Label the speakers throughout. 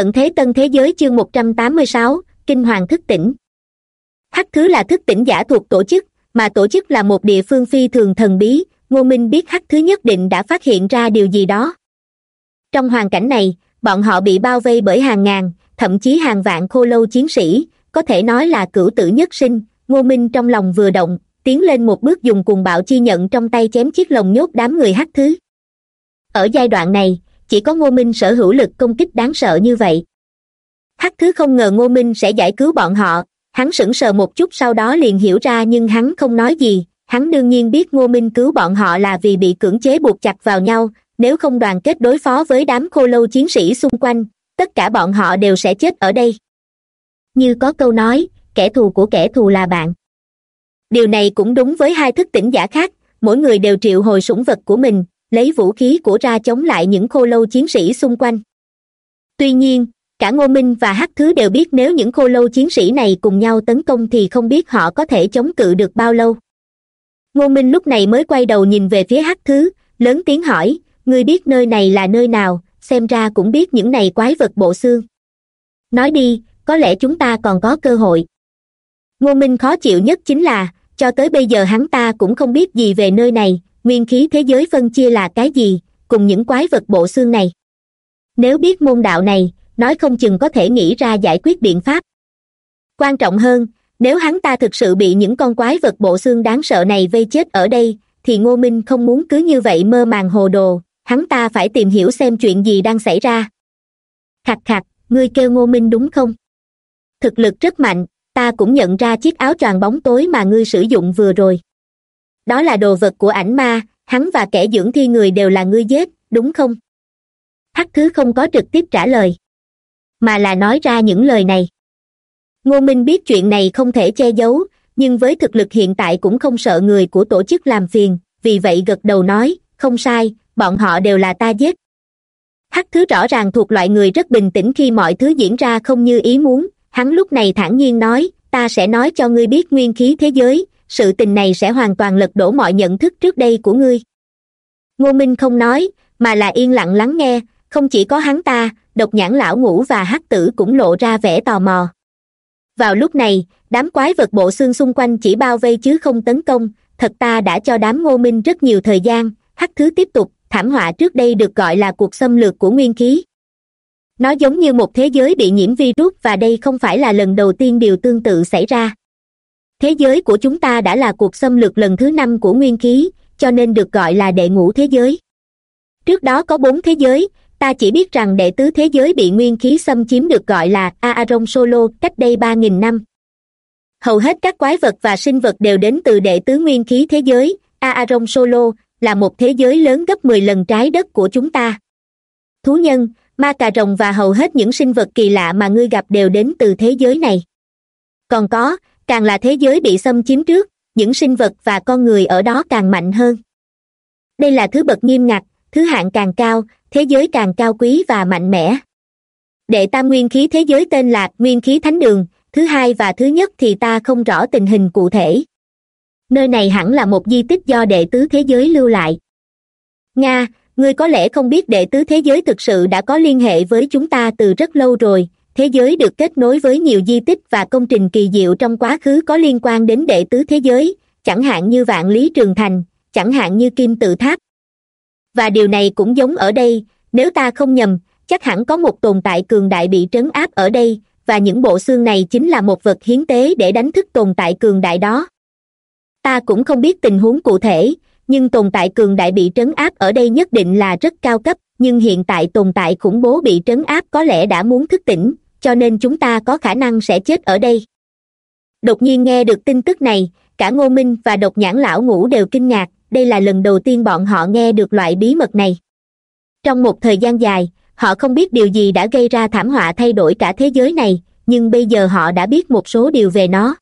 Speaker 1: tận thế tân thế giới chương một trăm tám mươi sáu, kinh hoàng thức tỉnh. Hắc thứ là thức tỉnh giả thuộc tổ chức, mà tổ chức là một địa phương phi thường thần bí, ngô minh biết hắc thứ nhất định đã phát hiện ra điều gì đó. Trong hoàn cảnh này, bọn họ bị bao vây bởi hàng ngàn, thậm chí hàng vạn khô lâu chiến sĩ, có thể nói là cửu tử nhất sinh, ngô minh trong lòng vừa động, tiến lên một bước dùng cùng bạo chi nhận trong tay chém chiếc lồng nhốt đám người hắc thứ. Ở giai đoạn này chỉ có ngô minh sở hữu lực công kích đáng sợ như vậy. Hắc thứ không ngờ ngô minh sẽ giải cứu bọn họ. Hắn sững sờ một chút sau đó liền hiểu ra nhưng hắn không nói gì. Hắn đương nhiên biết ngô minh cứu bọn họ là vì bị cưỡng chế buộc chặt vào nhau. Nếu không đoàn kết đối phó với đám khô lâu chiến sĩ xung quanh, tất cả bọn họ đều sẽ chết ở đây. Như có câu nói, kẻ thù của kẻ thù là bạn. Điều này cũng đúng với hai thức tỉnh giả khác. Mỗi người đều triệu hồi sủng vật của mình lấy vũ khí của ra chống lại những khô lâu chiến sĩ xung quanh. Tuy nhiên, cả ngô minh và hắc thứ đều biết nếu những khô lâu chiến sĩ này cùng nhau tấn công thì không biết họ có thể chống cự được bao lâu. Ngô minh lúc này mới quay đầu nhìn về phía hắc thứ, lớn tiếng hỏi, ngươi biết nơi này là nơi nào? Xem ra cũng biết những này quái vật bộ xương. Nói đi, có lẽ chúng ta còn có cơ hội. Ngô minh khó chịu nhất chính là, cho tới bây giờ hắn ta cũng không biết gì về nơi này nguyên khí thế giới phân chia là cái gì, cùng những quái vật bộ xương này? Nếu biết môn đạo này, nói không chừng có thể nghĩ ra giải quyết biện pháp. Quan trọng hơn, nếu hắn ta thực sự bị những con quái vật bộ xương đáng sợ này vây chết ở đây, thì ngô minh không muốn cứ như vậy mơ màng hồ đồ, hắn ta phải tìm hiểu xem chuyện gì đang xảy ra. Khặt khặt ngươi kêu ngô minh đúng không? Thực lực rất mạnh, ta cũng nhận ra chiếc áo choàng bóng tối mà ngươi sử dụng vừa rồi đó là đồ vật của ảnh ma, hắn và kẻ dưỡng thi người đều là ngươi giết, đúng không? Hắc thứ không có trực tiếp trả lời, mà là nói ra những lời này. Ngô minh biết chuyện này không thể che giấu, nhưng với thực lực hiện tại cũng không sợ người của tổ chức làm phiền, vì vậy gật đầu nói, không sai, bọn họ đều là ta giết. Hắc thứ rõ ràng thuộc loại người rất bình tĩnh khi mọi thứ diễn ra không như ý muốn, hắn lúc này thản nhiên nói, ta sẽ nói cho ngươi biết nguyên khí thế giới sự tình này sẽ hoàn toàn lật đổ mọi nhận thức trước đây của ngươi. Ngô minh không nói, mà là yên lặng lắng nghe, không chỉ có hắn ta, độc nhãn lão ngũ và hắc tử cũng lộ ra vẻ tò mò. Vào lúc này, đám quái vật bộ xương xung quanh chỉ bao vây chứ không tấn công, thật ta đã cho đám ngô minh rất nhiều thời gian, hắc thứ tiếp tục, thảm họa trước đây được gọi là cuộc xâm lược của nguyên khí. Nó giống như một thế giới bị nhiễm virus và đây không phải là lần đầu tiên điều tương tự xảy ra thế giới của chúng ta đã là cuộc xâm lược lần thứ năm của nguyên khí, cho nên được gọi là đệ ngũ thế giới. Trước đó có bốn thế giới, ta chỉ biết rằng đệ tứ thế giới bị nguyên khí xâm chiếm được gọi là aaron solo cách đây ba nghìn năm. Hầu hết các quái vật và sinh vật đều đến từ đệ tứ nguyên khí thế giới, aaron solo, là một thế giới lớn gấp mười lần trái đất của chúng ta. Thú nhân, ma cà rồng và hầu hết những sinh vật kỳ lạ mà ngươi gặp đều đến từ thế giới này. Còn có càng là thế giới bị xâm chiếm trước, những sinh vật và con người ở đó càng mạnh hơn. Đây là thứ bậc nghiêm ngặt, thứ hạng càng cao, thế giới càng cao quý và mạnh mẽ. Đệ tam nguyên khí thế giới tên là nguyên khí thánh đường, thứ hai và thứ nhất thì ta không rõ tình hình cụ thể. Nơi này hẳn là một di tích do đệ tứ thế giới lưu lại. Nga, ngươi có lẽ không biết đệ tứ thế giới thực sự đã có liên hệ với chúng ta từ rất lâu rồi thế giới được kết nối với nhiều di tích và công trình kỳ diệu trong quá khứ có liên quan đến đệ tứ thế giới, chẳng hạn như vạn lý trường thành, chẳng hạn như kim tự tháp. Và điều này cũng giống ở đây, nếu ta không nhầm, chắc hẳn có một tồn tại cường đại bị trấn áp ở đây, và những bộ xương này chính là một vật hiến tế để đánh thức tồn tại cường đại đó. Ta cũng không biết tình huống cụ thể, nhưng tồn tại cường đại bị trấn áp ở đây nhất định là rất cao cấp, nhưng hiện tại tồn tại khủng bố bị trấn áp có lẽ đã muốn thức tỉnh cho nên chúng ta có khả năng sẽ chết ở đây. Đột nhiên nghe được tin tức này, cả ngô minh và độc nhãn lão ngũ đều kinh ngạc, đây là lần đầu tiên bọn họ nghe được loại bí mật này. Trong một thời gian dài, họ không biết điều gì đã gây ra thảm họa thay đổi cả thế giới này, nhưng bây giờ họ đã biết một số điều về nó.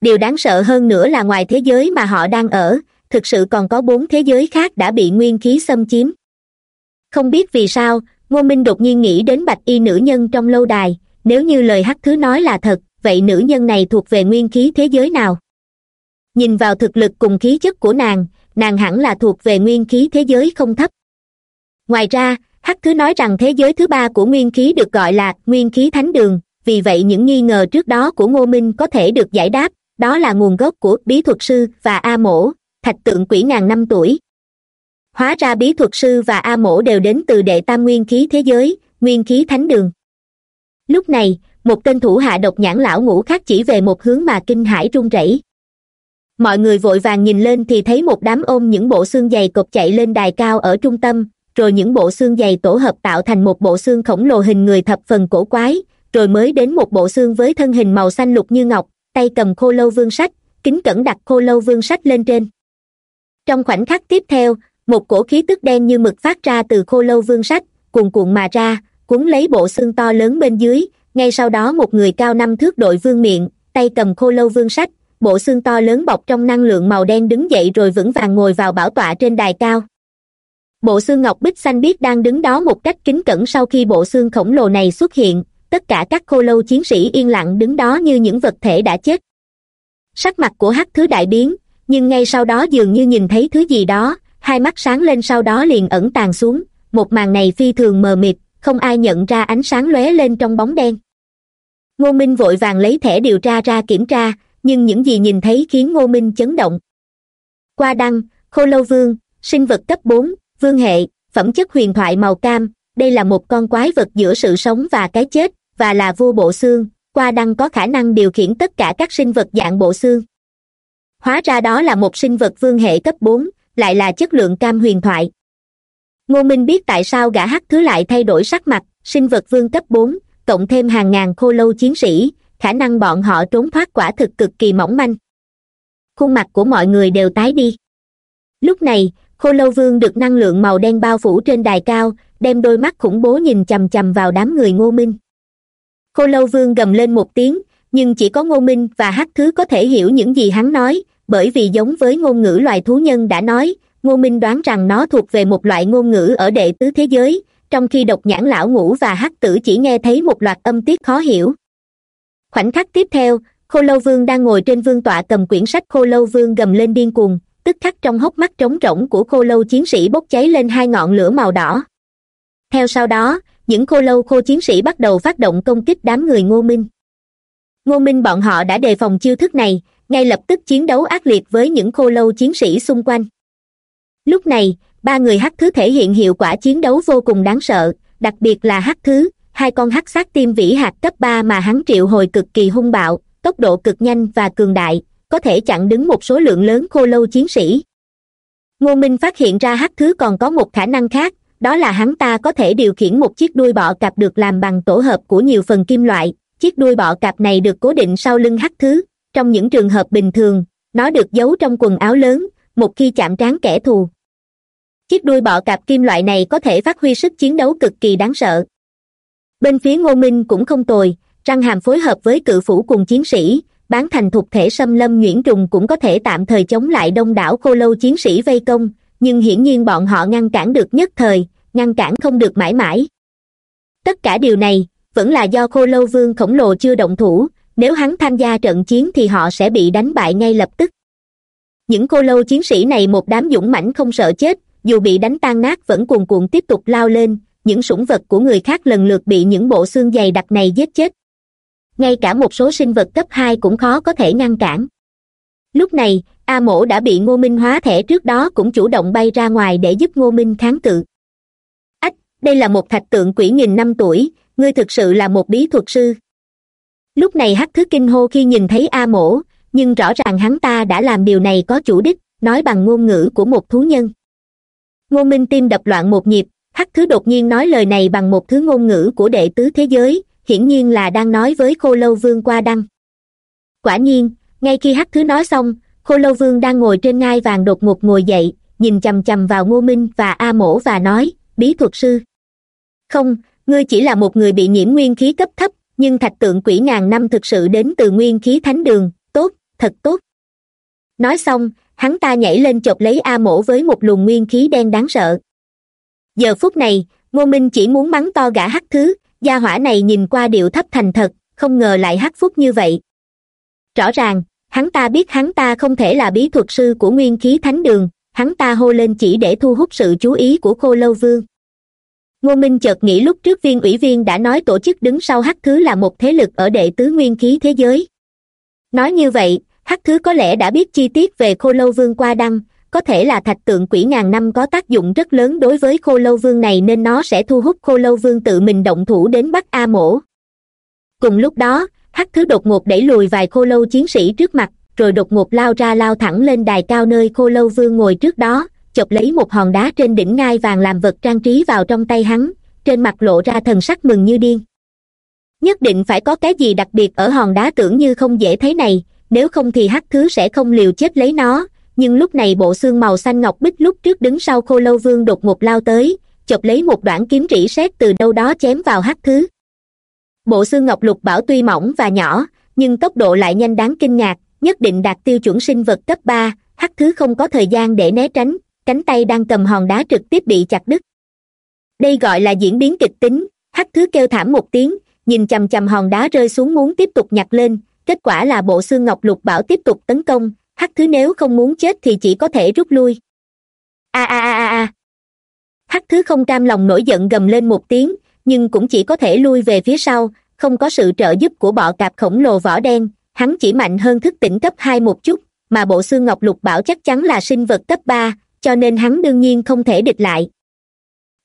Speaker 1: Điều đáng sợ hơn nữa là ngoài thế giới mà họ đang ở, thực sự còn có bốn thế giới khác đã bị nguyên khí xâm chiếm. Không biết vì sao ngô minh đột nhiên nghĩ đến bạch y nữ nhân trong lâu đài, nếu như lời hắc thứ nói là thật, vậy nữ nhân này thuộc về nguyên khí thế giới nào? Nhìn vào thực lực cùng khí chất của nàng nàng hẳn là thuộc về nguyên khí thế giới không thấp. Ngoài ra, hắc thứ nói rằng thế giới thứ ba của nguyên khí được gọi là nguyên khí thánh đường, vì vậy những nghi ngờ trước đó của ngô minh có thể được giải đáp, đó là nguồn gốc của bí thuật sư và a mổ, thạch tượng quỷ ngàn năm tuổi hóa ra bí thuật sư và a mổ đều đến từ đệ tam nguyên khí thế giới, nguyên khí thánh đường. Lúc này, một tên thủ hạ độc nhãn lão ngũ khác chỉ về một hướng mà kinh hãi run rẩy. Mọi người vội vàng nhìn lên thì thấy một đám ôm những bộ xương dày cột chạy lên đài cao ở trung tâm, rồi những bộ xương dày tổ hợp tạo thành một bộ xương khổng lồ hình người thập phần cổ quái, rồi mới đến một bộ xương với thân hình màu xanh lục như ngọc, tay cầm khô lâu vương sách, kính cẩn đặt khô lâu vương sách lên trên. Trong khoảnh khắc tiếp theo một cổ khí tức đen như mực phát ra từ khô lâu vương sách, cuồn cuộn mà ra, cuốn lấy bộ xương to lớn bên dưới. Ngay sau đó một người cao năm thước đội vương miệng tay cầm khô lâu vương sách, bộ xương to lớn bọc trong năng lượng màu đen đứng dậy rồi vững vàng ngồi vào bảo tọa trên đài cao. Bộ xương ngọc bích xanh biết đang đứng đó một cách kính cẩn sau khi bộ xương khổng lồ này xuất hiện. Tất cả các khô lâu chiến sĩ yên lặng đứng đó như những vật thể đã chết. Sắc mặt của hắc thứ đại biến, nhưng ngay sau đó dường như nhìn thấy thứ gì đó hai mắt sáng lên sau đó liền ẩn tàn xuống. Một màn này phi thường mờ mịt, không ai nhận ra ánh sáng lóe lên trong bóng đen. Ngô minh vội vàng lấy thẻ điều tra ra kiểm tra, nhưng những gì nhìn thấy khiến ngô minh chấn động. Qua đăng, khô lâu vương, sinh vật cấp bốn, vương hệ, phẩm chất huyền thoại màu cam, đây là một con quái vật giữa sự sống và cái chết, và là vua bộ xương. Qua đăng có khả năng điều khiển tất cả các sinh vật dạng bộ xương. Hóa ra đó là một sinh vật vương hệ cấp bốn lại là chất lượng cam huyền thoại. Ngô minh biết tại sao gã hắc thứ lại thay đổi sắc mặt, sinh vật vương cấp bốn, cộng thêm hàng ngàn khô lâu chiến sĩ, khả năng bọn họ trốn thoát quả thực cực kỳ mỏng manh. Khuôn mặt của mọi người đều tái đi. Lúc này, khô lâu vương được năng lượng màu đen bao phủ trên đài cao, đem đôi mắt khủng bố nhìn chằm chằm vào đám người ngô minh. Khô lâu vương gầm lên một tiếng, nhưng chỉ có ngô minh và hát thứ có thể hiểu những gì hắn nói bởi vì giống với ngôn ngữ loài thú nhân đã nói, ngô minh đoán rằng nó thuộc về một loại ngôn ngữ ở đệ tứ thế giới, trong khi độc nhãn lão ngũ và hắc tử chỉ nghe thấy một loạt âm tiết khó hiểu. Khoảnh khắc tiếp theo, khô lâu vương đang ngồi trên vương tọa cầm quyển sách khô lâu vương gầm lên điên cuồng, tức khắc trong hốc mắt trống rỗng của khô lâu chiến sĩ bốc cháy lên hai ngọn lửa màu đỏ. Theo sau đó, những khô lâu khô chiến sĩ bắt đầu phát động công kích đám người ngô minh. Ngô minh bọn họ đã đề phòng chiêu thức này ngay lập tức chiến đấu ác liệt với những khô lâu chiến sĩ xung quanh. Lúc này, ba người hắc thứ thể hiện hiệu quả chiến đấu vô cùng đáng sợ, đặc biệt là hắc thứ, hai con hắc sát tim vĩ hạt cấp ba mà hắn triệu hồi cực kỳ hung bạo, tốc độ cực nhanh và cường đại, có thể chặn đứng một số lượng lớn khô lâu chiến sĩ. Ngô minh phát hiện ra hắc thứ còn có một khả năng khác, đó là hắn ta có thể điều khiển một chiếc đuôi bọ cạp được làm bằng tổ hợp của nhiều phần kim loại. Chiếc đuôi bọ cạp này được cố định sau lưng hắc thứ trong những trường hợp bình thường, nó được giấu trong quần áo lớn, một khi chạm trán kẻ thù. Chiếc đuôi bọ cạp kim loại này có thể phát huy sức chiến đấu cực kỳ đáng sợ. Bên phía ngô minh cũng không tồi răng hàm phối hợp với cự phủ cùng chiến sĩ, bán thành thuộc thể xâm lâm nhuyễn trùng cũng có thể tạm thời chống lại đông đảo khô lâu chiến sĩ vây công, nhưng hiển nhiên bọn họ ngăn cản được nhất thời, ngăn cản không được mãi mãi. Tất cả điều này vẫn là do khô lâu vương khổng lồ chưa động thủ nếu hắn tham gia trận chiến thì họ sẽ bị đánh bại ngay lập tức. Những cô lâu chiến sĩ này một đám dũng mãnh không sợ chết, dù bị đánh tan nát vẫn cuồn cuộn tiếp tục lao lên, những sủng vật của người khác lần lượt bị những bộ xương dày đặc này giết chết. Ngay cả một số sinh vật cấp hai cũng khó có thể ngăn cản. Lúc này, a mổ đã bị ngô minh hóa thẻ trước đó cũng chủ động bay ra ngoài để giúp ngô minh kháng cự. Ách, đây là một thạch tượng quỷ nghìn năm tuổi, ngươi thực sự là một bí thuật sư lúc này hắc thứ kinh hô khi nhìn thấy a mổ, nhưng rõ ràng hắn ta đã làm điều này có chủ đích, nói bằng ngôn ngữ của một thú nhân. Ngô minh tim đập loạn một nhịp, hắc thứ đột nhiên nói lời này bằng một thứ ngôn ngữ của đệ tứ thế giới, hiển nhiên là đang nói với khô lâu vương qua đăng. Quả nhiên, ngay khi hắc thứ nói xong, khô lâu vương đang ngồi trên ngai vàng đột ngột ngồi dậy, nhìn chằm chằm vào ngô minh và a mổ và nói, bí thuật sư. Không, ngươi chỉ là một người bị nhiễm nguyên khí cấp thấp nhưng thạch tượng quỷ ngàn năm thực sự đến từ nguyên khí thánh đường, tốt, thật tốt. Nói xong, hắn ta nhảy lên chộp lấy a mổ với một luồng nguyên khí đen đáng sợ. Giờ phút này, ngô minh chỉ muốn mắng to gã hắc thứ, gia hỏa này nhìn qua điệu thấp thành thật, không ngờ lại hắc phúc như vậy. Rõ ràng, hắn ta biết hắn ta không thể là bí thuật sư của nguyên khí thánh đường, hắn ta hô lên chỉ để thu hút sự chú ý của khô lâu vương ngô minh chợt nghĩ lúc trước viên ủy viên đã nói tổ chức đứng sau hắc thứ là một thế lực ở đệ tứ nguyên khí thế giới. Nói như vậy, hắc thứ có lẽ đã biết chi tiết về khô lâu vương qua đăng, có thể là thạch tượng quỷ ngàn năm có tác dụng rất lớn đối với khô lâu vương này nên nó sẽ thu hút khô lâu vương tự mình động thủ đến bắt a mổ. Cùng lúc đó, hắc thứ đột ngột đẩy lùi vài khô lâu chiến sĩ trước mặt, rồi đột ngột lao ra lao thẳng lên đài cao nơi khô lâu vương ngồi trước đó chộp lấy một hòn đá trên đỉnh ngai vàng làm vật trang trí vào trong tay hắn, trên mặt lộ ra thần sắc mừng như điên. Nhất định phải có cái gì đặc biệt ở hòn đá tưởng như không dễ thấy này, nếu không thì hắc thứ sẽ không liều chết lấy nó. Nhưng lúc này bộ xương màu xanh ngọc bích lúc trước đứng sau khô lâu vương đột ngột lao tới chộp lấy một đoạn kiếm rỉ sét từ đâu đó chém vào hắc thứ. Bộ xương ngọc lục bảo tuy mỏng và nhỏ, nhưng tốc độ lại nhanh đáng kinh ngạc, nhất định đạt tiêu chuẩn sinh vật cấp ba, hắc thứ không có thời gian để né tránh cánh tay đang cầm hòn đá trực tiếp bị chặt đứt. Đây gọi là diễn biến kịch tính, hắc thứ kêu thảm một tiếng, nhìn chằm chằm hòn đá rơi xuống muốn tiếp tục nhặt lên, kết quả là bộ xương ngọc lục bảo tiếp tục tấn công, hắc thứ nếu không muốn chết thì chỉ có thể rút lui. A a a a a. Hắc thứ không cam lòng nổi giận gầm lên một tiếng, nhưng cũng chỉ có thể lui về phía sau, không có sự trợ giúp của bọ cạp khổng lồ vỏ đen, hắn chỉ mạnh hơn thức tỉnh cấp hai một chút, mà bộ xương ngọc lục bảo chắc chắn là sinh vật cấp ba cho nên hắn đương nhiên không thể địch lại.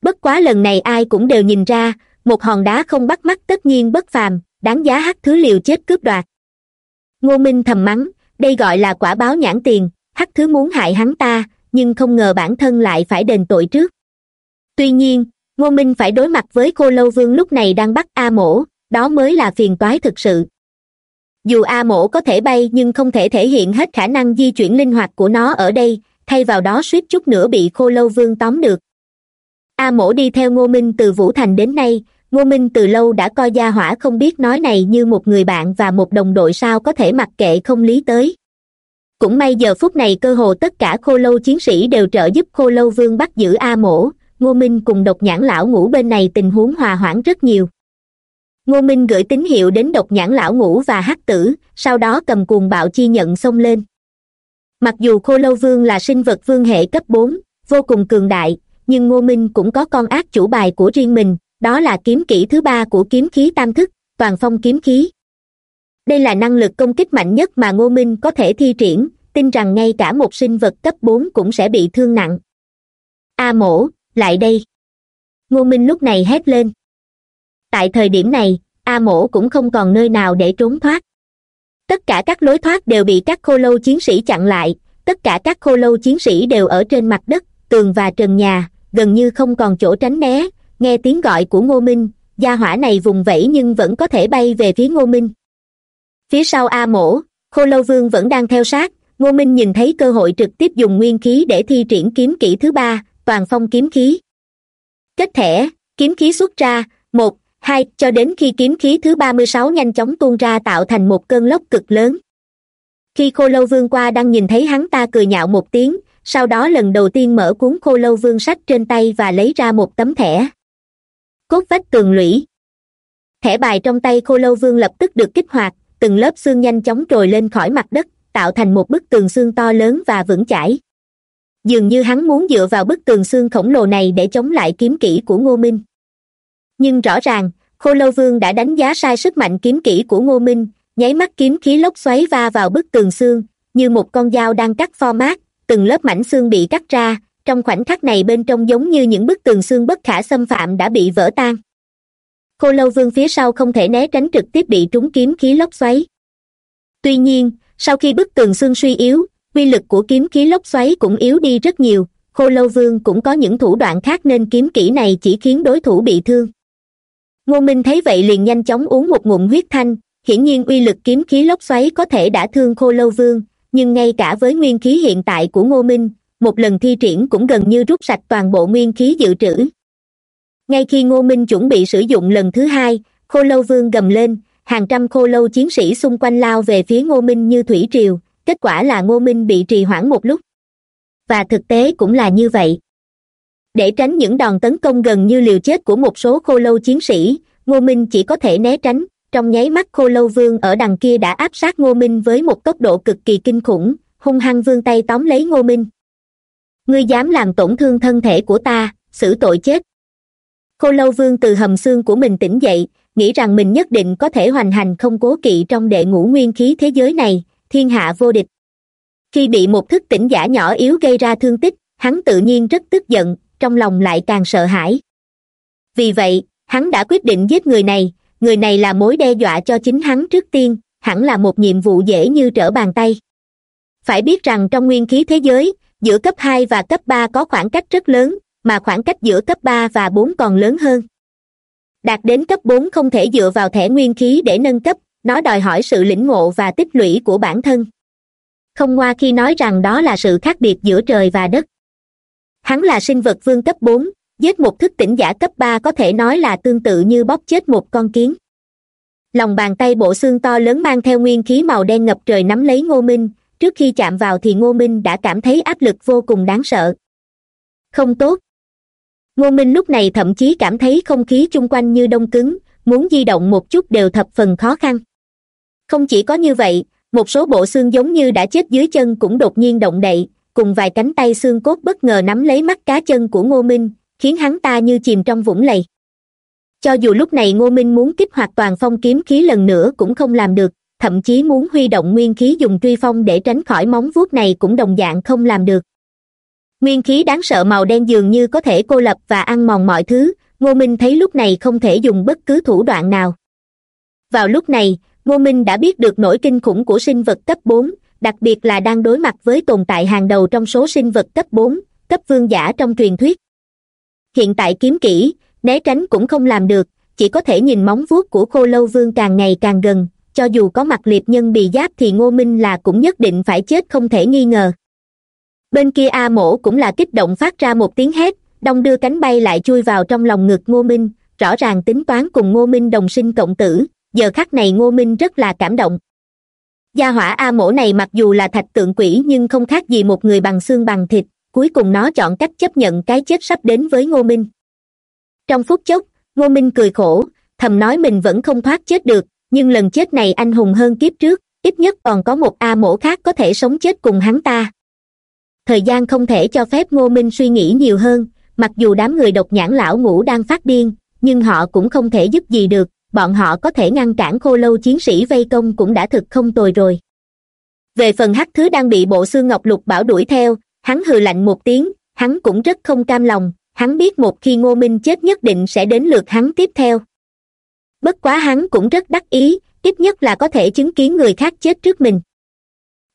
Speaker 1: Bất quá lần này ai cũng đều nhìn ra, một hòn đá không bắt mắt tất nhiên bất phàm, đáng giá hắc thứ liều chết cướp đoạt. Ngô minh thầm mắng, đây gọi là quả báo nhãn tiền, hắc thứ muốn hại hắn ta, nhưng không ngờ bản thân lại phải đền tội trước. Tuy nhiên, ngô minh phải đối mặt với cô lâu vương lúc này đang bắt a mổ, đó mới là phiền toái thực sự. Dù a mổ có thể bay nhưng không thể thể hiện hết khả năng di chuyển linh hoạt của nó ở đây thay vào đó suýt chút nữa bị khô lâu vương tóm được. A mổ đi theo ngô minh từ vũ thành đến nay, ngô minh từ lâu đã coi gia hỏa không biết nói này như một người bạn và một đồng đội sao có thể mặc kệ không lý tới. Cũng may giờ phút này cơ hồ tất cả khô lâu chiến sĩ đều trợ giúp khô lâu vương bắt giữ a mổ, ngô minh cùng độc nhãn lão ngủ bên này tình huống hòa hoãn rất nhiều. Ngô minh gửi tín hiệu đến độc nhãn lão ngủ và hắc tử, sau đó cầm cuồng bạo chi nhận xông lên mặc dù khô lâu vương là sinh vật vương hệ cấp bốn, vô cùng cường đại, nhưng ngô minh cũng có con ác chủ bài của riêng mình, đó là kiếm kỹ thứ ba của kiếm khí tam thức, toàn phong kiếm khí. Đây là năng lực công kích mạnh nhất mà ngô minh có thể thi triển, tin rằng ngay cả một sinh vật cấp bốn cũng sẽ bị thương nặng. A mổ, lại đây. Ngô minh lúc này hét lên. Tại thời điểm này, a mổ cũng không còn nơi nào để trốn thoát tất cả các lối thoát đều bị các khô lâu chiến sĩ chặn lại. Tất cả các khô lâu chiến sĩ đều ở trên mặt đất, tường và trần nhà, gần như không còn chỗ tránh né. Nghe tiếng gọi của ngô minh, gia hỏa này vùng vẫy nhưng vẫn có thể bay về phía ngô minh. Phía sau a mổ, khô lâu vương vẫn đang theo sát. Ngô minh nhìn thấy cơ hội trực tiếp dùng nguyên khí để thi triển kiếm kỹ thứ ba, toàn phong kiếm khí. Kết thẻ, kiếm khí xuất ra, một hai, cho đến khi kiếm khí thứ ba mươi sáu nhanh chóng tuôn ra tạo thành một cơn lốc cực lớn. Khi khô lâu vương qua đang nhìn thấy hắn ta cười nhạo một tiếng, sau đó lần đầu tiên mở cuốn khô lâu vương sách trên tay và lấy ra một tấm thẻ. Cốt vách tường lũy. Thẻ bài trong tay khô lâu vương lập tức được kích hoạt, từng lớp xương nhanh chóng trồi lên khỏi mặt đất, tạo thành một bức tường xương to lớn và vững chãi. Dường như hắn muốn dựa vào bức tường xương khổng lồ này để chống lại kiếm kỹ của ngô minh nhưng rõ ràng, khô lâu vương đã đánh giá sai sức mạnh kiếm kỹ của ngô minh, nháy mắt kiếm khí lốc xoáy va vào bức tường xương, như một con dao đang cắt pho mát. từng lớp mảnh xương bị cắt ra, trong khoảnh khắc này bên trong giống như những bức tường xương bất khả xâm phạm đã bị vỡ tan khô lâu vương phía sau không thể né tránh trực tiếp bị trúng kiếm khí lốc xoáy tuy nhiên, sau khi bức tường xương suy yếu uy lực của kiếm khí lốc xoáy cũng yếu đi rất nhiều, khô lâu vương cũng có những thủ đoạn khác nên kiếm kỹ này chỉ khiến đối thủ bị thương ngô minh thấy vậy liền nhanh chóng uống một ngụm huyết thanh. Hiển nhiên uy lực kiếm khí lốc xoáy có thể đã thương khô lâu vương, nhưng ngay cả với nguyên khí hiện tại của ngô minh, một lần thi triển cũng gần như rút sạch toàn bộ nguyên khí dự trữ. Ngay khi ngô minh chuẩn bị sử dụng lần thứ hai, khô lâu vương gầm lên, hàng trăm khô lâu chiến sĩ xung quanh lao về phía ngô minh như thủy triều, kết quả là ngô minh bị trì hoãn một lúc. Và thực tế cũng là như vậy để tránh những đòn tấn công gần như liều chết của một số khô lâu chiến sĩ, ngô minh chỉ có thể né tránh. Trong nháy mắt khô lâu vương ở đằng kia đã áp sát ngô minh với một tốc độ cực kỳ kinh khủng, hung hăng vương tay tóm lấy ngô minh. Ngươi dám làm tổn thương thân thể của ta, xử tội chết. Khô lâu vương từ hầm xương của mình tỉnh dậy, nghĩ rằng mình nhất định có thể hoành hành không cố kỵ trong đệ ngũ nguyên khí thế giới này, thiên hạ vô địch. Khi bị một thức tỉnh giả nhỏ yếu gây ra thương tích, hắn tự nhiên rất tức giận trong lòng lại càng sợ hãi. Vì vậy, hắn đã quyết định giết người này người này là mối đe dọa cho chính hắn trước tiên, hẳn là một nhiệm vụ dễ như trở bàn tay. Phải biết rằng trong nguyên khí thế giới, giữa cấp hai và cấp ba có khoảng cách rất lớn, mà khoảng cách giữa cấp ba và bốn còn lớn hơn. Đạt đến cấp bốn không thể dựa vào thẻ nguyên khí để nâng cấp, nó đòi hỏi sự lĩnh ngộ và tích lũy của bản thân. Không ngoa khi nói rằng đó là sự khác biệt giữa trời và đất hắn là sinh vật vương cấp bốn, giết một thức tỉnh giả cấp ba có thể nói là tương tự như bóp chết một con kiến. Lòng bàn tay bộ xương to lớn mang theo nguyên khí màu đen ngập trời nắm lấy ngô minh, trước khi chạm vào thì ngô minh đã cảm thấy áp lực vô cùng đáng sợ. Không tốt. Ngô minh lúc này thậm chí cảm thấy không khí chung quanh như đông cứng, muốn di động một chút đều thập phần khó khăn. Không chỉ có như vậy, một số bộ xương giống như đã chết dưới chân cũng đột nhiên động đậy cùng vài cánh tay xương cốt bất ngờ nắm lấy mắt cá chân của ngô minh, khiến hắn ta như chìm trong vũng lầy. Cho dù lúc này ngô minh muốn kích hoạt toàn phong kiếm khí lần nữa cũng không làm được, thậm chí muốn huy động nguyên khí dùng truy phong để tránh khỏi móng vuốt này cũng đồng dạng không làm được. Nguyên khí đáng sợ màu đen dường như có thể cô lập và ăn mòn mọi thứ, ngô minh thấy lúc này không thể dùng bất cứ thủ đoạn nào. Vào lúc này, ngô minh đã biết được nỗi kinh khủng của sinh vật cấp bốn đặc biệt là đang đối mặt với tồn tại hàng đầu trong số sinh vật cấp bốn, cấp vương giả trong truyền thuyết. Hiện tại kiếm kỹ, né tránh cũng không làm được, chỉ có thể nhìn móng vuốt của khô lâu vương càng ngày càng gần, cho dù có mặt liệt nhân bị giáp thì ngô minh là cũng nhất định phải chết không thể nghi ngờ. Bên kia a mổ cũng là kích động phát ra một tiếng hét đong đưa cánh bay lại chui vào trong lòng ngực ngô minh, rõ ràng tính toán cùng ngô minh đồng sinh cộng tử, giờ khắc này ngô minh rất là cảm động gia hỏa a mổ này mặc dù là thạch tượng quỷ nhưng không khác gì một người bằng xương bằng thịt, cuối cùng nó chọn cách chấp nhận cái chết sắp đến với ngô minh. Trong phút chốc, ngô minh cười khổ, thầm nói mình vẫn không thoát chết được, nhưng lần chết này anh hùng hơn kiếp trước, ít nhất còn có một a mổ khác có thể sống chết cùng hắn ta. Thời gian không thể cho phép ngô minh suy nghĩ nhiều hơn, mặc dù đám người độc nhãn lão ngũ đang phát điên, nhưng họ cũng không thể giúp gì được bọn họ có thể ngăn cản khô lâu chiến sĩ vây công cũng đã thực không tồi rồi. Về phần hắc thứ đang bị bộ xương ngọc lục bảo đuổi theo, hắn hừ lạnh một tiếng, hắn cũng rất không cam lòng, hắn biết một khi ngô minh chết nhất định sẽ đến lượt hắn tiếp theo. Bất quá hắn cũng rất đắc ý, ít nhất là có thể chứng kiến người khác chết trước mình.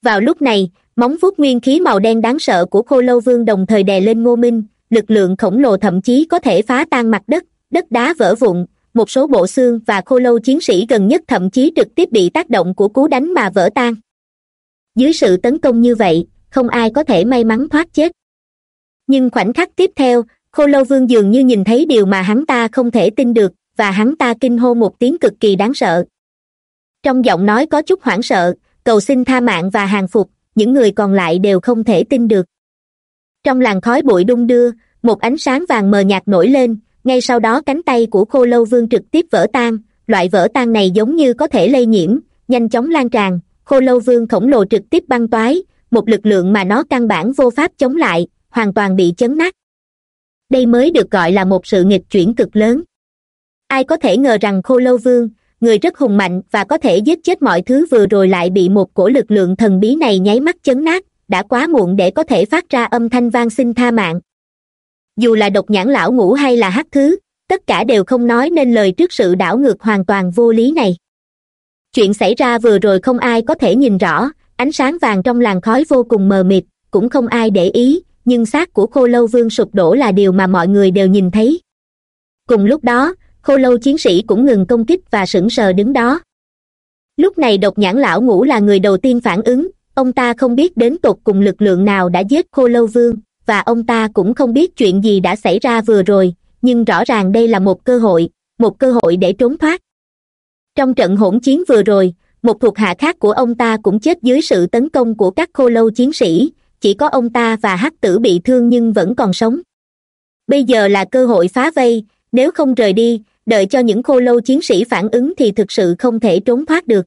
Speaker 1: Vào lúc này, móng vuốt nguyên khí màu đen đáng sợ của khô lâu vương đồng thời đè lên ngô minh, lực lượng khổng lồ thậm chí có thể phá tan mặt đất đất đá vỡ vụn một số bộ xương và khô lâu chiến sĩ gần nhất thậm chí trực tiếp bị tác động của cú đánh mà vỡ tan. Dưới sự tấn công như vậy, không ai có thể may mắn thoát chết. Nhưng khoảnh khắc tiếp theo, khô lâu vương dường như nhìn thấy điều mà hắn ta không thể tin được, và hắn ta kinh hô một tiếng cực kỳ đáng sợ. Trong giọng nói có chút hoảng sợ, cầu xin tha mạng và hàng phục, những người còn lại đều không thể tin được. Trong làn khói bụi đung đưa, một ánh sáng vàng mờ nhạt nổi lên ngay sau đó cánh tay của khô lâu vương trực tiếp vỡ tan, loại vỡ tan này giống như có thể lây nhiễm, nhanh chóng lan tràn, khô lâu vương khổng lồ trực tiếp băng toái, một lực lượng mà nó căn bản vô pháp chống lại, hoàn toàn bị chấn nát. Đây mới được gọi là một sự nghịch chuyển cực lớn. Ai có thể ngờ rằng khô lâu vương, người rất hùng mạnh và có thể giết chết mọi thứ vừa rồi lại bị một cổ lực lượng thần bí này nháy mắt chấn nát, đã quá muộn để có thể phát ra âm thanh vang xin tha mạng dù là độc nhãn lão ngũ hay là hắc thứ, tất cả đều không nói nên lời trước sự đảo ngược hoàn toàn vô lý này. Chuyện xảy ra vừa rồi không ai có thể nhìn rõ, ánh sáng vàng trong làn khói vô cùng mờ mịt, cũng không ai để ý, nhưng xác của khô lâu vương sụp đổ là điều mà mọi người đều nhìn thấy. Cùng lúc đó, khô lâu chiến sĩ cũng ngừng công kích và sững sờ đứng đó. Lúc này độc nhãn lão ngũ là người đầu tiên phản ứng, ông ta không biết đến tột cùng lực lượng nào đã giết khô lâu vương và ông ta cũng không biết chuyện gì đã xảy ra vừa rồi, nhưng rõ ràng đây là một cơ hội, một cơ hội để trốn thoát. Trong trận hỗn chiến vừa rồi, một thuộc hạ khác của ông ta cũng chết dưới sự tấn công của các khô lâu chiến sĩ, chỉ có ông ta và hắc tử bị thương nhưng vẫn còn sống. Bây giờ là cơ hội phá vây, nếu không rời đi, đợi cho những khô lâu chiến sĩ phản ứng thì thực sự không thể trốn thoát được.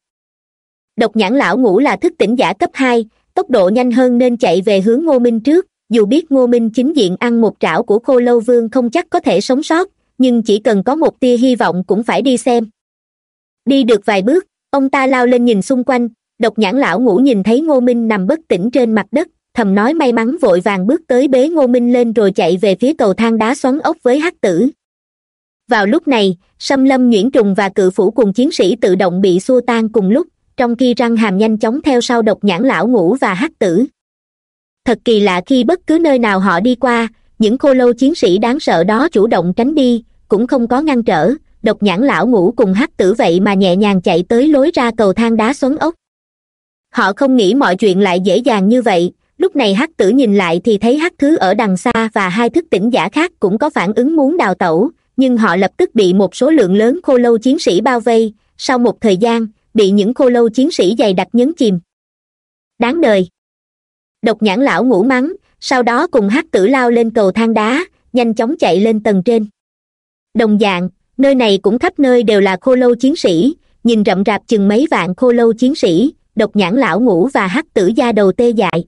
Speaker 1: Độc nhãn lão ngủ là thức tỉnh giả cấp hai, tốc độ nhanh hơn nên chạy về hướng ngô minh trước dù biết ngô minh chính diện ăn một trảo của khô lâu vương không chắc có thể sống sót, nhưng chỉ cần có một tia hy vọng cũng phải đi xem. Đi được vài bước, ông ta lao lên nhìn xung quanh, độc nhãn lão ngủ nhìn thấy ngô minh nằm bất tỉnh trên mặt đất, thầm nói may mắn vội vàng bước tới bế ngô minh lên rồi chạy về phía cầu thang đá xoắn ốc với hắc tử. Vào lúc này xâm lâm nhuyễn trùng và cự phủ cùng chiến sĩ tự động bị xua tan cùng lúc, trong khi răng hàm nhanh chóng theo sau độc nhãn lão ngủ và hắc tử thật kỳ lạ khi bất cứ nơi nào họ đi qua, những khô lâu chiến sĩ đáng sợ đó chủ động tránh đi, cũng không có ngăn trở, độc nhãn lão ngủ cùng hắc tử vậy mà nhẹ nhàng chạy tới lối ra cầu thang đá xoắn ốc. Họ không nghĩ mọi chuyện lại dễ dàng như vậy, lúc này hắc tử nhìn lại thì thấy hắc thứ ở đằng xa và hai thức tỉnh giả khác cũng có phản ứng muốn đào tẩu, nhưng họ lập tức bị một số lượng lớn khô lâu chiến sĩ bao vây, sau một thời gian, bị những khô lâu chiến sĩ dày đặc nhấn chìm. Đáng đời! Độc nhãn lão ngủ mắng, sau đó cùng hắc tử lao lên cầu thang đá, nhanh chóng chạy lên tầng trên. Đồng dạng, nơi này cũng khắp nơi đều là khô lâu chiến sĩ, nhìn rậm rạp chừng mấy vạn khô lâu chiến sĩ, độc nhãn lão ngủ và hắc tử da đầu tê dại.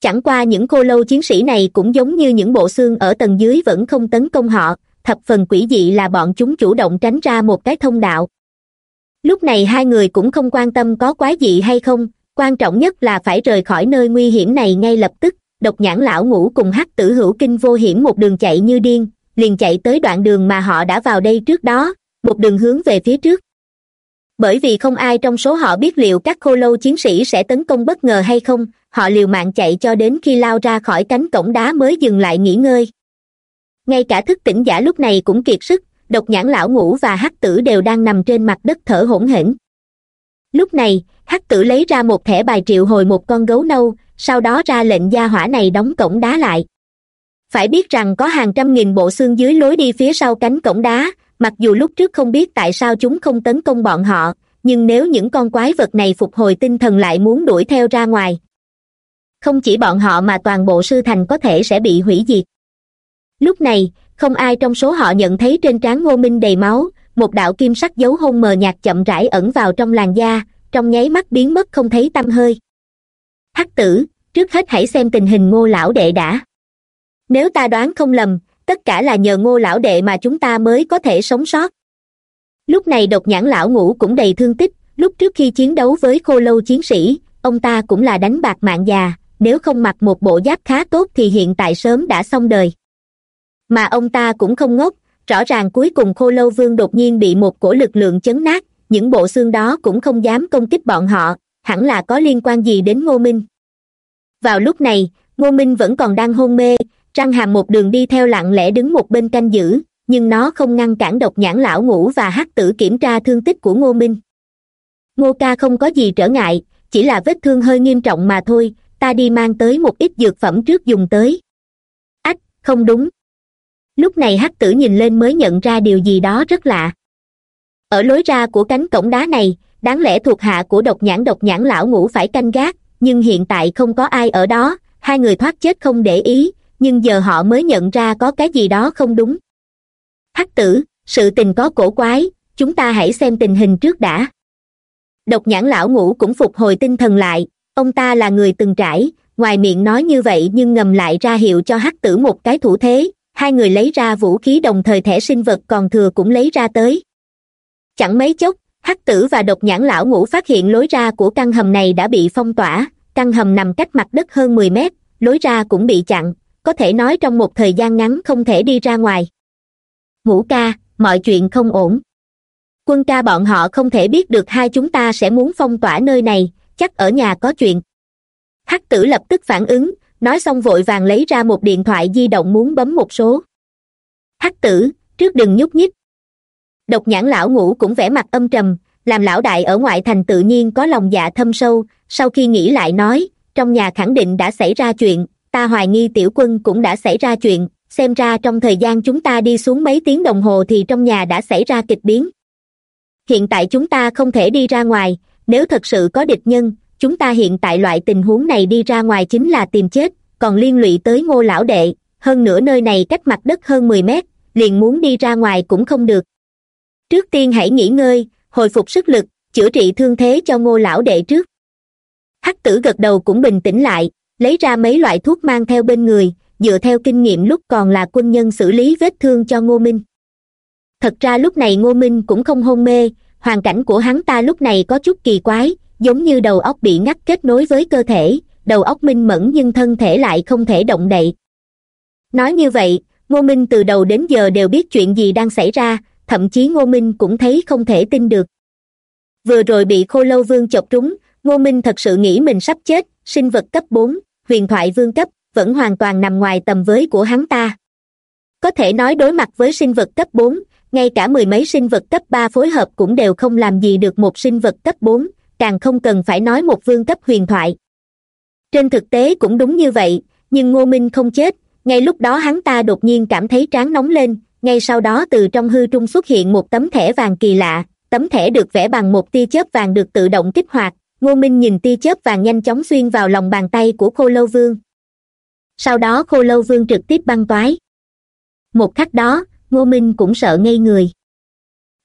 Speaker 1: Chẳng qua những khô lâu chiến sĩ này cũng giống như những bộ xương ở tầng dưới vẫn không tấn công họ, thập phần quỷ dị là bọn chúng chủ động tránh ra một cái thông đạo. Lúc này hai người cũng không quan tâm có quái dị hay không quan trọng nhất là phải rời khỏi nơi nguy hiểm này ngay lập tức. Độc nhãn lão ngủ cùng hắc tử hữu kinh vô hiểm một đường chạy như điên, liền chạy tới đoạn đường mà họ đã vào đây trước đó, một đường hướng về phía trước. Bởi vì không ai trong số họ biết liệu các khô lâu chiến sĩ sẽ tấn công bất ngờ hay không, họ liều mạng chạy cho đến khi lao ra khỏi cánh cổng đá mới dừng lại nghỉ ngơi. Ngay cả thức tỉnh giả lúc này cũng kiệt sức, độc nhãn lão ngủ và hắc tử đều đang nằm trên mặt đất thở hổn hển lúc này, hắc tử lấy ra một thẻ bài triệu hồi một con gấu nâu, sau đó ra lệnh gia hỏa này đóng cổng đá lại. Phải biết rằng có hàng trăm nghìn bộ xương dưới lối đi phía sau cánh cổng đá, mặc dù lúc trước không biết tại sao chúng không tấn công bọn họ, nhưng nếu những con quái vật này phục hồi tinh thần lại muốn đuổi theo ra ngoài. Không chỉ bọn họ mà toàn bộ sư thành có thể sẽ bị hủy diệt. Lúc này, không ai trong số họ nhận thấy trên trán ngô minh đầy máu một đạo kim sắc dấu hôn mờ nhạt chậm rãi ẩn vào trong làn da, trong nháy mắt biến mất không thấy tăm hơi. Hắc tử, trước hết hãy xem tình hình ngô lão đệ đã. Nếu ta đoán không lầm, tất cả là nhờ ngô lão đệ mà chúng ta mới có thể sống sót. Lúc này độc nhãn lão ngũ cũng đầy thương tích, lúc trước khi chiến đấu với khô lâu chiến sĩ, ông ta cũng là đánh bạc mạng già, nếu không mặc một bộ giáp khá tốt thì hiện tại sớm đã xong đời. Mà ông ta cũng không ngốc rõ ràng cuối cùng khô lâu vương đột nhiên bị một cổ lực lượng chấn nát, những bộ xương đó cũng không dám công kích bọn họ, hẳn là có liên quan gì đến ngô minh. Vào lúc này, ngô minh vẫn còn đang hôn mê, răng hàm một đường đi theo lặng lẽ đứng một bên canh giữ, nhưng nó không ngăn cản độc nhãn lão ngủ và hắc tử kiểm tra thương tích của ngô minh. Ngô ca không có gì trở ngại, chỉ là vết thương hơi nghiêm trọng mà thôi, ta đi mang tới một ít dược phẩm trước dùng tới. Ách, không đúng lúc này hắc tử nhìn lên mới nhận ra điều gì đó rất lạ. Ở lối ra của cánh cổng đá này, đáng lẽ thuộc hạ của độc nhãn độc nhãn lão ngủ phải canh gác, nhưng hiện tại không có ai ở đó, hai người thoát chết không để ý, nhưng giờ họ mới nhận ra có cái gì đó không đúng. Hắc tử, sự tình có cổ quái, chúng ta hãy xem tình hình trước đã. Độc nhãn lão ngủ cũng phục hồi tinh thần lại, ông ta là người từng trải, ngoài miệng nói như vậy nhưng ngầm lại ra hiệu cho hắc tử một cái thủ thế hai người lấy ra vũ khí đồng thời thẻ sinh vật còn thừa cũng lấy ra tới. Chẳng mấy chốc, hắc tử và độc nhãn lão Ngũ phát hiện lối ra của căn hầm này đã bị phong tỏa. Căn hầm nằm cách mặt đất hơn mười mét, lối ra cũng bị chặn, có thể nói trong một thời gian ngắn không thể đi ra ngoài. Ngũ ca, mọi chuyện không ổn. Quân ca bọn họ không thể biết được hai chúng ta sẽ muốn phong tỏa nơi này, chắc ở nhà có chuyện. Hắc tử lập tức phản ứng nói xong vội vàng lấy ra một điện thoại di động muốn bấm một số. Hắc tử, trước đừng nhúc nhích. Độc nhãn lão ngủ cũng vẻ mặt âm trầm, làm lão đại ở ngoại thành tự nhiên có lòng dạ thâm sâu, sau khi nghĩ lại nói, trong nhà khẳng định đã xảy ra chuyện, ta hoài nghi tiểu quân cũng đã xảy ra chuyện, xem ra trong thời gian chúng ta đi xuống mấy tiếng đồng hồ thì trong nhà đã xảy ra kịch biến. Hiện tại chúng ta không thể đi ra ngoài, nếu thật sự có địch nhân chúng ta hiện tại loại tình huống này đi ra ngoài chính là tìm chết, còn liên lụy tới ngô lão đệ. Hơn nữa nơi này cách mặt đất hơn mười mét, liền muốn đi ra ngoài cũng không được. Trước tiên hãy nghỉ ngơi, hồi phục sức lực, chữa trị thương thế cho ngô lão đệ trước. Hắc tử gật đầu cũng bình tĩnh lại, lấy ra mấy loại thuốc mang theo bên người, dựa theo kinh nghiệm lúc còn là quân nhân xử lý vết thương cho ngô minh. Thật ra lúc này ngô minh cũng không hôn mê, hoàn cảnh của hắn ta lúc này có chút kỳ quái giống như đầu óc bị ngắt kết nối với cơ thể, đầu óc minh mẫn nhưng thân thể lại không thể động đậy. Nói như vậy, ngô minh từ đầu đến giờ đều biết chuyện gì đang xảy ra, thậm chí ngô minh cũng thấy không thể tin được. Vừa rồi bị khô lâu vương chọc trúng, ngô minh thật sự nghĩ mình sắp chết, sinh vật cấp bốn, huyền thoại vương cấp, vẫn hoàn toàn nằm ngoài tầm với của hắn ta. Có thể nói đối mặt với sinh vật cấp bốn, ngay cả mười mấy sinh vật cấp ba phối hợp cũng đều không làm gì được một sinh vật cấp bốn càng không cần phải nói một vương cấp huyền thoại. Trên thực tế cũng đúng như vậy, nhưng ngô minh không chết, ngay lúc đó hắn ta đột nhiên cảm thấy trán nóng lên, ngay sau đó từ trong hư trung xuất hiện một tấm thẻ vàng kỳ lạ, tấm thẻ được vẽ bằng một tia chớp vàng được tự động kích hoạt, ngô minh nhìn tia chớp vàng nhanh chóng xuyên vào lòng bàn tay của khô lâu vương. Sau đó khô lâu vương trực tiếp băng toái. Một khắc đó, ngô minh cũng sợ ngây người.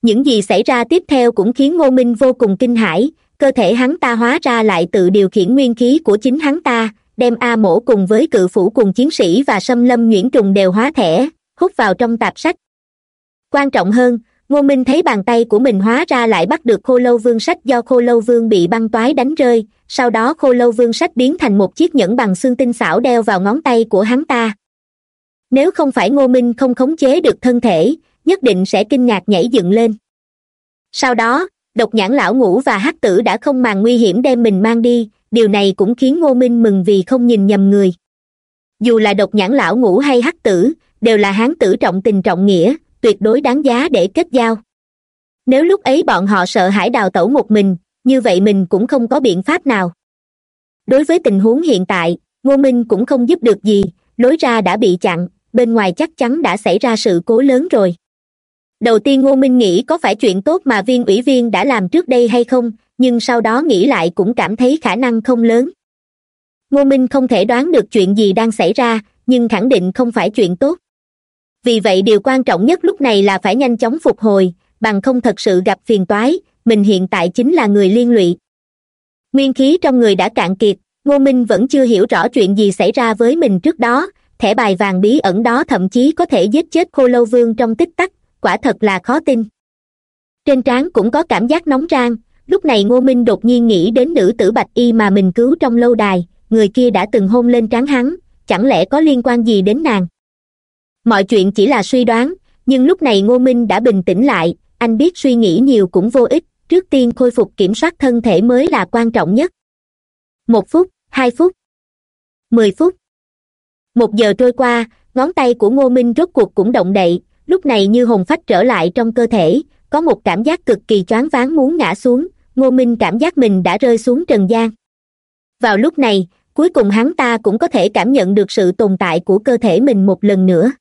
Speaker 1: Những gì xảy ra tiếp theo cũng khiến ngô minh vô cùng kinh hãi cơ thể hắn ta hóa ra lại tự điều khiển nguyên khí của chính hắn ta, đem a mổ cùng với cự phủ cùng chiến sĩ và xâm lâm nhuyễn trùng đều hóa thẻ hút vào trong tạp sách. Quan trọng hơn, ngô minh thấy bàn tay của mình hóa ra lại bắt được khô lâu vương sách do khô lâu vương bị băng toái đánh rơi, sau đó khô lâu vương sách biến thành một chiếc nhẫn bằng xương tinh xảo đeo vào ngón tay của hắn ta. Nếu không phải ngô minh không khống chế được thân thể, nhất định sẽ kinh ngạc nhảy dựng lên. Sau đó độc nhãn lão ngũ và hắc tử đã không màng nguy hiểm đem mình mang đi, điều này cũng khiến ngô minh mừng vì không nhìn nhầm người. Dù là độc nhãn lão ngũ hay hắc tử, đều là hán tử trọng tình trọng nghĩa, tuyệt đối đáng giá để kết giao. Nếu lúc ấy bọn họ sợ hãi đào tẩu một mình, như vậy mình cũng không có biện pháp nào. Đối với tình huống hiện tại, ngô minh cũng không giúp được gì, lối ra đã bị chặn, bên ngoài chắc chắn đã xảy ra sự cố lớn rồi đầu tiên ngô minh nghĩ có phải chuyện tốt mà viên ủy viên đã làm trước đây hay không, nhưng sau đó nghĩ lại cũng cảm thấy khả năng không lớn. Ngô minh không thể đoán được chuyện gì đang xảy ra, nhưng khẳng định không phải chuyện tốt. Vì vậy điều quan trọng nhất lúc này là phải nhanh chóng phục hồi, bằng không thật sự gặp phiền toái, mình hiện tại chính là người liên lụy. Nguyên khí trong người đã cạn kiệt, ngô minh vẫn chưa hiểu rõ chuyện gì xảy ra với mình trước đó, thẻ bài vàng bí ẩn đó thậm chí có thể giết chết khô lâu vương trong tích tắc quả thật là khó tin. Trên trán cũng có cảm giác nóng rang, lúc này ngô minh đột nhiên nghĩ đến nữ tử bạch y mà mình cứu trong lâu đài, người kia đã từng hôn lên trán hắn, chẳng lẽ có liên quan gì đến nàng? Mọi chuyện chỉ là suy đoán, nhưng lúc này ngô minh đã bình tĩnh lại, anh biết suy nghĩ nhiều cũng vô ích, trước tiên khôi phục kiểm soát thân thể mới là quan trọng nhất. Một phút, hai phút, mười phút. Một giờ trôi qua, ngón tay của ngô minh rốt cuộc cũng động đậy lúc này như hồn phách trở lại trong cơ thể, có một cảm giác cực kỳ choáng váng muốn ngã xuống, ngô minh cảm giác mình đã rơi xuống trần gian. Vào lúc này, cuối cùng hắn ta cũng có thể cảm nhận được sự tồn tại của cơ thể mình một lần nữa.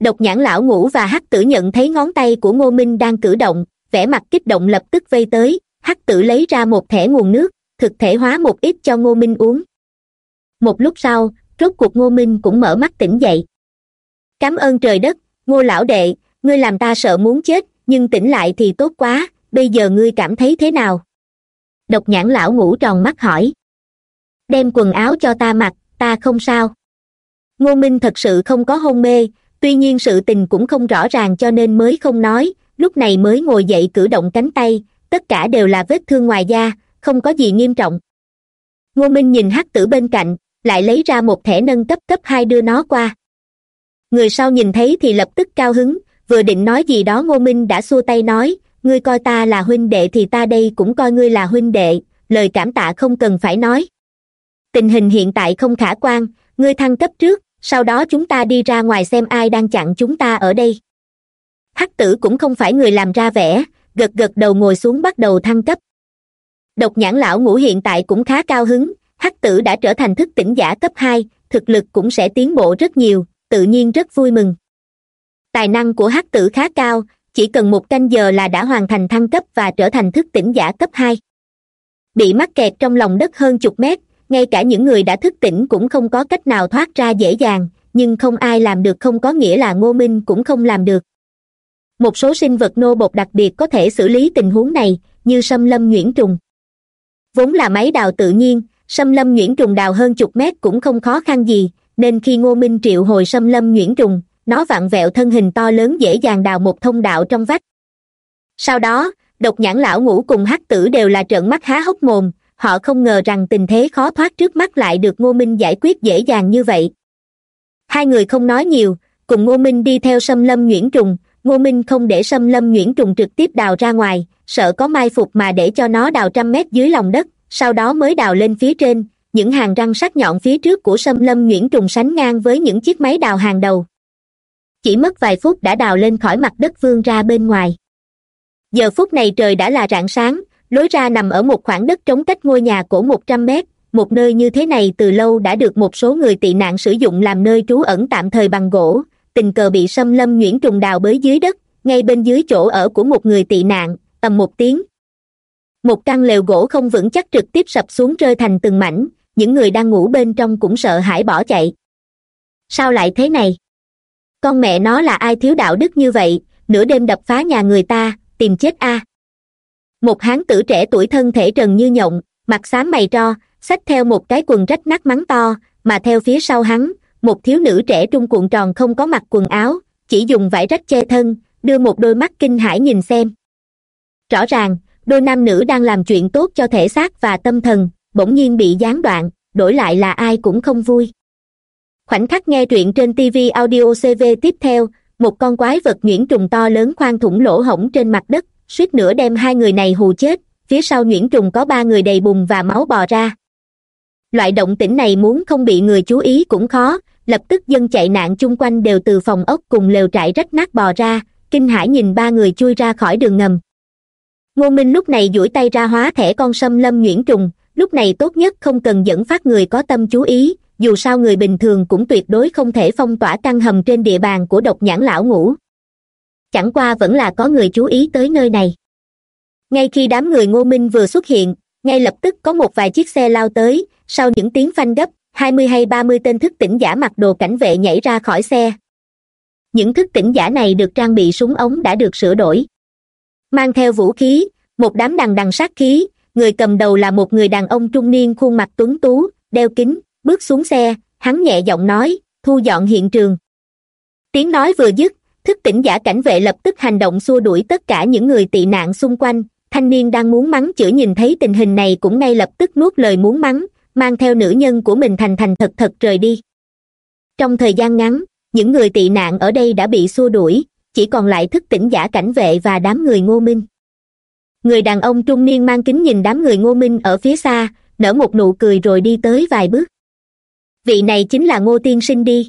Speaker 1: Độc nhãn lão ngủ và hắc tử nhận thấy ngón tay của ngô minh đang cử động, vẻ mặt kích động lập tức vây tới, hắc tử lấy ra một thẻ nguồn nước, thực thể hóa một ít cho ngô minh uống. Một lúc sau, rốt cuộc ngô minh cũng mở mắt tỉnh dậy. Cám ơn trời đất ngô lão đệ, ngươi làm ta sợ muốn chết, nhưng tỉnh lại thì tốt quá, bây giờ ngươi cảm thấy thế nào? Độc nhãn lão ngủ tròn mắt hỏi. Đem quần áo cho ta mặc, ta không sao. Ngô minh thật sự không có hôn mê, tuy nhiên sự tình cũng không rõ ràng cho nên mới không nói, lúc này mới ngồi dậy cử động cánh tay, tất cả đều là vết thương ngoài da, không có gì nghiêm trọng. Ngô minh nhìn hắc tử bên cạnh, lại lấy ra một thẻ nâng cấp cấp hai đưa nó qua người sau nhìn thấy thì lập tức cao hứng, vừa định nói gì đó ngô minh đã xua tay nói, ngươi coi ta là huynh đệ thì ta đây cũng coi ngươi là huynh đệ, lời cảm tạ không cần phải nói. Tình hình hiện tại không khả quan, ngươi thăng cấp trước, sau đó chúng ta đi ra ngoài xem ai đang chặn chúng ta ở đây. Hắc tử cũng không phải người làm ra vẻ, gật gật đầu ngồi xuống bắt đầu thăng cấp. Độc nhãn lão ngũ hiện tại cũng khá cao hứng, hắc tử đã trở thành thức tỉnh giả cấp hai, thực lực cũng sẽ tiến bộ rất nhiều tự nhiên rất vui mừng. Tài năng của hắc tử khá cao, chỉ cần một canh giờ là đã hoàn thành thăng cấp và trở thành thức tỉnh giả cấp hai. Bị mắc kẹt trong lòng đất hơn chục mét, ngay cả những người đã thức tỉnh cũng không có cách nào thoát ra dễ dàng, nhưng không ai làm được, không có nghĩa là ngô minh cũng không làm được. Một số sinh vật nô bột đặc biệt có thể xử lý tình huống này, như xâm lâm nhuyễn trùng. Vốn là máy đào tự nhiên, xâm lâm nhuyễn trùng đào hơn chục mét cũng không khó khăn gì nên khi ngô minh triệu hồi xâm lâm nhuyễn trùng, nó vặn vẹo thân hình to lớn dễ dàng đào một thông đạo trong vách. Sau đó, độc nhãn lão ngũ cùng hắc tử đều là trợn mắt há hốc mồm, họ không ngờ rằng tình thế khó thoát trước mắt lại được ngô minh giải quyết dễ dàng như vậy. Hai người không nói nhiều, cùng ngô minh đi theo xâm lâm nhuyễn trùng, ngô minh không để xâm lâm nhuyễn trùng trực tiếp đào ra ngoài, sợ có mai phục mà để cho nó đào trăm mét dưới lòng đất, sau đó mới đào lên phía trên những hàng răng sắc nhọn phía trước của sâm lâm nhuyễn trùng sánh ngang với những chiếc máy đào hàng đầu. Chỉ mất vài phút đã đào lên khỏi mặt đất vươn ra bên ngoài. Giờ phút này trời đã là rạng sáng, lối ra nằm ở một khoảng đất trống cách ngôi nhà cổ một trăm mét, một nơi như thế này từ lâu đã được một số người tị nạn sử dụng làm nơi trú ẩn tạm thời bằng gỗ, tình cờ bị xâm lâm nhuyễn trùng đào bới dưới đất, ngay bên dưới chỗ ở của một người tị nạn tầm một tiếng. Một căn lều gỗ không vững chắc trực tiếp sập xuống rơi thành từng mảnh những người đang ngủ bên trong cũng sợ hãi bỏ chạy. Sao lại thế này? Con mẹ nó là ai thiếu đạo đức như vậy? Nửa đêm đập phá nhà người ta, tìm chết a. Một hán tử trẻ tuổi thân thể trần như nhộng, mặt xám mày tro, xách theo một cái quần rách nát mắng to, mà theo phía sau hắn, một thiếu nữ trẻ trung cuộn tròn không có mặc quần áo, chỉ dùng vải rách che thân, đưa một đôi mắt kinh hãi nhìn xem. Rõ ràng, đôi nam nữ đang làm chuyện tốt cho thể xác và tâm thần bỗng nhiên bị gián đoạn, đổi lại là ai cũng không vui. Khoảnh khắc nghe truyện trên tv audio cv tiếp theo, một con quái vật nhuyễn trùng to lớn khoan thủng lỗ hổng trên mặt đất, suýt nữa đem hai người này hù chết, phía sau nhuyễn trùng có ba người đầy bùn và máu bò ra. Loại động tĩnh này muốn không bị người chú ý cũng khó, lập tức dân chạy nạn chung quanh đều từ phòng ốc cùng lều trại rách nát bò ra, kinh hãi nhìn ba người chui ra khỏi đường ngầm. Ngô minh lúc này duỗi tay ra hóa thẻ con sâm lâm nhuyễn trùng lúc này tốt nhất không cần dẫn phát người có tâm chú ý, dù sao người bình thường cũng tuyệt đối không thể phong tỏa căn hầm trên địa bàn của độc nhãn lão ngũ. Chẳng qua vẫn là có người chú ý tới nơi này. Ngay khi đám người ngô minh vừa xuất hiện, ngay lập tức có một vài chiếc xe lao tới, sau những tiếng phanh gấp, hai mươi hay ba mươi tên thức tỉnh giả mặc đồ cảnh vệ nhảy ra khỏi xe. Những thức tỉnh giả này được trang bị súng ống đã được sửa đổi. Mang theo vũ khí, một đám đằng đằng sát khí người cầm đầu là một người đàn ông trung niên khuôn mặt tuấn tú, đeo kính, bước xuống xe, hắn nhẹ giọng nói, thu dọn hiện trường. Tiếng nói vừa dứt, thức tỉnh giả cảnh vệ lập tức hành động xua đuổi tất cả những người tị nạn xung quanh. Thanh niên đang muốn mắng chửi nhìn thấy tình hình này cũng ngay lập tức nuốt lời muốn mắng, mang theo nữ nhân của mình thành thành thật thật rời đi. Trong thời gian ngắn, những người tị nạn ở đây đã bị xua đuổi, chỉ còn lại thức tỉnh giả cảnh vệ và đám người ngô minh người đàn ông trung niên mang kính nhìn đám người ngô minh ở phía xa, nở một nụ cười rồi đi tới vài bước. Vị này chính là ngô tiên sinh đi.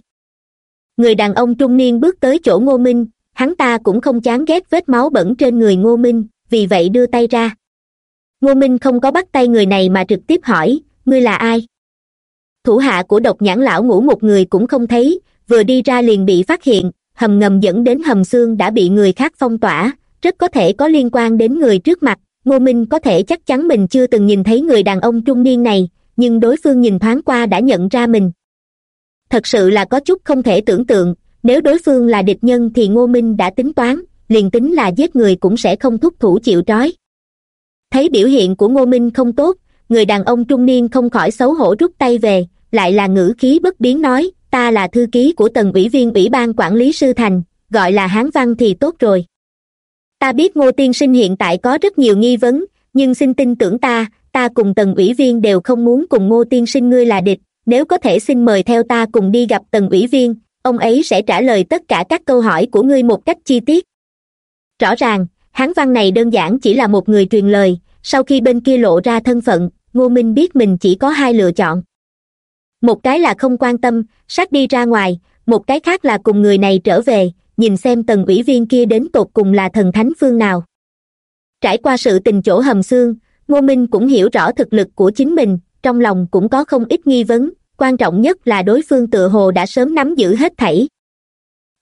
Speaker 1: Người đàn ông trung niên bước tới chỗ ngô minh, hắn ta cũng không chán ghét vết máu bẩn trên người ngô minh, vì vậy đưa tay ra. Ngô minh không có bắt tay người này mà trực tiếp hỏi, ngươi là ai? Thủ hạ của độc nhãn lão ngủ một người cũng không thấy, vừa đi ra liền bị phát hiện, hầm ngầm dẫn đến hầm xương đã bị người khác phong tỏa rất có thể có liên quan đến người trước mặt. Ngô minh có thể chắc chắn mình chưa từng nhìn thấy người đàn ông trung niên này, nhưng đối phương nhìn thoáng qua đã nhận ra mình. Thật sự là có chút không thể tưởng tượng, nếu đối phương là địch nhân thì ngô minh đã tính toán, liền tính là giết người cũng sẽ không thúc thủ chịu trói. Thấy biểu hiện của ngô minh không tốt, người đàn ông trung niên không khỏi xấu hổ rút tay về, lại là ngữ khí bất biến nói, ta là thư ký của tần ủy viên ủy ban quản lý sư thành, gọi là hán văn thì tốt rồi ta biết ngô tiên sinh hiện tại có rất nhiều nghi vấn, nhưng xin tin tưởng ta ta cùng tần ủy viên đều không muốn cùng ngô tiên sinh ngươi là địch. Nếu có thể xin mời theo ta cùng đi gặp tần ủy viên, ông ấy sẽ trả lời tất cả các câu hỏi của ngươi một cách chi tiết. Rõ ràng, hán văn này đơn giản chỉ là một người truyền lời, sau khi bên kia lộ ra thân phận, ngô minh biết mình chỉ có hai lựa chọn. Một cái là không quan tâm, sát đi ra ngoài, một cái khác là cùng người này trở về nhìn xem tần ủy viên kia đến tột cùng là thần thánh phương nào. Trải qua sự tình chỗ hầm xương, ngô minh cũng hiểu rõ thực lực của chính mình, trong lòng cũng có không ít nghi vấn, quan trọng nhất là đối phương tựa hồ đã sớm nắm giữ hết thảy.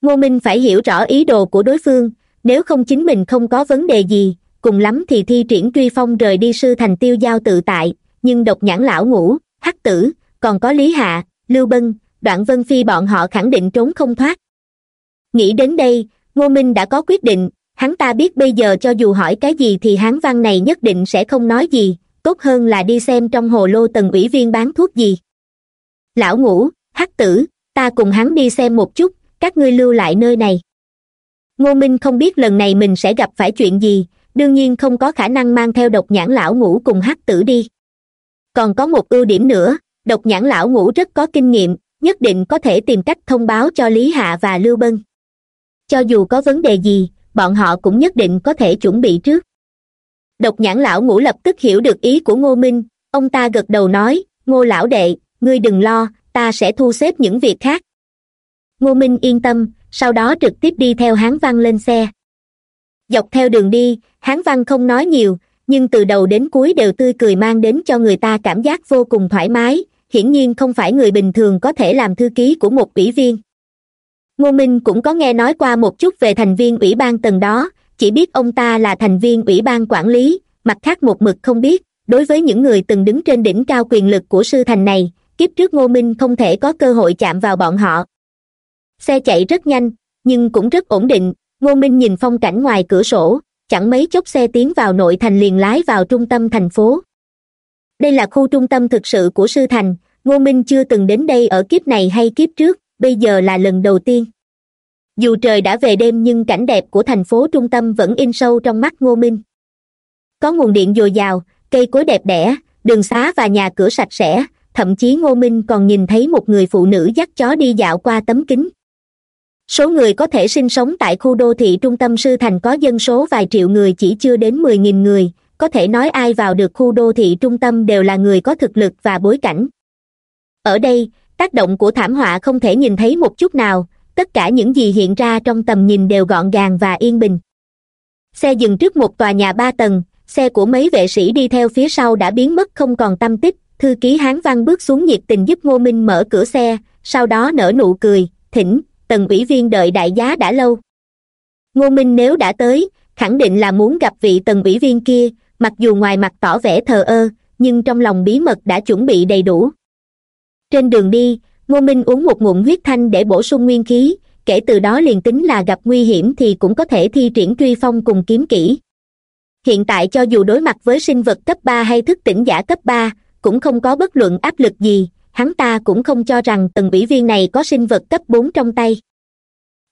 Speaker 1: Ngô minh phải hiểu rõ ý đồ của đối phương, nếu không chính mình không có vấn đề gì, cùng lắm thì thi triển truy phong rời đi sư thành tiêu giao tự tại, nhưng độc nhãn lão ngủ hắc tử, còn có lý hạ, lưu bân, đoạn vân phi bọn họ khẳng định trốn không thoát nghĩ đến đây, ngô minh đã có quyết định, hắn ta biết bây giờ cho dù hỏi cái gì thì hán văn này nhất định sẽ không nói gì, tốt hơn là đi xem trong hồ lô tần ủy viên bán thuốc gì. Lão ngũ hắc tử, ta cùng hắn đi xem một chút, các ngươi lưu lại nơi này. Ngô minh không biết lần này mình sẽ gặp phải chuyện gì, đương nhiên không có khả năng mang theo độc nhãn lão ngũ cùng hắc tử đi. Còn có một ưu điểm nữa, độc nhãn lão ngũ rất có kinh nghiệm, nhất định có thể tìm cách thông báo cho lý hạ và lưu bân cho dù có vấn đề gì, bọn họ cũng nhất định có thể chuẩn bị trước. Độc nhãn lão ngũ lập tức hiểu được ý của ngô minh. Ông ta gật đầu nói, ngô lão đệ, ngươi đừng lo, ta sẽ thu xếp những việc khác. Ngô minh yên tâm, sau đó trực tiếp đi theo hán văn lên xe. Dọc theo đường đi, hán văn không nói nhiều, nhưng từ đầu đến cuối đều tươi cười mang đến cho người ta cảm giác vô cùng thoải mái. Hiển nhiên không phải người bình thường có thể làm thư ký của một ủy viên ngô minh cũng có nghe nói qua một chút về thành viên ủy ban tầng đó, chỉ biết ông ta là thành viên ủy ban quản lý, mặt khác một mực không biết. Đối với những người từng đứng trên đỉnh cao quyền lực của sư thành này, kiếp trước ngô minh không thể có cơ hội chạm vào bọn họ. Xe chạy rất nhanh, nhưng cũng rất ổn định. Ngô minh nhìn phong cảnh ngoài cửa sổ, chẳng mấy chốc xe tiến vào nội thành liền lái vào trung tâm thành phố. Đây là khu trung tâm thực sự của sư thành, ngô minh chưa từng đến đây ở kiếp này hay kiếp trước bây giờ là lần đầu tiên. Dù trời đã về đêm nhưng cảnh đẹp của thành phố trung tâm vẫn in sâu trong mắt ngô minh. Có nguồn điện dồi dào, cây cối đẹp đẽ, đường xá và nhà cửa sạch sẽ, thậm chí ngô minh còn nhìn thấy một người phụ nữ dắt chó đi dạo qua tấm kính. Số người có thể sinh sống tại khu đô thị trung tâm sư thành có dân số vài triệu người chỉ chưa đến mười nghìn người, có thể nói ai vào được khu đô thị trung tâm đều là người có thực lực và bối cảnh. Ở đây tác động của thảm họa không thể nhìn thấy một chút nào, tất cả những gì hiện ra trong tầm nhìn đều gọn gàng và yên bình. Xe dừng trước một tòa nhà ba tầng, xe của mấy vệ sĩ đi theo phía sau đã biến mất không còn tâm tích, thư ký hán văn bước xuống nhiệt tình giúp ngô minh mở cửa xe, sau đó nở nụ cười, thỉnh tần ủy viên đợi đại giá đã lâu. Ngô minh nếu đã tới, khẳng định là muốn gặp vị tần ủy viên kia, mặc dù ngoài mặt tỏ vẻ thờ ơ, nhưng trong lòng bí mật đã chuẩn bị đầy đủ trên đường đi, ngô minh uống một ngụm huyết thanh để bổ sung nguyên khí, kể từ đó liền tính là gặp nguy hiểm thì cũng có thể thi triển truy phong cùng kiếm kỹ. Hiện tại cho dù đối mặt với sinh vật cấp ba hay thức tỉnh giả cấp ba, cũng không có bất luận áp lực gì, hắn ta cũng không cho rằng tầng ủy viên này có sinh vật cấp bốn trong tay.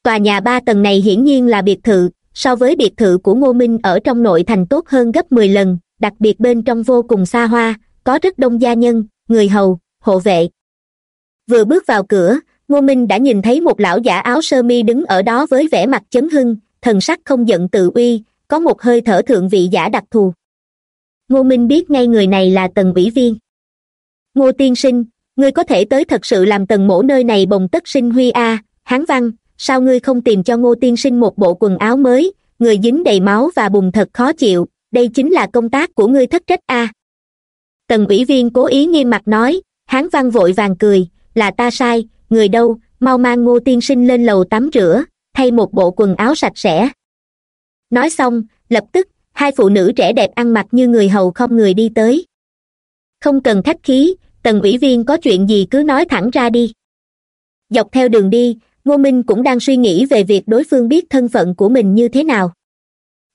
Speaker 1: Tòa nhà ba tầng này hiển nhiên là biệt thự, so với biệt thự của ngô minh ở trong nội thành tốt hơn gấp mười lần, đặc biệt bên trong vô cùng xa hoa, có rất đông gia nhân, người hầu, hộ vệ vừa bước vào cửa, ngô minh đã nhìn thấy một lão giả áo sơ mi đứng ở đó với vẻ mặt chấn hưng, thần sắc không giận tự uy, có một hơi thở thượng vị giả đặc thù. Ngô minh biết ngay người này là tần ủy viên. Ngô tiên sinh, ngươi có thể tới thật sự làm tần mổ nơi này bồng tất sinh huy a, hán văn, sao ngươi không tìm cho ngô tiên sinh một bộ quần áo mới, người dính đầy máu và bùn thật khó chịu, đây chính là công tác của ngươi thất trách a. Tần ủy viên cố ý nghiêm mặt nói, hán văn vội vàng cười là ta sai, người đâu, mau mang ngô tiên sinh lên lầu tắm rửa, thay một bộ quần áo sạch sẽ. Nói xong, lập tức, hai phụ nữ trẻ đẹp ăn mặc như người hầu không người đi tới. Không cần khách khí, tần ủy viên có chuyện gì cứ nói thẳng ra đi. Dọc theo đường đi, ngô minh cũng đang suy nghĩ về việc đối phương biết thân phận của mình như thế nào.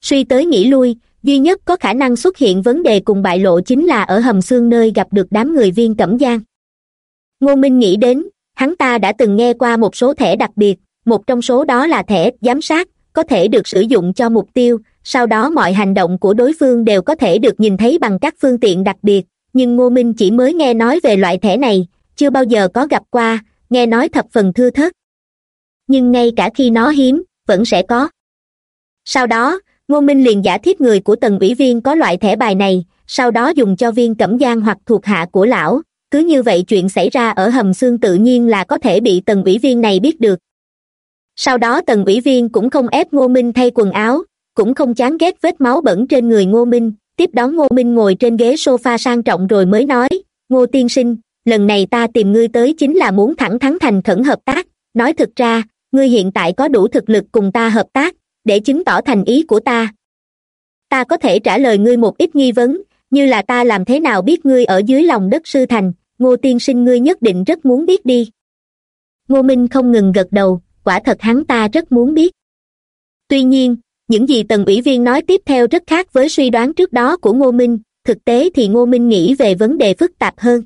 Speaker 1: Suy tới nghĩ lui, duy nhất có khả năng xuất hiện vấn đề cùng bại lộ chính là ở hầm xương nơi gặp được đám người viên cẩm giang ngô minh nghĩ đến, hắn ta đã từng nghe qua một số thẻ đặc biệt, một trong số đó là thẻ giám sát, có thể được sử dụng cho mục tiêu, sau đó mọi hành động của đối phương đều có thể được nhìn thấy bằng các phương tiện đặc biệt. Nhưng ngô minh chỉ mới nghe nói về loại thẻ này, chưa bao giờ có gặp qua, nghe nói thập phần thưa thớt. Nhưng ngay cả khi nó hiếm, vẫn sẽ có. Sau đó, ngô minh liền giả thiết người của tần ủy viên có loại thẻ bài này, sau đó dùng cho viên cẩm giang hoặc thuộc hạ của lão cứ như vậy chuyện xảy ra ở hầm xương tự nhiên là có thể bị tần ủy viên này biết được. Sau đó tần ủy viên cũng không ép ngô minh thay quần áo, cũng không chán ghét vết máu bẩn trên người ngô minh. Tiếp đón ngô minh ngồi trên ghế s o f a sang trọng rồi mới nói, ngô tiên sinh, lần này ta tìm ngươi tới chính là muốn thẳng thắn thành khẩn hợp tác. Nói thực ra, ngươi hiện tại có đủ thực lực cùng ta hợp tác để chứng tỏ thành ý của ta. Ta có thể trả lời ngươi một ít nghi vấn như là ta làm thế nào biết ngươi ở dưới lòng đất sư thành, ngô tiên sinh ngươi nhất định rất muốn biết đi. Ngô minh không ngừng gật đầu, quả thật hắn ta rất muốn biết. Tuy nhiên, những gì tần ủy viên nói tiếp theo rất khác với suy đoán trước đó của ngô minh, thực tế thì ngô minh nghĩ về vấn đề phức tạp hơn.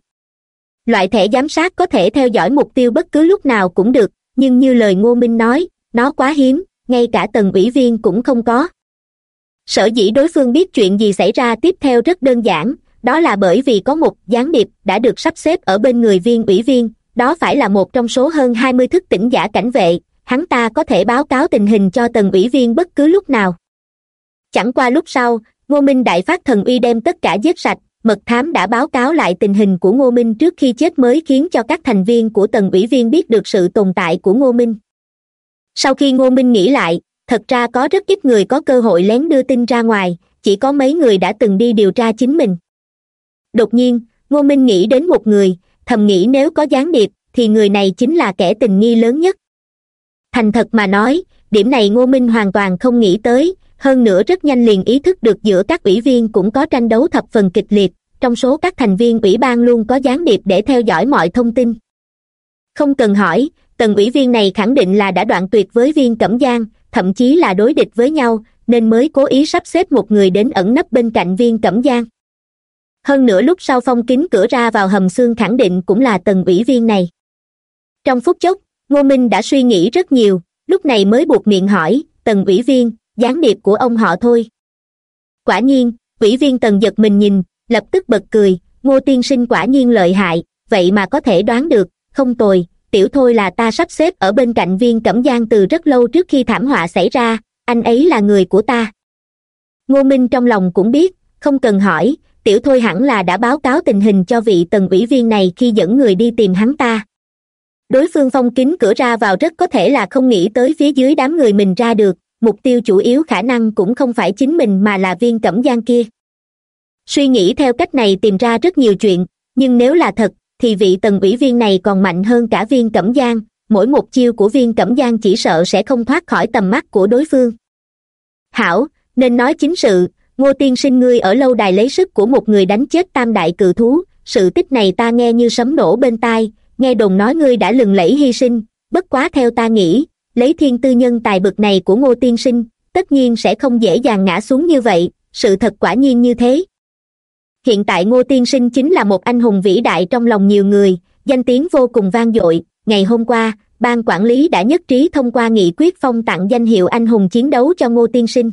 Speaker 1: Loại thẻ giám sát có thể theo dõi mục tiêu bất cứ lúc nào cũng được, nhưng như lời ngô minh nói, nó quá hiếm, ngay cả tần ủy viên cũng không có sở dĩ đối phương biết chuyện gì xảy ra tiếp theo rất đơn giản, đó là bởi vì có một gián điệp đã được sắp xếp ở bên người viên ủy viên, đó phải là một trong số hơn hai mươi thức tỉnh giả cảnh vệ, hắn ta có thể báo cáo tình hình cho tần ủy viên bất cứ lúc nào. Chẳng qua lúc sau, ngô minh đại phát thần uy đem tất cả giết sạch, mật thám đã báo cáo lại tình hình của ngô minh trước khi chết mới khiến cho các thành viên của tần ủy viên biết được sự tồn tại của ngô minh. Sau khi ngô minh nghĩ lại thật ra có rất ít người có cơ hội lén đưa tin ra ngoài, chỉ có mấy người đã từng đi điều tra chính mình. Đột nhiên, ngô minh nghĩ đến một người, thầm nghĩ nếu có gián điệp, thì người này chính là kẻ tình nghi lớn nhất. Thành thật mà nói, điểm này ngô minh hoàn toàn không nghĩ tới, hơn nữa rất nhanh liền ý thức được giữa các ủy viên cũng có tranh đấu thập phần kịch liệt, trong số các thành viên ủy ban luôn có gián điệp để theo dõi mọi thông tin. Không cần hỏi tần ủy viên này khẳng định là đã đoạn tuyệt với viên cẩm giang thậm chí là đối địch với nhau, nên mới cố ý sắp xếp một người đến ẩn nấp bên cạnh viên cẩm giang. Hơn nữa lúc sau phong kính cửa ra vào hầm xương khẳng định cũng là tần ủy viên này. Trong phút chốc, ngô minh đã suy nghĩ rất nhiều, lúc này mới buộc miệng hỏi, tần ủy viên, gián điệp của ông họ thôi. Quả nhiên, ủy viên tần giật mình nhìn, lập tức bật cười, ngô tiên sinh quả nhiên lợi hại, vậy mà có thể đoán được, không tồi tiểu thôi là ta sắp xếp ở bên cạnh viên cẩm giang từ rất lâu trước khi thảm họa xảy ra, anh ấy là người của ta. Ngô minh trong lòng cũng biết, không cần hỏi, tiểu thôi hẳn là đã báo cáo tình hình cho vị tần ủy viên này khi dẫn người đi tìm hắn ta. Đối phương phong kính cửa ra vào rất có thể là không nghĩ tới phía dưới đám người mình ra được, mục tiêu chủ yếu khả năng cũng không phải chính mình mà là viên cẩm giang kia. Suy nghĩ theo cách này tìm ra rất nhiều chuyện, nhưng nếu là thật thì vị tần ủy viên này còn mạnh hơn cả viên cẩm giang, mỗi một chiêu của viên cẩm giang chỉ sợ sẽ không thoát khỏi tầm mắt của đối phương. Hảo, nên nói chính sự, ngô tiên sinh ngươi ở lâu đài lấy sức của một người đánh chết tam đại cự thú, sự tích này ta nghe như sấm nổ bên tai, nghe đồn nói ngươi đã lừng lẫy hy sinh, bất quá theo ta nghĩ, lấy thiên tư nhân tài bực này của ngô tiên sinh, tất nhiên sẽ không dễ dàng ngã xuống như vậy, sự thật quả nhiên như thế hiện tại ngô tiên sinh chính là một anh hùng vĩ đại trong lòng nhiều người, danh tiếng vô cùng vang dội. Ngày hôm qua, ban quản lý đã nhất trí thông qua nghị quyết phong tặng danh hiệu anh hùng chiến đấu cho ngô tiên sinh.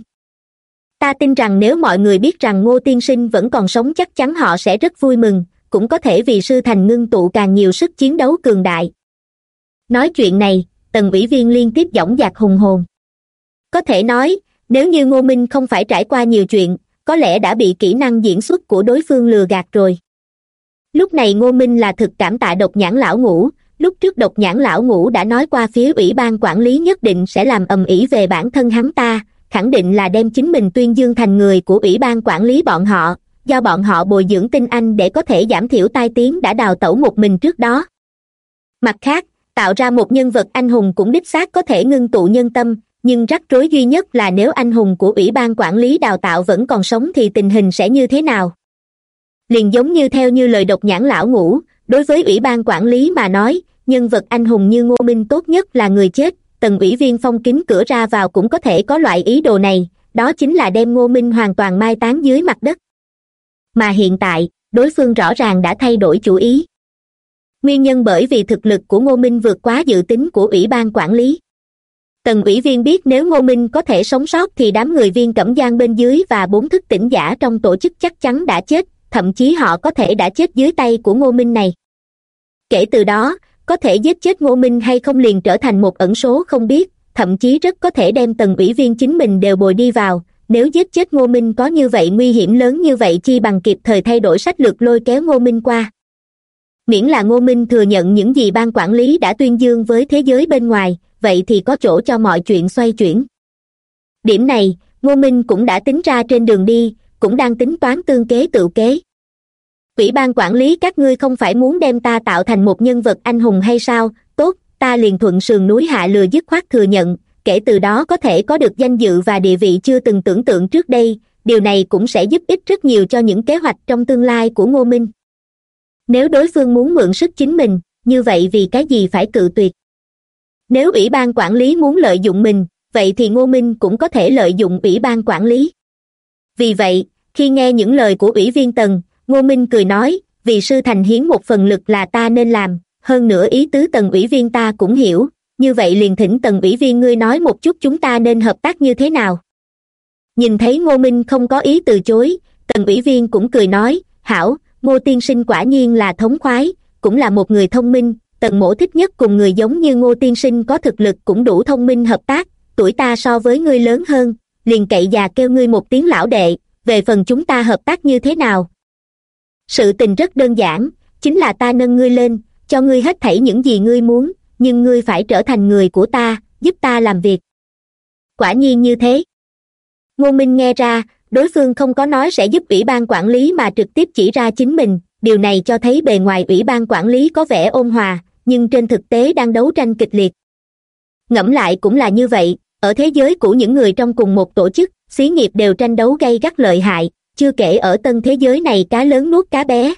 Speaker 1: Ta tin rằng nếu mọi người biết rằng ngô tiên sinh vẫn còn sống chắc chắn họ sẽ rất vui mừng, cũng có thể vì sư thành ngưng tụ càng nhiều sức chiến đấu cường đại. Nói chuyện này tần ủy viên liên tiếp dõng dạc hùng hồn. Có thể nói, nếu như ngô minh không phải trải qua nhiều chuyện có lẽ đã bị kỹ năng diễn xuất của đối phương lừa gạt rồi. Lúc này ngô minh là thực cảm tạ độc nhãn lão ngũ. Lúc trước độc nhãn lão ngũ đã nói qua phía ủy ban quản lý nhất định sẽ làm ầm ĩ về bản thân hắn ta, khẳng định là đem chính mình tuyên dương thành người của ủy ban quản lý bọn họ, do bọn họ bồi dưỡng tinh anh để có thể giảm thiểu tai tiếng đã đào tẩu một mình trước đó. Mặt khác, tạo ra một nhân vật anh hùng cũng đích xác có thể ngưng tụ nhân tâm nhưng rắc rối duy nhất là nếu anh hùng của ủy ban quản lý đào tạo vẫn còn sống thì tình hình sẽ như thế nào? Liền giống như theo như lời độc nhãn lão ngũ, đối với ủy ban quản lý mà nói, nhân vật anh hùng như ngô minh tốt nhất là người chết tần ủy viên phong kính cửa ra vào cũng có thể có loại ý đồ này, đó chính là đem ngô minh hoàn toàn mai táng dưới mặt đất. Mà hiện tại, đối phương rõ ràng đã thay đổi chủ ý. Nguyên nhân bởi vì thực lực của ngô minh vượt quá dự tính của ủy ban quản lý tần ủy viên biết nếu ngô minh có thể sống sót thì đám người viên cẩm giang bên dưới và bốn thức tỉnh giả trong tổ chức chắc chắn đã chết, thậm chí họ có thể đã chết dưới tay của ngô minh này. Kể từ đó, có thể giết chết ngô minh hay không liền trở thành một ẩn số không biết, thậm chí rất có thể đem tần ủy viên chính mình đều bồi đi vào. Nếu giết chết ngô minh có như vậy nguy hiểm lớn như vậy chi bằng kịp thời thay đổi sách lược lôi kéo ngô minh qua miễn là ngô minh thừa nhận những gì ban quản lý đã tuyên dương với thế giới bên ngoài, vậy thì có chỗ cho mọi chuyện xoay chuyển. Điểm này, ngô minh cũng đã tính ra trên đường đi, cũng đang tính toán tương kế tự kế. Ủy ban quản lý các ngươi không phải muốn đem ta tạo thành một nhân vật anh hùng hay sao? Tốt, ta liền thuận sườn núi hạ lừa dứt khoát thừa nhận, kể từ đó có thể có được danh dự và địa vị chưa từng tưởng tượng trước đây, điều này cũng sẽ giúp ích rất nhiều cho những kế hoạch trong tương lai của ngô minh nếu đối phương muốn mượn sức chính mình, như vậy vì cái gì phải cự tuyệt? Nếu ủy ban quản lý muốn lợi dụng mình, vậy thì ngô minh cũng có thể lợi dụng ủy ban quản lý. Vì vậy, khi nghe những lời của ủy viên tần, ngô minh cười nói, vì sư thành hiến một phần lực là ta nên làm, hơn nữa ý tứ tần ủy viên ta cũng hiểu, như vậy liền thỉnh tần ủy viên ngươi nói một chút chúng ta nên hợp tác như thế nào. Nhìn thấy ngô minh không có ý từ chối, tần ủy viên cũng cười nói, hảo ngô tiên sinh quả nhiên là thống khoái, cũng là một người thông minh, tần mổ thích nhất cùng người giống như ngô tiên sinh có thực lực cũng đủ thông minh hợp tác, tuổi ta so với ngươi lớn hơn, liền cậy già kêu ngươi một tiếng lão đệ, về phần chúng ta hợp tác như thế nào? Sự tình rất đơn giản, chính là ta nâng ngươi lên, cho ngươi hết thảy những gì ngươi muốn, nhưng ngươi phải trở thành người của ta, giúp ta làm việc. Quả nhiên như thế. Ngô minh nghe ra đối phương không có nói sẽ giúp ủy ban quản lý mà trực tiếp chỉ ra chính mình. Điều này cho thấy bề ngoài ủy ban quản lý có vẻ ôn hòa, nhưng trên thực tế đang đấu tranh kịch liệt. Ngẫm lại cũng là như vậy, ở thế giới của những người trong cùng một tổ chức, xí nghiệp đều tranh đấu gây gắt lợi hại, chưa kể ở tân thế giới này cá lớn nuốt cá bé.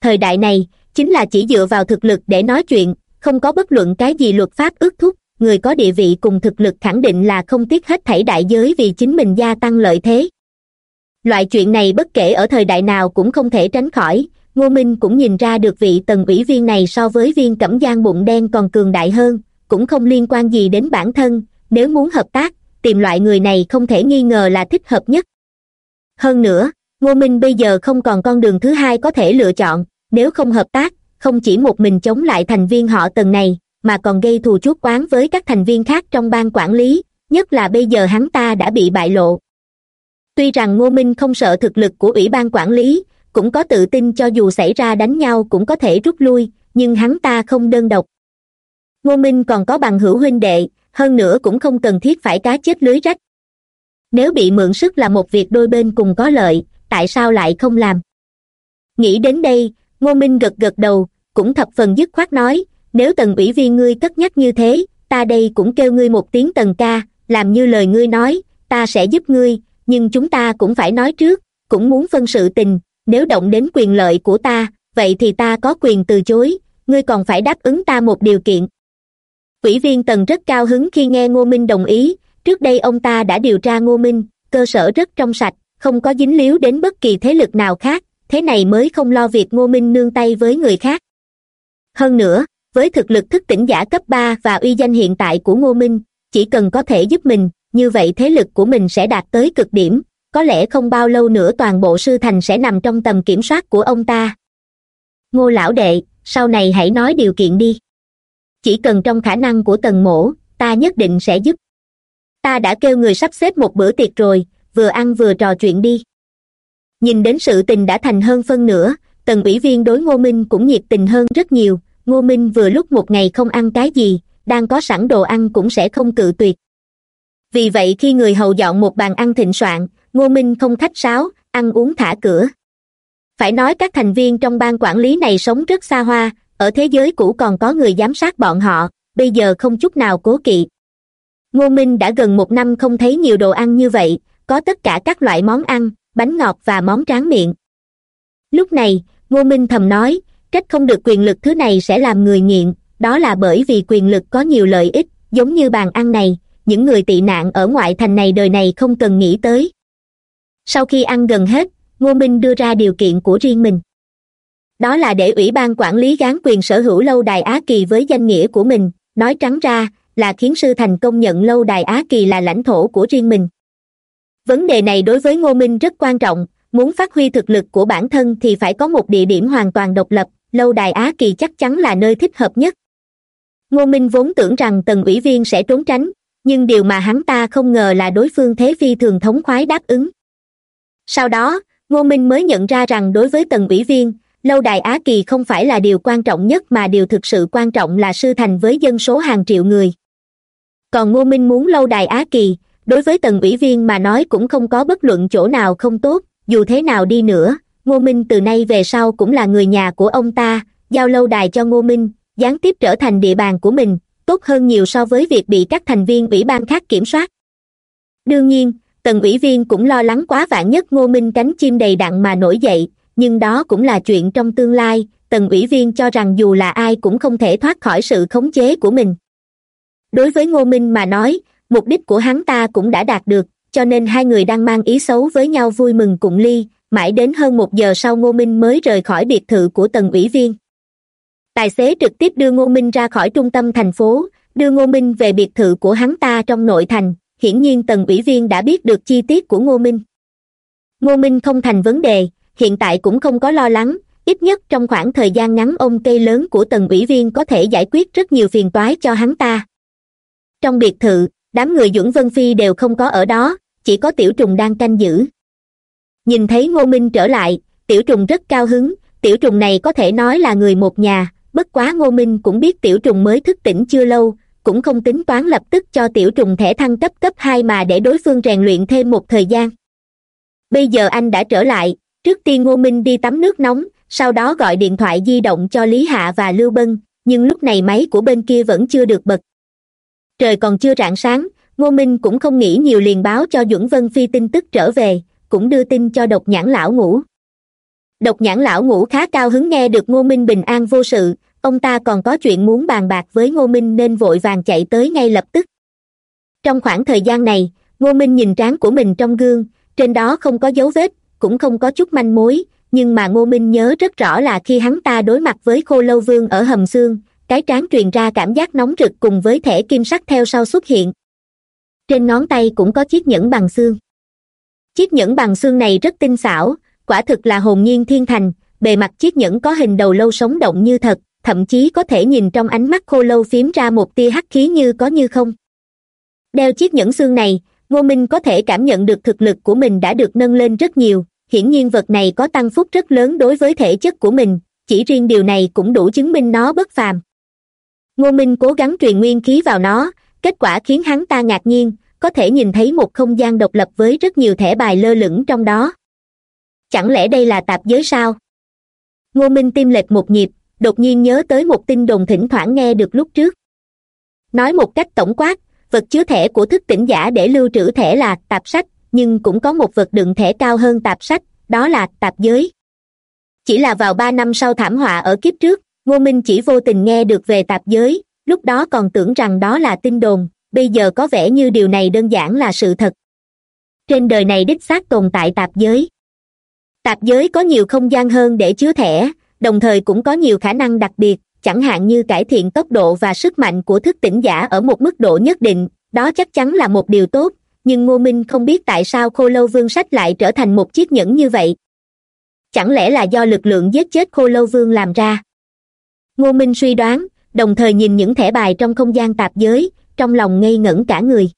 Speaker 1: Thời đại này, chính là chỉ dựa vào thực lực để nói chuyện, không có bất luận cái gì luật pháp ước thúc người có địa vị cùng thực lực khẳng định là không tiếc hết thảy đại giới vì chính mình gia tăng lợi thế. Loại chuyện này bất kể ở thời đại nào cũng không thể tránh khỏi. Ngô minh cũng nhìn ra được vị tần ủy viên này so với viên cẩm giang bụng đen còn cường đại hơn, cũng không liên quan gì đến bản thân. Nếu muốn hợp tác, tìm loại người này không thể nghi ngờ là thích hợp nhất. Hơn nữa, ngô minh bây giờ không còn con đường thứ hai có thể lựa chọn. Nếu không hợp tác, không chỉ một mình chống lại thành viên họ tần này mà còn gây thù chuốc oán với các thành viên khác trong ban quản lý, nhất là bây giờ hắn ta đã bị bại lộ. Tuy rằng ngô minh không sợ thực lực của ủy ban quản lý, cũng có tự tin cho dù xảy ra đánh nhau cũng có thể rút lui, nhưng hắn ta không đơn độc. Ngô minh còn có bằng hữu huynh đệ, hơn nữa cũng không cần thiết phải cá chết lưới rách. Nếu bị mượn sức là một việc đôi bên cùng có lợi, tại sao lại không làm? Nghĩ đến đây, ngô minh gật gật đầu, cũng thập phần dứt khoát nói nếu tần ủy viên ngươi cất nhắc như thế, ta đây cũng kêu ngươi một tiếng tần ca, làm như lời ngươi nói, ta sẽ giúp ngươi, nhưng chúng ta cũng phải nói trước, cũng muốn phân sự tình, nếu động đến quyền lợi của ta, vậy thì ta có quyền từ chối, ngươi còn phải đáp ứng ta một điều kiện. Ủy viên tần rất cao hứng khi nghe ngô minh đồng ý, trước đây ông ta đã điều tra ngô minh, cơ sở rất trong sạch, không có dính líu đến bất kỳ thế lực nào khác, thế này mới không lo việc ngô minh nương tay với người khác. Hơn nữa với thực lực thức tỉnh giả cấp ba và uy danh hiện tại của ngô minh, chỉ cần có thể giúp mình, như vậy thế lực của mình sẽ đạt tới cực điểm. Có lẽ không bao lâu nữa toàn bộ sư thành sẽ nằm trong tầm kiểm soát của ông ta. Ngô lão đệ, sau này hãy nói điều kiện đi. Chỉ cần trong khả năng của tần mổ ta nhất định sẽ giúp. Ta đã kêu người sắp xếp một bữa tiệc rồi, vừa ăn vừa trò chuyện đi. Nhìn đến sự tình đã thành hơn phân nửa, tần ủy viên đối ngô minh cũng nhiệt tình hơn rất nhiều ngô minh vừa lúc một ngày không ăn cái gì, đang có sẵn đồ ăn cũng sẽ không cự tuyệt. Vì vậy khi người hầu dọn một bàn ăn thịnh soạn, ngô minh không khách sáo, ăn uống thả cửa. Phải nói các thành viên trong ban quản lý này sống rất xa hoa, ở thế giới cũ còn có người giám sát bọn họ, bây giờ không chút nào cố kỵ. Ngô minh đã gần một năm không thấy nhiều đồ ăn như vậy, có tất cả các loại món ăn, bánh ngọt và món tráng miệng. Lúc này, ngô minh thầm nói trách không được quyền lực thứ này sẽ làm người nghiện, đó là bởi vì quyền lực có nhiều lợi ích, giống như bàn ăn này, những người tị nạn ở ngoại thành này đời này không cần nghĩ tới. Sau khi ăn gần hết, ngô minh đưa ra điều kiện của riêng mình. Đó là để ủy ban quản lý gán quyền sở hữu lâu đài á kỳ với danh nghĩa của mình, nói trắng ra, là khiến sư thành công nhận lâu đài á kỳ là lãnh thổ của riêng mình. Vấn đề này đối với ngô minh rất quan trọng, muốn phát huy thực lực của bản thân thì phải có một địa điểm hoàn toàn độc lập lâu đài á kỳ chắc chắn là nơi thích hợp nhất. Ngô minh vốn tưởng rằng tần ủy viên sẽ trốn tránh, nhưng điều mà hắn ta không ngờ là đối phương thế phi thường thống khoái đáp ứng. Sau đó, ngô minh mới nhận ra rằng đối với tần ủy viên, lâu đài á kỳ không phải là điều quan trọng nhất mà điều thực sự quan trọng là sư thành với dân số hàng triệu người. Còn ngô minh muốn lâu đài á kỳ, đối với tần ủy viên mà nói cũng không có bất luận chỗ nào không tốt, dù thế nào đi nữa ngô minh từ nay về sau cũng là người nhà của ông ta, giao lâu đài cho ngô minh, gián tiếp trở thành địa bàn của mình, tốt hơn nhiều so với việc bị các thành viên ủy ban khác kiểm soát. Đương nhiên tần ủy viên cũng lo lắng quá vạn nhất ngô minh cánh chim đầy đặn mà nổi dậy, nhưng đó cũng là chuyện trong tương lai tần ủy viên cho rằng dù là ai cũng không thể thoát khỏi sự khống chế của mình. Đối với ngô minh mà nói, mục đích của hắn ta cũng đã đạt được, cho nên hai người đang mang ý xấu với nhau vui mừng cùng ly mãi đến hơn một giờ sau ngô minh mới rời khỏi biệt thự của tần ủy viên. Tài xế trực tiếp đưa ngô minh ra khỏi trung tâm thành phố, đưa ngô minh về biệt thự của hắn ta trong nội thành. Hiển nhiên tần ủy viên đã biết được chi tiết của ngô minh. Ngô minh không thành vấn đề, hiện tại cũng không có lo lắng. Ít nhất trong khoảng thời gian ngắn ông cây lớn của tần ủy viên có thể giải quyết rất nhiều phiền toái cho hắn ta. Trong biệt thự, đám người dưỡng vân phi đều không có ở đó, chỉ có tiểu trùng đang canh giữ nhìn thấy ngô minh trở lại, tiểu trùng rất cao hứng. Tiểu trùng này có thể nói là người một nhà, bất quá ngô minh cũng biết tiểu trùng mới thức tỉnh chưa lâu, cũng không tính toán lập tức cho tiểu trùng thẻ thăng cấp cấp hai mà để đối phương rèn luyện thêm một thời gian. Bây giờ anh đã trở lại, trước tiên ngô minh đi tắm nước nóng, sau đó gọi điện thoại di động cho lý hạ và lưu bân, nhưng lúc này máy của bên kia vẫn chưa được bật. Trời còn chưa rạng sáng, ngô minh cũng không nghĩ nhiều liền báo cho duẩn vân phi tin tức trở về cũng đưa tin cho độc nhãn lão ngủ độc nhãn lão ngủ khá cao hứng nghe được ngô minh bình an vô sự, ông ta còn có chuyện muốn bàn bạc với ngô minh nên vội vàng chạy tới ngay lập tức. Trong khoảng thời gian này, ngô minh nhìn trán của mình trong gương, trên đó không có dấu vết, cũng không có chút manh mối, nhưng mà ngô minh nhớ rất rõ là khi hắn ta đối mặt với khô lâu vương ở hầm xương, cái trán truyền ra cảm giác nóng rực cùng với thẻ kim sắc theo sau xuất hiện. Trên ngón tay cũng có chiếc nhẫn bằng xương chiếc nhẫn bằng xương này rất tinh xảo, quả thực là hồn nhiên thiên thành, bề mặt chiếc nhẫn có hình đầu lâu sống động như thật, thậm chí có thể nhìn trong ánh mắt khô lâu phím ra một tia hắc khí như có như không. Đeo chiếc nhẫn xương này, ngô minh có thể cảm nhận được thực lực của mình đã được nâng lên rất nhiều, hiển nhiên vật này có tăng phúc rất lớn đối với thể chất của mình, chỉ riêng điều này cũng đủ chứng minh nó bất phàm. Ngô minh cố gắng truyền nguyên khí vào nó, kết quả khiến hắn ta ngạc nhiên có thể nhìn thấy một không gian độc lập với rất nhiều thẻ bài lơ lửng trong đó. Chẳng lẽ đây là tạp giới sao? Ngô minh tim lệch một nhịp, đột nhiên nhớ tới một tin đồn thỉnh thoảng nghe được lúc trước. Nói một cách tổng quát, vật chứa thẻ của thức tỉnh giả để lưu trữ thẻ là tạp sách, nhưng cũng có một vật đựng thẻ cao hơn tạp sách, đó là tạp giới. Chỉ là vào ba năm sau thảm họa ở kiếp trước, ngô minh chỉ vô tình nghe được về tạp giới, lúc đó còn tưởng rằng đó là tin đồn bây giờ có vẻ như điều này đơn giản là sự thật. Trên đời này đích xác tồn tại tạp giới. Tạp giới có nhiều không gian hơn để chứa thẻ, đồng thời cũng có nhiều khả năng đặc biệt, chẳng hạn như cải thiện tốc độ và sức mạnh của thức tỉnh giả ở một mức độ nhất định, đó chắc chắn là một điều tốt, nhưng ngô minh không biết tại sao khô lâu vương sách lại trở thành một chiếc nhẫn như vậy. Chẳng lẽ là do lực lượng giết chết khô lâu vương làm ra? Ngô minh suy đoán, đồng thời nhìn những thẻ bài trong không gian tạp giới trong lòng ngây ngẩn cả người.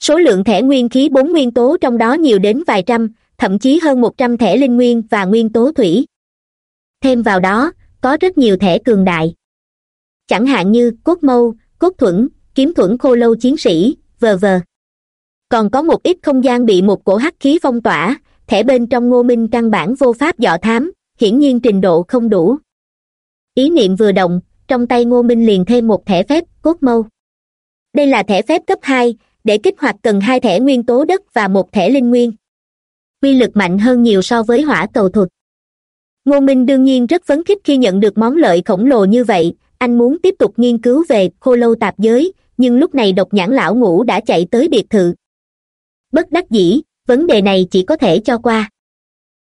Speaker 1: Số lượng thẻ nguyên khí bốn nguyên tố trong đó nhiều đến vài trăm, thậm chí hơn một trăm thẻ linh nguyên và nguyên tố thủy. Thêm vào đó, có rất nhiều thẻ cường đại. Chẳng hạn như cốt mâu, cốt thuẫn, kiếm thuẫn khô lâu chiến sĩ vờ vờ còn có một ít không gian bị một cổ hắc khí phong tỏa, thẻ bên trong ngô minh căn bản vô pháp dọ thám, hiển nhiên trình độ không đủ. Ý niệm vừa động, trong tay ngô minh liền thêm một thẻ phép, cốt mâu đây là thẻ phép cấp hai, để kích hoạt cần hai thẻ nguyên tố đất và một thẻ linh nguyên. Quy lực mạnh hơn nhiều so với hỏa cầu thuật. Ngô minh đương nhiên rất phấn khích khi nhận được món lợi khổng lồ như vậy, anh muốn tiếp tục nghiên cứu về khô lâu tạp giới, nhưng lúc này độc nhãn lão ngũ đã chạy tới biệt thự. Bất đắc dĩ, vấn đề này chỉ có thể cho qua.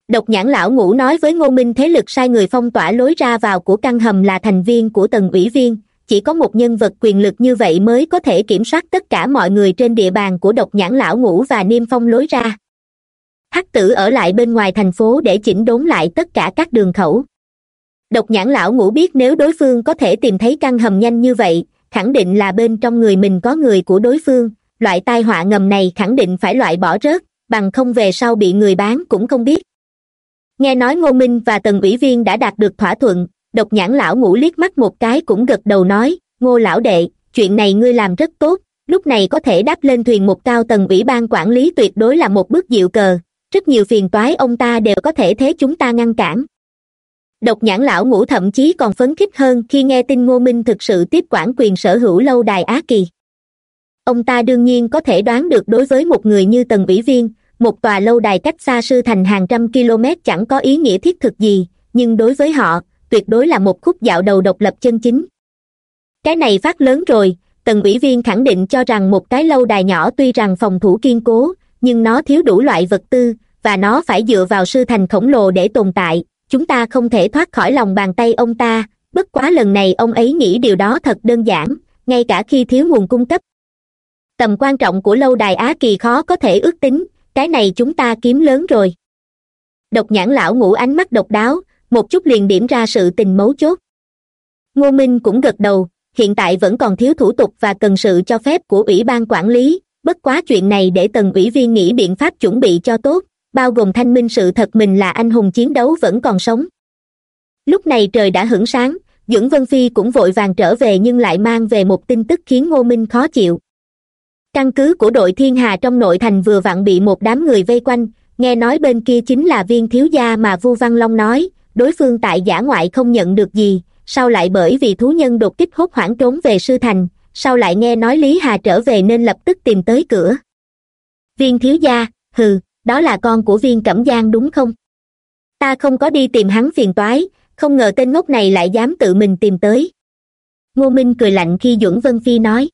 Speaker 1: Độc nhãn lão ngũ nói với ngô minh thế lực sai người phong tỏa lối ra vào của căn hầm là thành viên của tầng ủy viên chỉ có một nhân vật quyền lực như vậy mới có thể kiểm soát tất cả mọi người trên địa bàn của độc nhãn lão ngũ và niêm phong lối ra. Hắc tử ở lại bên ngoài thành phố để chỉnh đốn lại tất cả các đường khẩu. Độc nhãn lão ngũ biết nếu đối phương có thể tìm thấy căn hầm nhanh như vậy, khẳng định là bên trong người mình có người của đối phương. Loại tai họa ngầm này khẳng định phải loại bỏ rớt, bằng không về sau bị người bán cũng không biết. Nghe nói ngô minh và tần ủy viên đã đạt được thỏa thuận độc nhãn lão ngủ liếc mắt một cái cũng gật đầu nói, ngô lão đệ, chuyện này ngươi làm rất tốt, lúc này có thể đáp lên thuyền một cao tầng ủy ban quản lý tuyệt đối là một bước diệu cờ, rất nhiều phiền toái ông ta đều có thể thế chúng ta ngăn cản. Độc nhãn lão ngũ thậm chí còn phấn khích hơn khi nghe tin ngô minh thực sự tiếp quản quyền sở hữu lâu đài á kỳ. Ông ta đương nhiên có thể đoán được đối với một người như tần ủy viên, một tòa lâu đài cách xa sư thành hàng trăm km chẳng có ý nghĩa thiết thực gì, nhưng đối với họ tuyệt đối là một khúc dạo đầu độc lập chân chính. Cái này phát lớn rồi tần ủy viên khẳng định cho rằng một cái lâu đài nhỏ tuy rằng phòng thủ kiên cố, nhưng nó thiếu đủ loại vật tư, và nó phải dựa vào sư thành khổng lồ để tồn tại. Chúng ta không thể thoát khỏi lòng bàn tay ông ta, bất quá lần này ông ấy nghĩ điều đó thật đơn giản, ngay cả khi thiếu nguồn cung cấp. Tầm quan trọng của lâu đài á kỳ khó có thể ước tính, cái này chúng ta kiếm lớn rồi. Độc nhãn lão ngủ ánh mắt độc đáo một chút liền điểm ra sự tình mấu chốt. Ngô minh cũng gật đầu, hiện tại vẫn còn thiếu thủ tục và cần sự cho phép của ủy ban quản lý, bất quá chuyện này để tần ủy viên nghĩ biện pháp chuẩn bị cho tốt, bao gồm thanh minh sự thật mình là anh hùng chiến đấu vẫn còn sống. Lúc này trời đã hửng sáng dưỡng vân phi cũng vội vàng trở về nhưng lại mang về một tin tức khiến ngô minh khó chịu. Căn cứ của đội thiên hà trong nội thành vừa vặn bị một đám người vây quanh, nghe nói bên kia chính là viên thiếu gia mà vu văn long nói đối phương tại giả ngoại không nhận được gì, sao lại bởi vì thú nhân đột kích hốt hoảng trốn về sư thành, sao lại nghe nói lý hà trở về nên lập tức tìm tới cửa. Viên thiếu gia, hừ, đó là con của viên cẩm giang đúng không? Ta không có đi tìm hắn phiền toái, không ngờ tên ngốc này lại dám tự mình tìm tới. Ngô minh cười lạnh khi duẩn vân phi nói.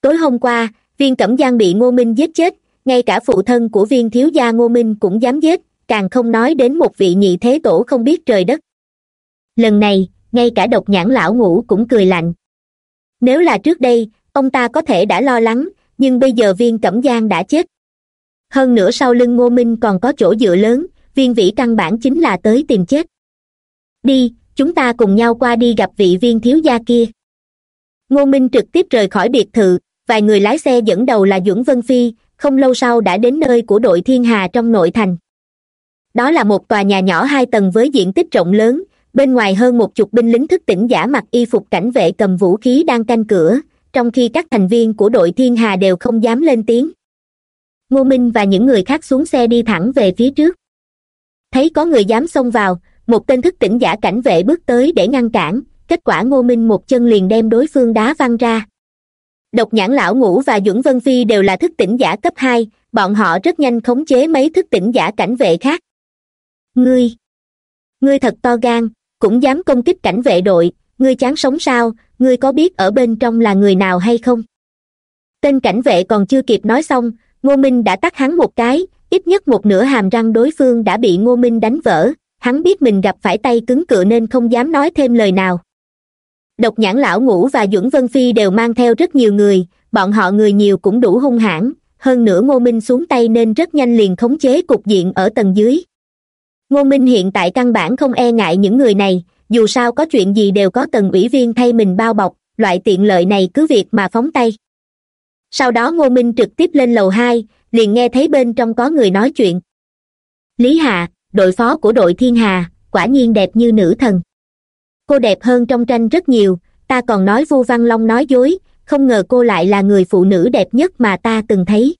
Speaker 1: Tối hôm qua, viên cẩm giang bị ngô minh giết chết, ngay cả phụ thân của viên thiếu gia ngô minh cũng dám giết càng không nói đến một vị nhị thế tổ không biết trời đất. Lần này, ngay cả độc nhãn lão ngũ cũng cười lạnh. Nếu là trước đây, ông ta có thể đã lo lắng, nhưng bây giờ viên cẩm giang đã chết. Hơn nữa sau lưng ngô minh còn có chỗ dựa lớn, viên vĩ căn bản chính là tới tìm chết. Đi, chúng ta cùng nhau qua đi gặp vị viên thiếu gia kia. Ngô minh trực tiếp rời khỏi biệt thự, vài người lái xe dẫn đầu là duẩn vân phi, không lâu sau đã đến nơi của đội thiên hà trong nội thành đó là một tòa nhà nhỏ hai tầng với diện tích rộng lớn, bên ngoài hơn một chục binh lính thức tỉnh giả mặc y phục cảnh vệ cầm vũ khí đang canh cửa, trong khi các thành viên của đội thiên hà đều không dám lên tiếng. Ngô minh và những người khác xuống xe đi thẳng về phía trước. Thấy có người dám xông vào, một tên thức tỉnh giả cảnh vệ bước tới để ngăn cản, kết quả ngô minh một chân liền đem đối phương đá văng ra. Độc nhãn lão ngũ và duẩn vân phi đều là thức tỉnh giả cấp hai, bọn họ rất nhanh khống chế mấy thức tỉnh giả cảnh vệ khác ngươi. Ngươi thật to gan, cũng dám công kích cảnh vệ đội, ngươi chán sống sao, ngươi có biết ở bên trong là người nào hay không? Tên cảnh vệ còn chưa kịp nói xong, ngô minh đã tắt hắn một cái, ít nhất một nửa hàm răng đối phương đã bị ngô minh đánh vỡ, hắn biết mình gặp phải tay cứng cựa nên không dám nói thêm lời nào. Độc nhãn lão ngũ và duẩn vân phi đều mang theo rất nhiều người, bọn họ người nhiều cũng đủ hung hãn, hơn nữa ngô minh xuống tay nên rất nhanh liền khống chế cục diện ở tầng dưới ngô minh hiện tại căn bản không e ngại những người này, dù sao có chuyện gì đều có tần ủy viên thay mình bao bọc, loại tiện lợi này cứ việc mà phóng tay. Sau đó ngô minh trực tiếp lên lầu hai, liền nghe thấy bên trong có người nói chuyện. Lý Hà, đội phó của đội thiên hà, quả nhiên đẹp như nữ thần. Cô đẹp hơn trong tranh rất nhiều, ta còn nói vu văn long nói dối, không ngờ cô lại là người phụ nữ đẹp nhất mà ta từng thấy.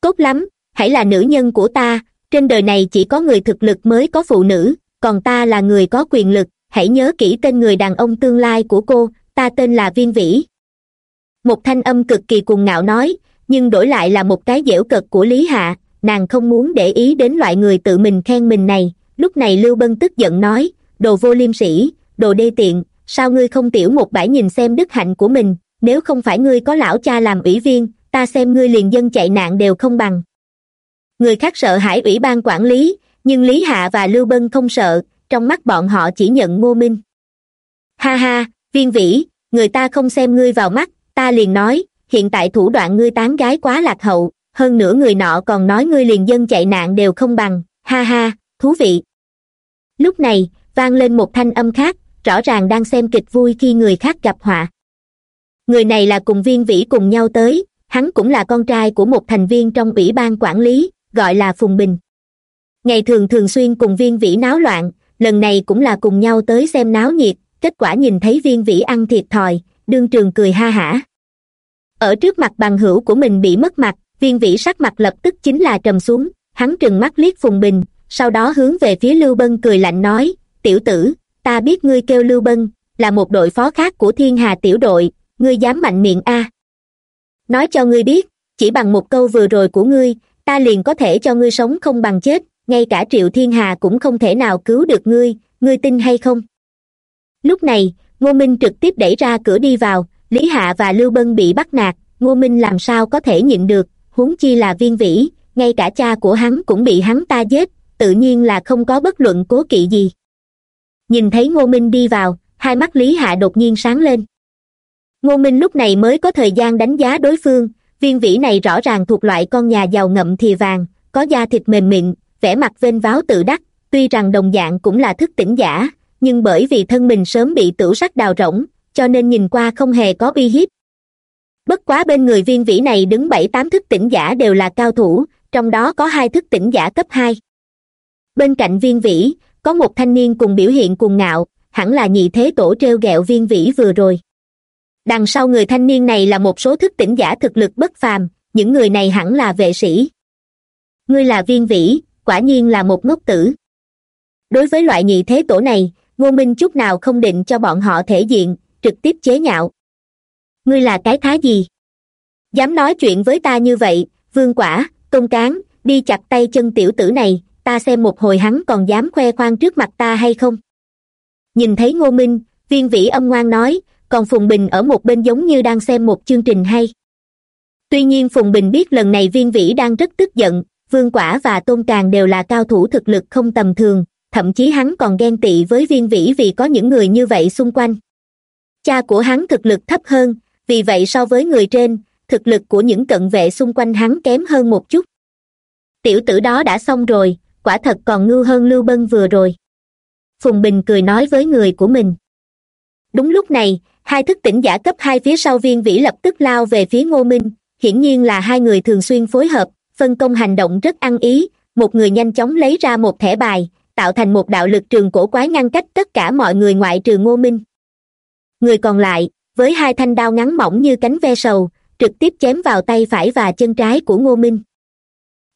Speaker 1: Tốt lắm, hãy là nữ nhân của ta trên đời này chỉ có người thực lực mới có phụ nữ, còn ta là người có quyền lực. Hãy nhớ kỹ tên người đàn ông tương lai của cô, ta tên là viên vĩ. Một thanh âm cực kỳ cuồng ngạo nói, nhưng đổi lại là một cái dễu cật của lý hạ, nàng không muốn để ý đến loại người tự mình khen mình này. Lúc này lưu bân tức giận nói, đồ vô liêm sĩ đồ đê tiện, sao ngươi không tiểu một bãi nhìn xem đức hạnh của mình? Nếu không phải ngươi có lão cha làm ủy viên, ta xem ngươi liền dân chạy nạn đều không bằng người khác sợ hãi ủy ban quản lý, nhưng lý hạ và lưu bân không sợ, trong mắt bọn họ chỉ nhận ngô minh. Ha ha, viên vĩ, người ta không xem ngươi vào mắt, ta liền nói, hiện tại thủ đoạn ngươi tán gái quá lạc hậu, hơn nữa người nọ còn nói ngươi liền dân chạy nạn đều không bằng, ha ha, thú vị. Lúc này, vang lên một thanh âm khác, rõ ràng đang xem kịch vui khi người khác gặp họa. Người này là cùng viên vĩ cùng nhau tới, hắn cũng là con trai của một thành viên trong ủy ban quản lý gọi là phùng bình. Ngày thường thường xuyên cùng viên vĩ náo loạn, lần này cũng là cùng nhau tới xem náo nhiệt, kết quả nhìn thấy viên vĩ ăn thiệt thòi, đương trường cười ha hả. Ở trước mặt bằng hữu của mình bị mất mặt, viên vĩ sắc mặt lập tức chính là trầm xuống, hắn trừng mắt liếc phùng bình, sau đó hướng về phía lưu bân cười lạnh nói, tiểu tử, ta biết ngươi kêu lưu bân, là một đội phó khác của thiên hà tiểu đội, ngươi dám mạnh miệng a. Nói cho ngươi biết, chỉ bằng một câu vừa rồi của ngươi ta liền có thể cho ngươi sống không bằng chết, ngay cả triệu thiên hà cũng không thể nào cứu được ngươi ngươi tin hay không? Lúc này, ngô minh trực tiếp đẩy ra cửa đi vào, lý hạ và lưu bân bị bắt nạt, ngô minh làm sao có thể nhịn được, huống chi là viên vĩ, ngay cả cha của hắn cũng bị hắn ta giết, tự nhiên là không có bất luận cố kỵ gì. Nhìn thấy ngô minh đi vào, hai mắt lý hạ đột nhiên sáng lên. Ngô minh lúc này mới có thời gian đánh giá đối phương viên vĩ này rõ ràng thuộc loại con nhà giàu ngậm thì vàng, có da thịt mềm mịn, vẻ mặt vênh váo tự đắc, tuy rằng đồng dạng cũng là thức tỉnh giả, nhưng bởi vì thân mình sớm bị tửu sắc đào rỗng, cho nên nhìn qua không hề có uy hiếp. Bất quá bên người viên vĩ này đứng bảy tám thức tỉnh giả đều là cao thủ, trong đó có hai thức tỉnh giả cấp hai. Bên cạnh viên vĩ, có một thanh niên cùng biểu hiện cuồng ngạo, hẳn là nhị thế tổ t r e o g ẹ o viên vĩ vừa rồi đằng sau người thanh niên này là một số thức tỉnh giả thực lực bất phàm, những người này hẳn là vệ sĩ. Ngươi là viên vĩ, quả nhiên là một ngốc tử. Đối với loại nhị thế tổ này, ngô minh chút nào không định cho bọn họ thể diện, trực tiếp chế nhạo. Ngươi là cái thái gì? Dám nói chuyện với ta như vậy, vương quả công cán, đi chặt tay chân tiểu tử này, ta xem một hồi hắn còn dám khoe khoang trước mặt ta hay không? Nhìn thấy ngô minh, viên vĩ âm ngoan nói còn phùng bình ở một bên giống như đang xem một chương trình hay. Tuy nhiên phùng bình biết lần này viên vĩ đang rất tức giận, vương quả và tôn càng đều là cao thủ thực lực không tầm thường, thậm chí hắn còn ghen tị với viên vĩ vì có những người như vậy xung quanh. Cha của hắn thực lực thấp hơn, vì vậy so với người trên, thực lực của những cận vệ xung quanh hắn kém hơn một chút. Tiểu tử đó đã xong rồi, quả thật còn ngưu hơn lưu bân vừa rồi. Phùng bình cười nói với người của mình đúng lúc này, hai thức tỉnh giả cấp hai phía sau viên vĩ lập tức lao về phía ngô minh. Hiển nhiên là hai người thường xuyên phối hợp, phân công hành động rất ăn ý. Một người nhanh chóng lấy ra một thẻ bài, tạo thành một đạo lực trường cổ quái ngăn cách tất cả mọi người ngoại trừ ngô minh. Người còn lại, với hai thanh đao ngắn mỏng như cánh ve sầu, trực tiếp chém vào tay phải và chân trái của ngô minh.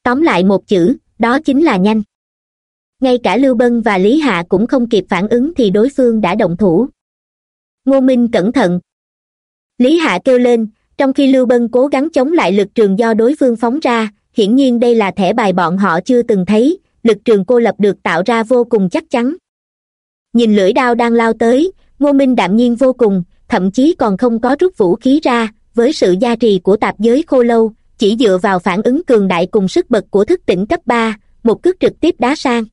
Speaker 1: Tóm lại một chữ, đó chính là nhanh. Ngay cả lưu bân và lý hạ cũng không kịp phản ứng thì đối phương đã động thủ ngô minh cẩn thận. Lý hạ kêu lên, trong khi lưu bân cố gắng chống lại lực trường do đối phương phóng ra, hiển nhiên đây là thẻ bài bọn họ chưa từng thấy, lực trường cô lập được tạo ra vô cùng chắc chắn. Nhìn lưỡi đao đang lao tới, ngô minh đạm nhiên vô cùng, thậm chí còn không có rút vũ khí ra, với sự gia trì của tạp giới khô lâu, chỉ dựa vào phản ứng cường đại cùng sức bật của thức tỉnh cấp ba, một cước trực tiếp đá sang.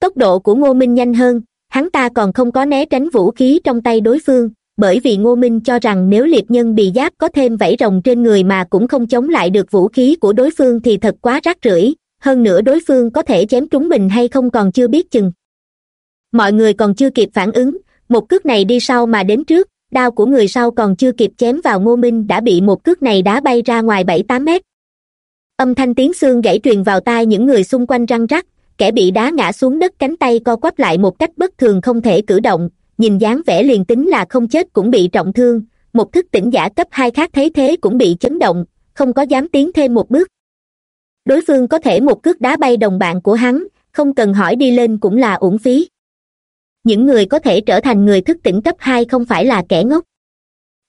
Speaker 1: Tốc độ của ngô minh nhanh hơn hắn ta còn không có né tránh vũ khí trong tay đối phương, bởi vì ngô minh cho rằng nếu liệt nhân bị giáp có thêm vảy rồng trên người mà cũng không chống lại được vũ khí của đối phương thì thật quá rác rưởi, hơn nữa đối phương có thể chém trúng mình hay không còn chưa biết chừng. Mọi người còn chưa kịp phản ứng, một cước này đi sau mà đến trước, đao của người sau còn chưa kịp chém vào ngô minh đã bị một cước này đá bay ra ngoài bảy tám mét. Âm thanh tiếng xương gãy truyền vào tai những người xung quanh răng rắc kẻ bị đá ngã xuống đất cánh tay co quắp lại một cách bất thường không thể cử động, nhìn dáng vẻ liền tính là không chết cũng bị trọng thương, một thức tỉnh giả cấp hai khác thấy thế cũng bị chấn động, không có dám tiến thêm một bước. Đối phương có thể một cước đá bay đồng bạn của hắn, không cần hỏi đi lên cũng là uổng phí. Những người có thể trở thành người thức tỉnh cấp hai không phải là kẻ ngốc.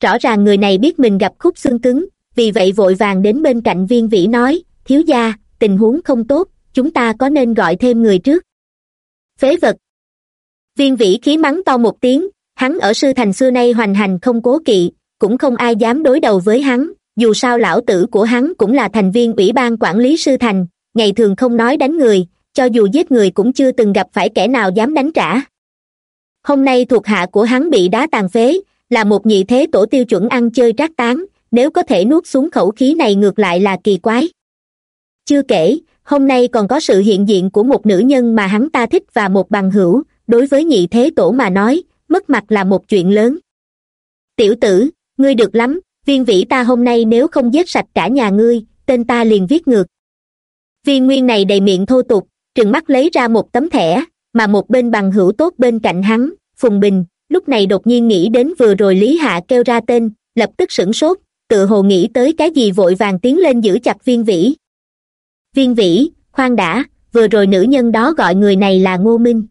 Speaker 1: Rõ ràng người này biết mình gặp khúc xương cứng, vì vậy vội vàng đến bên cạnh viên vĩ nói, thiếu gia, tình huống không tốt chúng ta có nên gọi thêm người trước? Phế vật. Viên vĩ khí mắng to một tiếng, hắn ở sư thành xưa nay hoành hành không cố kỵ, cũng không ai dám đối đầu với hắn, dù sao lão tử của hắn cũng là thành viên ủy ban quản lý sư thành, ngày thường không nói đánh người, cho dù giết người cũng chưa từng gặp phải kẻ nào dám đánh trả. Hôm nay thuộc hạ của hắn bị đá tàn phế, là một nhị thế tổ tiêu chuẩn ăn chơi trác tán, nếu có thể nuốt xuống khẩu khí này ngược lại là kỳ quái. Chưa kể hôm nay còn có sự hiện diện của một nữ nhân mà hắn ta thích và một bằng hữu. Đối với nhị thế tổ mà nói, mất mặt là một chuyện lớn. Tiểu tử, ngươi được lắm. Viên vĩ ta hôm nay nếu không giết sạch cả nhà ngươi, tên ta liền viết ngược. Viên nguyên này đầy miệng thô tục, trừng mắt lấy ra một tấm thẻ, mà một bên bằng hữu tốt bên cạnh hắn, phùng bình, lúc này đột nhiên nghĩ đến vừa rồi lý hạ kêu ra tên, lập tức sửng sốt, tự hồ nghĩ tới cái gì vội vàng tiến lên giữ chặt viên vĩ viên vĩ, khoan đã, vừa rồi nữ nhân đó gọi người này là ngô minh.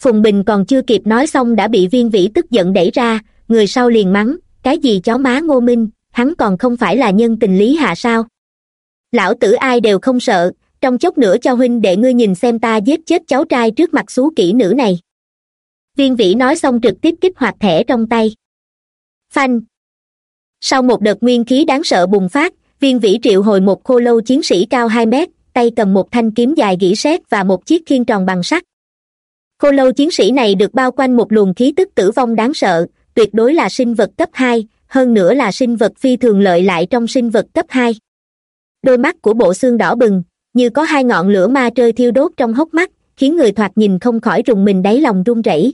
Speaker 1: Phùng bình còn chưa kịp nói xong đã bị viên vĩ tức giận đẩy ra, người sau liền mắng, cái gì chó má ngô minh, hắn còn không phải là nhân tình lý hạ sao? Lão tử ai đều không sợ, trong chốc nữa cho huynh để ngươi nhìn xem ta giết chết cháu trai trước mặt xú kỹ nữ này. Viên vĩ nói xong trực tiếp kích hoạt thẻ trong tay. Phanh. Sau một đợt nguyên khí đáng sợ bùng phát viên vĩ triệu hồi một khô lâu chiến sĩ cao hai mét, tay cầm một thanh kiếm dài gỉ sét và một chiếc khiên tròn bằng sắt. Khô lâu chiến sĩ này được bao quanh một luồng khí tức tử vong đáng sợ, tuyệt đối là sinh vật cấp hai, hơn nữa là sinh vật phi thường lợi lại trong sinh vật cấp hai. Đôi mắt của bộ xương đỏ bừng, như có hai ngọn lửa ma trơi thiêu đốt trong hốc mắt, khiến người thoạt nhìn không khỏi rùng mình đáy lòng run rẩy.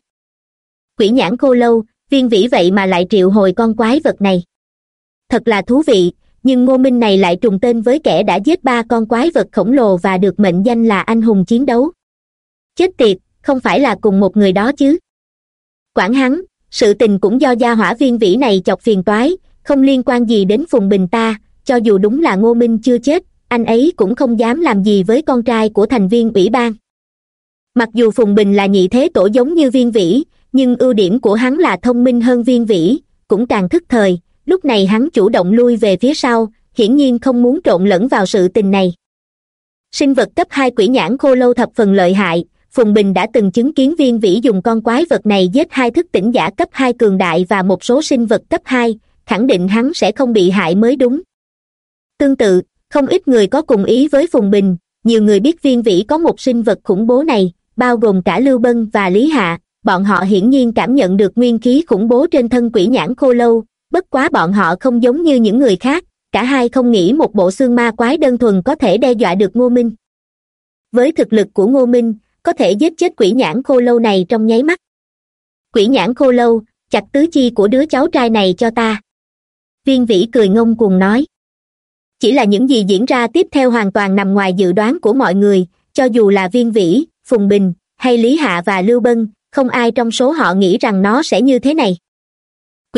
Speaker 1: Quỷ nhãn khô lâu, viên vĩ vậy mà lại triệu hồi con quái vật này. Thật là thú vị nhưng ngô minh này lại trùng tên với kẻ đã giết ba con quái vật khổng lồ và được mệnh danh là anh hùng chiến đấu. Chết tiệt, không phải là cùng một người đó chứ. Quản hắn sự tình cũng do gia hỏa viên vĩ này chọc phiền toái, không liên quan gì đến phùng bình ta, cho dù đúng là ngô minh chưa chết, anh ấy cũng không dám làm gì với con trai của thành viên ủy ban. Mặc dù phùng bình là nhị thế tổ giống như viên vĩ, nhưng ưu điểm của hắn là thông minh hơn viên vĩ, cũng càng thức thời lúc này hắn chủ động lui về phía sau, hiển nhiên không muốn trộn lẫn vào sự tình này. Sinh vật cấp hai quỷ nhãn khô lâu thập phần lợi hại, phùng bình đã từng chứng kiến viên vĩ dùng con quái vật này giết hai thức tỉnh giả cấp hai cường đại và một số sinh vật cấp hai, khẳng định hắn sẽ không bị hại mới đúng. Tương tự, không ít người có cùng ý với phùng bình, nhiều người biết viên vĩ có một sinh vật khủng bố này, bao gồm cả lưu bân và lý hạ, bọn họ hiển nhiên cảm nhận được nguyên khí khủng bố trên thân quỷ nhãn khô lâu bất quá bọn họ không giống như những người khác, cả hai không nghĩ một bộ xương ma quái đơn thuần có thể đe dọa được ngô minh. Với thực lực của ngô minh, có thể giết chết quỷ nhãn khô lâu này trong nháy mắt. Quỷ nhãn khô lâu, chặt tứ chi của đứa cháu trai này cho ta. Viên vĩ cười ngông cuồng nói. Chỉ là những gì diễn ra tiếp theo hoàn toàn nằm ngoài dự đoán của mọi người, cho dù là viên vĩ, phùng bình, hay lý hạ và lưu bân, không ai trong số họ nghĩ rằng nó sẽ như thế này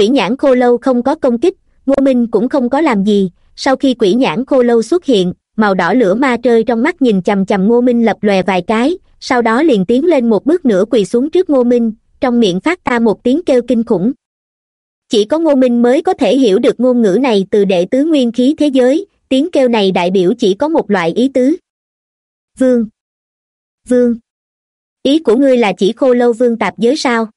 Speaker 1: quỷ nhãn khô lâu không có công kích, ngô minh cũng không có làm gì. Sau khi quỷ nhãn khô lâu xuất hiện, màu đỏ lửa ma trơi trong mắt nhìn chằm chằm ngô minh lập lòe vài cái, sau đó liền tiến lên một bước nữa quỳ xuống trước ngô minh, trong miệng phát ta một tiếng kêu kinh khủng. Chỉ có ngô minh mới có thể hiểu được ngôn ngữ này từ đệ tứ nguyên khí thế giới, tiếng kêu này đại biểu chỉ có một loại ý tứ. Vương. Vương. Ý của ngươi là chỉ khô lâu vương tạp giới sao?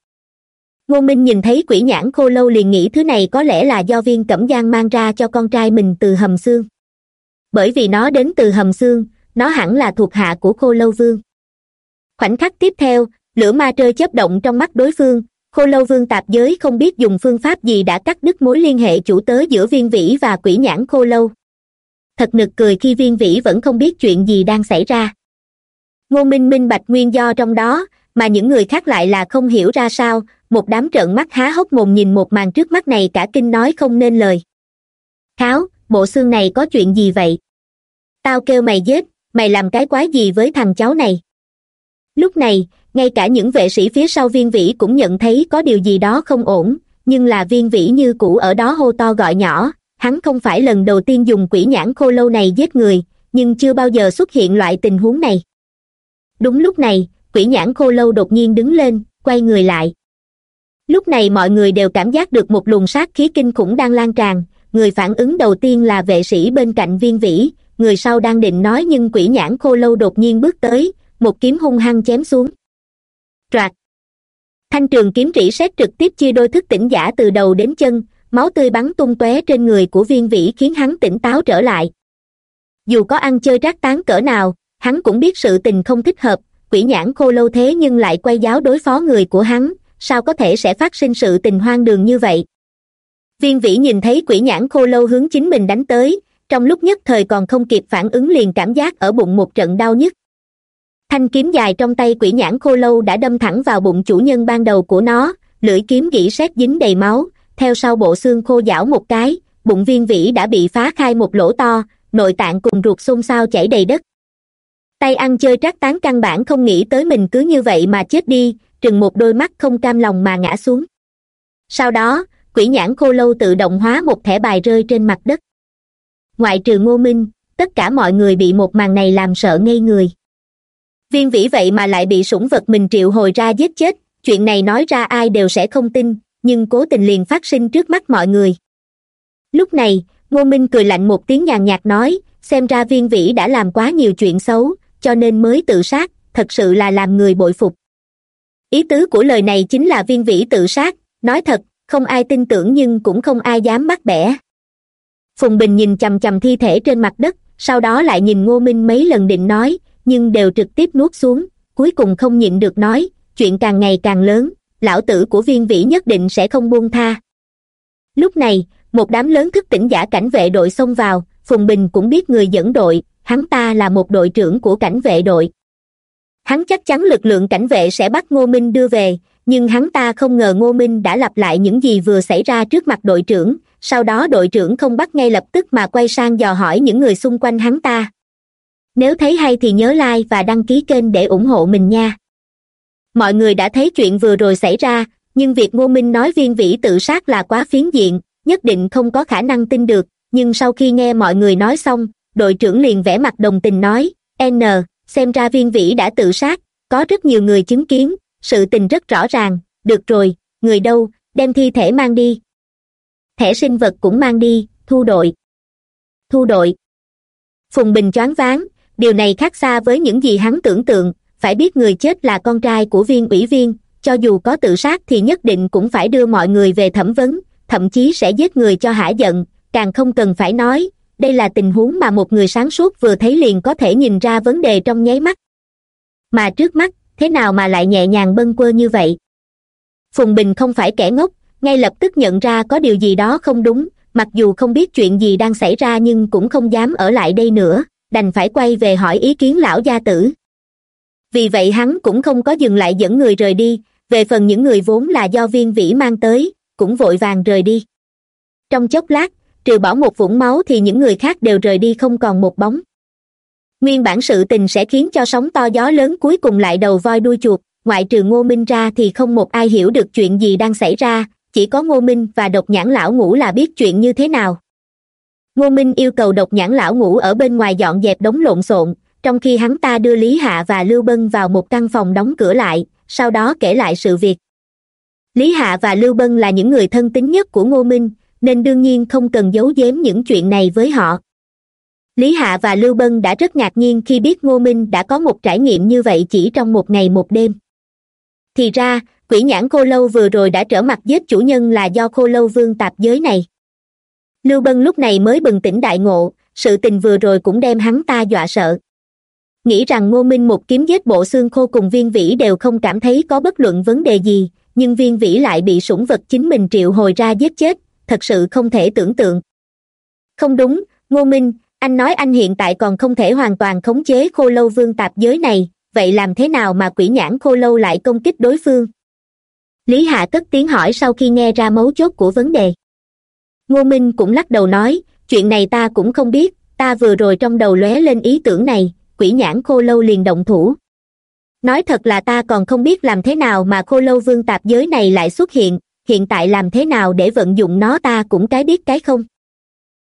Speaker 1: Ngô minh nhìn thấy quỷ nhãn khô lâu liền nghĩ thứ này có lẽ là do viên cẩm giang mang ra cho con trai mình từ hầm xương. Bởi vì nó đến từ hầm xương, nó hẳn là thuộc hạ của khô lâu vương. Khoảnh khắc tiếp theo, lửa ma trơi chớp động trong mắt đối phương, khô lâu vương tạp giới không biết dùng phương pháp gì đã cắt đứt mối liên hệ chủ tớ giữa viên vĩ và quỷ nhãn khô lâu. Thật nực cười khi viên vĩ vẫn không biết chuyện gì đang xảy ra. Ngô minh minh bạch nguyên do trong đó, mà những người khác lại là không hiểu ra sao một đám trợn mắt há hốc mồm nhìn một màn trước mắt này cả kinh nói không nên lời. Kháo bộ xương này có chuyện gì vậy? Tao kêu mày giết, mày làm cái quái gì với thằng cháu này? Lúc này, ngay cả những vệ sĩ phía sau viên vĩ cũng nhận thấy có điều gì đó không ổn, nhưng là viên vĩ như cũ ở đó hô to gọi nhỏ, hắn không phải lần đầu tiên dùng quỷ nhãn khô lâu này giết người, nhưng chưa bao giờ xuất hiện loại tình huống này. Đúng lúc này, quỷ nhãn khô lâu đột nhiên đứng lên, quay người lại lúc này mọi người đều cảm giác được một luồng sát khí kinh khủng đang lan tràn. Người phản ứng đầu tiên là vệ sĩ bên cạnh viên vĩ. Người sau đang định nói nhưng quỷ nhãn khô lâu đột nhiên bước tới. Một kiếm hung hăng chém xuống. Troạt. Thanh trường kiếm rỉ sét trực tiếp chia đôi thức tỉnh giả từ đầu đến chân. Máu tươi bắn tung tóe trên người của viên vĩ khiến hắn tỉnh táo trở lại. Dù có ăn chơi rác tán cỡ nào, hắn cũng biết sự tình không thích hợp. Quỷ nhãn khô lâu thế nhưng lại quay giáo đối phó người của hắn sao có thể sẽ phát sinh sự tình hoang đường như vậy? Viên vĩ nhìn thấy quỷ nhãn khô lâu hướng chính mình đánh tới, trong lúc nhất thời còn không kịp phản ứng liền cảm giác ở bụng một trận đau nhức. Thanh kiếm dài trong tay quỷ nhãn khô lâu đã đâm thẳng vào bụng chủ nhân ban đầu của nó, lưỡi kiếm gỉ sét dính đầy máu, theo sau bộ xương khô giảo một cái, bụng viên vĩ đã bị phá khai một lỗ to, nội tạng cùng ruột xôn xao chảy đầy đất. Tay ăn chơi trác tán căn bản không nghĩ tới mình cứ như vậy mà chết đi trừng một đôi mắt không cam lòng mà ngã xuống. Sau đó, quỷ nhãn khô lâu tự động hóa một thẻ bài rơi trên mặt đất. Ngoại trừ ngô minh, tất cả mọi người bị một màn này làm sợ ngây người. Viên vĩ vậy mà lại bị sủng vật mình triệu hồi ra giết chết, chuyện này nói ra ai đều sẽ không tin, nhưng cố tình liền phát sinh trước mắt mọi người. Lúc này, ngô minh cười lạnh một tiếng nhàn nhạt nói, xem ra viên vĩ đã làm quá nhiều chuyện xấu, cho nên mới tự sát, thật sự là làm người bội phục ý tứ của lời này chính là viên vĩ tự sát, nói thật, không ai tin tưởng nhưng cũng không ai dám bắt bẻ. Phùng bình nhìn chằm chằm thi thể trên mặt đất, sau đó lại nhìn ngô minh mấy lần định nói, nhưng đều trực tiếp nuốt xuống, cuối cùng không nhịn được nói, chuyện càng ngày càng lớn, lão tử của viên vĩ nhất định sẽ không buông tha. Lúc này, một đám lớn thức tỉnh giả cảnh vệ đội xông vào, phùng bình cũng biết người dẫn đội, hắn ta là một đội trưởng của cảnh vệ đội hắn chắc chắn lực lượng cảnh vệ sẽ bắt ngô minh đưa về, nhưng hắn ta không ngờ ngô minh đã lặp lại những gì vừa xảy ra trước mặt đội trưởng, sau đó đội trưởng không bắt ngay lập tức mà quay sang dò hỏi những người xung quanh hắn ta. Nếu thấy hay thì nhớ like và đăng ký kênh để ủng hộ mình nha. Mọi người đã thấy chuyện vừa rồi xảy ra, nhưng việc ngô minh nói viên vĩ tự sát là quá phiến diện, nhất định không có khả năng tin được, nhưng sau khi nghe mọi người nói xong, đội trưởng liền vẽ mặt đồng tình nói, n xem ra viên vĩ đã tự sát, có rất nhiều người chứng kiến, sự tình rất rõ ràng, được rồi, người đâu, đem thi thể mang đi. Thẻ sinh vật cũng mang đi, thu đội. Thu đội. Phùng bình choáng váng, điều này khác xa với những gì hắn tưởng tượng, phải biết người chết là con trai của viên ủy viên, cho dù có tự sát thì nhất định cũng phải đưa mọi người về thẩm vấn, thậm chí sẽ giết người cho hả giận, càng không cần phải nói đây là tình huống mà một người sáng suốt vừa thấy liền có thể nhìn ra vấn đề trong nháy mắt. Mà trước mắt, thế nào mà lại nhẹ nhàng bâng quơ như vậy? Phùng bình không phải kẻ ngốc, ngay lập tức nhận ra có điều gì đó không đúng, mặc dù không biết chuyện gì đang xảy ra nhưng cũng không dám ở lại đây nữa, đành phải quay về hỏi ý kiến lão gia tử. Vì vậy hắn cũng không có dừng lại dẫn người rời đi, về phần những người vốn là do viên vĩ mang tới, cũng vội vàng rời đi. Trong chốc lát trừ bỏ một vũng máu thì những người khác đều rời đi không còn một bóng. Nguyên bản sự tình sẽ khiến cho sóng to gió lớn cuối cùng lại đầu voi đuôi chuột. Ngoại trừ ngô minh ra thì không một ai hiểu được chuyện gì đang xảy ra. Chỉ có ngô minh và độc nhãn lão ngũ là biết chuyện như thế nào. Ngô minh yêu cầu độc nhãn lão ngũ ở bên ngoài dọn dẹp đống lộn xộn, trong khi hắn ta đưa lý hạ và lưu bân vào một căn phòng đóng cửa lại, sau đó kể lại sự việc. Lý hạ và lưu bân là những người thân tín nhất của ngô minh nên đương nhiên không cần giấu giếm những chuyện này với họ. Lý hạ và lưu bân đã rất ngạc nhiên khi biết ngô minh đã có một trải nghiệm như vậy chỉ trong một ngày một đêm. Thì ra, quỷ nhãn khô lâu vừa rồi đã trở mặt giết chủ nhân là do khô lâu vương tạp giới này. Lưu bân lúc này mới bừng tỉnh đại ngộ, sự tình vừa rồi cũng đem hắn ta dọa sợ. Nghĩ rằng ngô minh một kiếm giết bộ xương khô cùng viên vĩ đều không cảm thấy có bất luận vấn đề gì, nhưng viên vĩ lại bị sủng vật chính mình triệu hồi ra giết chết thật sự không thể tưởng tượng. Không đúng, ngô minh, anh nói anh hiện tại còn không thể hoàn toàn khống chế khô lâu vương tạp giới này, vậy làm thế nào mà quỷ nhãn khô lâu lại công kích đối phương? Lý hạ cất tiếng hỏi sau khi nghe ra mấu chốt của vấn đề. Ngô minh cũng lắc đầu nói, chuyện này ta cũng không biết, ta vừa rồi trong đầu lóe lên ý tưởng này, quỷ nhãn khô lâu liền động thủ. Nói thật là ta còn không biết làm thế nào mà khô lâu vương tạp giới này lại xuất hiện hiện tại làm thế nào để vận dụng nó ta cũng cái biết cái không?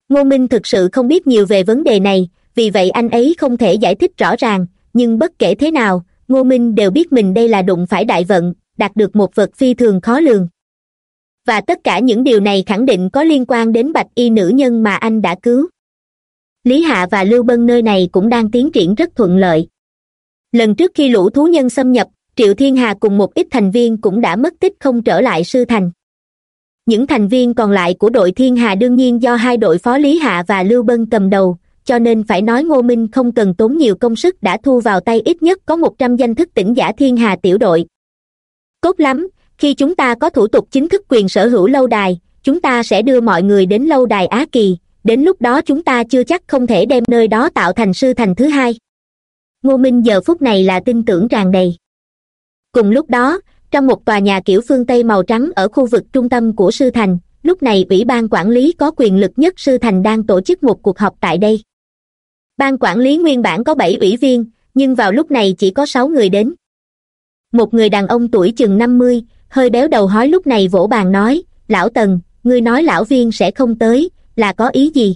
Speaker 1: Ngô minh thực sự không biết nhiều về vấn đề này, vì vậy anh ấy không thể giải thích rõ ràng, nhưng bất kể thế nào, ngô minh đều biết mình đây là đụng phải đại vận, đạt được một vật phi thường khó lường. Và tất cả những điều này khẳng định có liên quan đến bạch y nữ nhân mà anh đã cứu. Lý hạ và lưu bân nơi này cũng đang tiến triển rất thuận lợi. Lần trước khi lũ thú nhân xâm nhập triệu thiên hà cùng một ít thành viên cũng đã mất tích không trở lại sư thành. Những thành viên còn lại của đội thiên hà đương nhiên do hai đội phó lý hạ và lưu bân cầm đầu, cho nên phải nói ngô minh không cần tốn nhiều công sức đã thu vào tay ít nhất có một trăm danh thức tỉnh giả thiên hà tiểu đội. Cốt lắm, khi chúng ta có thủ tục chính thức quyền sở hữu lâu đài, chúng ta sẽ đưa mọi người đến lâu đài á kỳ, đến lúc đó chúng ta chưa chắc không thể đem nơi đó tạo thành sư thành thứ hai. Ngô minh giờ phút này là tin tưởng tràn đầy cùng lúc đó, trong một tòa nhà kiểu phương tây màu trắng ở khu vực trung tâm của sư thành, lúc này ủy ban quản lý có quyền lực nhất sư thành đang tổ chức một cuộc họp tại đây. Ban quản lý nguyên bản có bảy ủy viên, nhưng vào lúc này chỉ có sáu người đến. Một người đàn ông tuổi chừng năm mươi, hơi béo đầu hói lúc này vỗ bàn nói, lão tần, ngươi nói lão viên sẽ không tới, là có ý gì?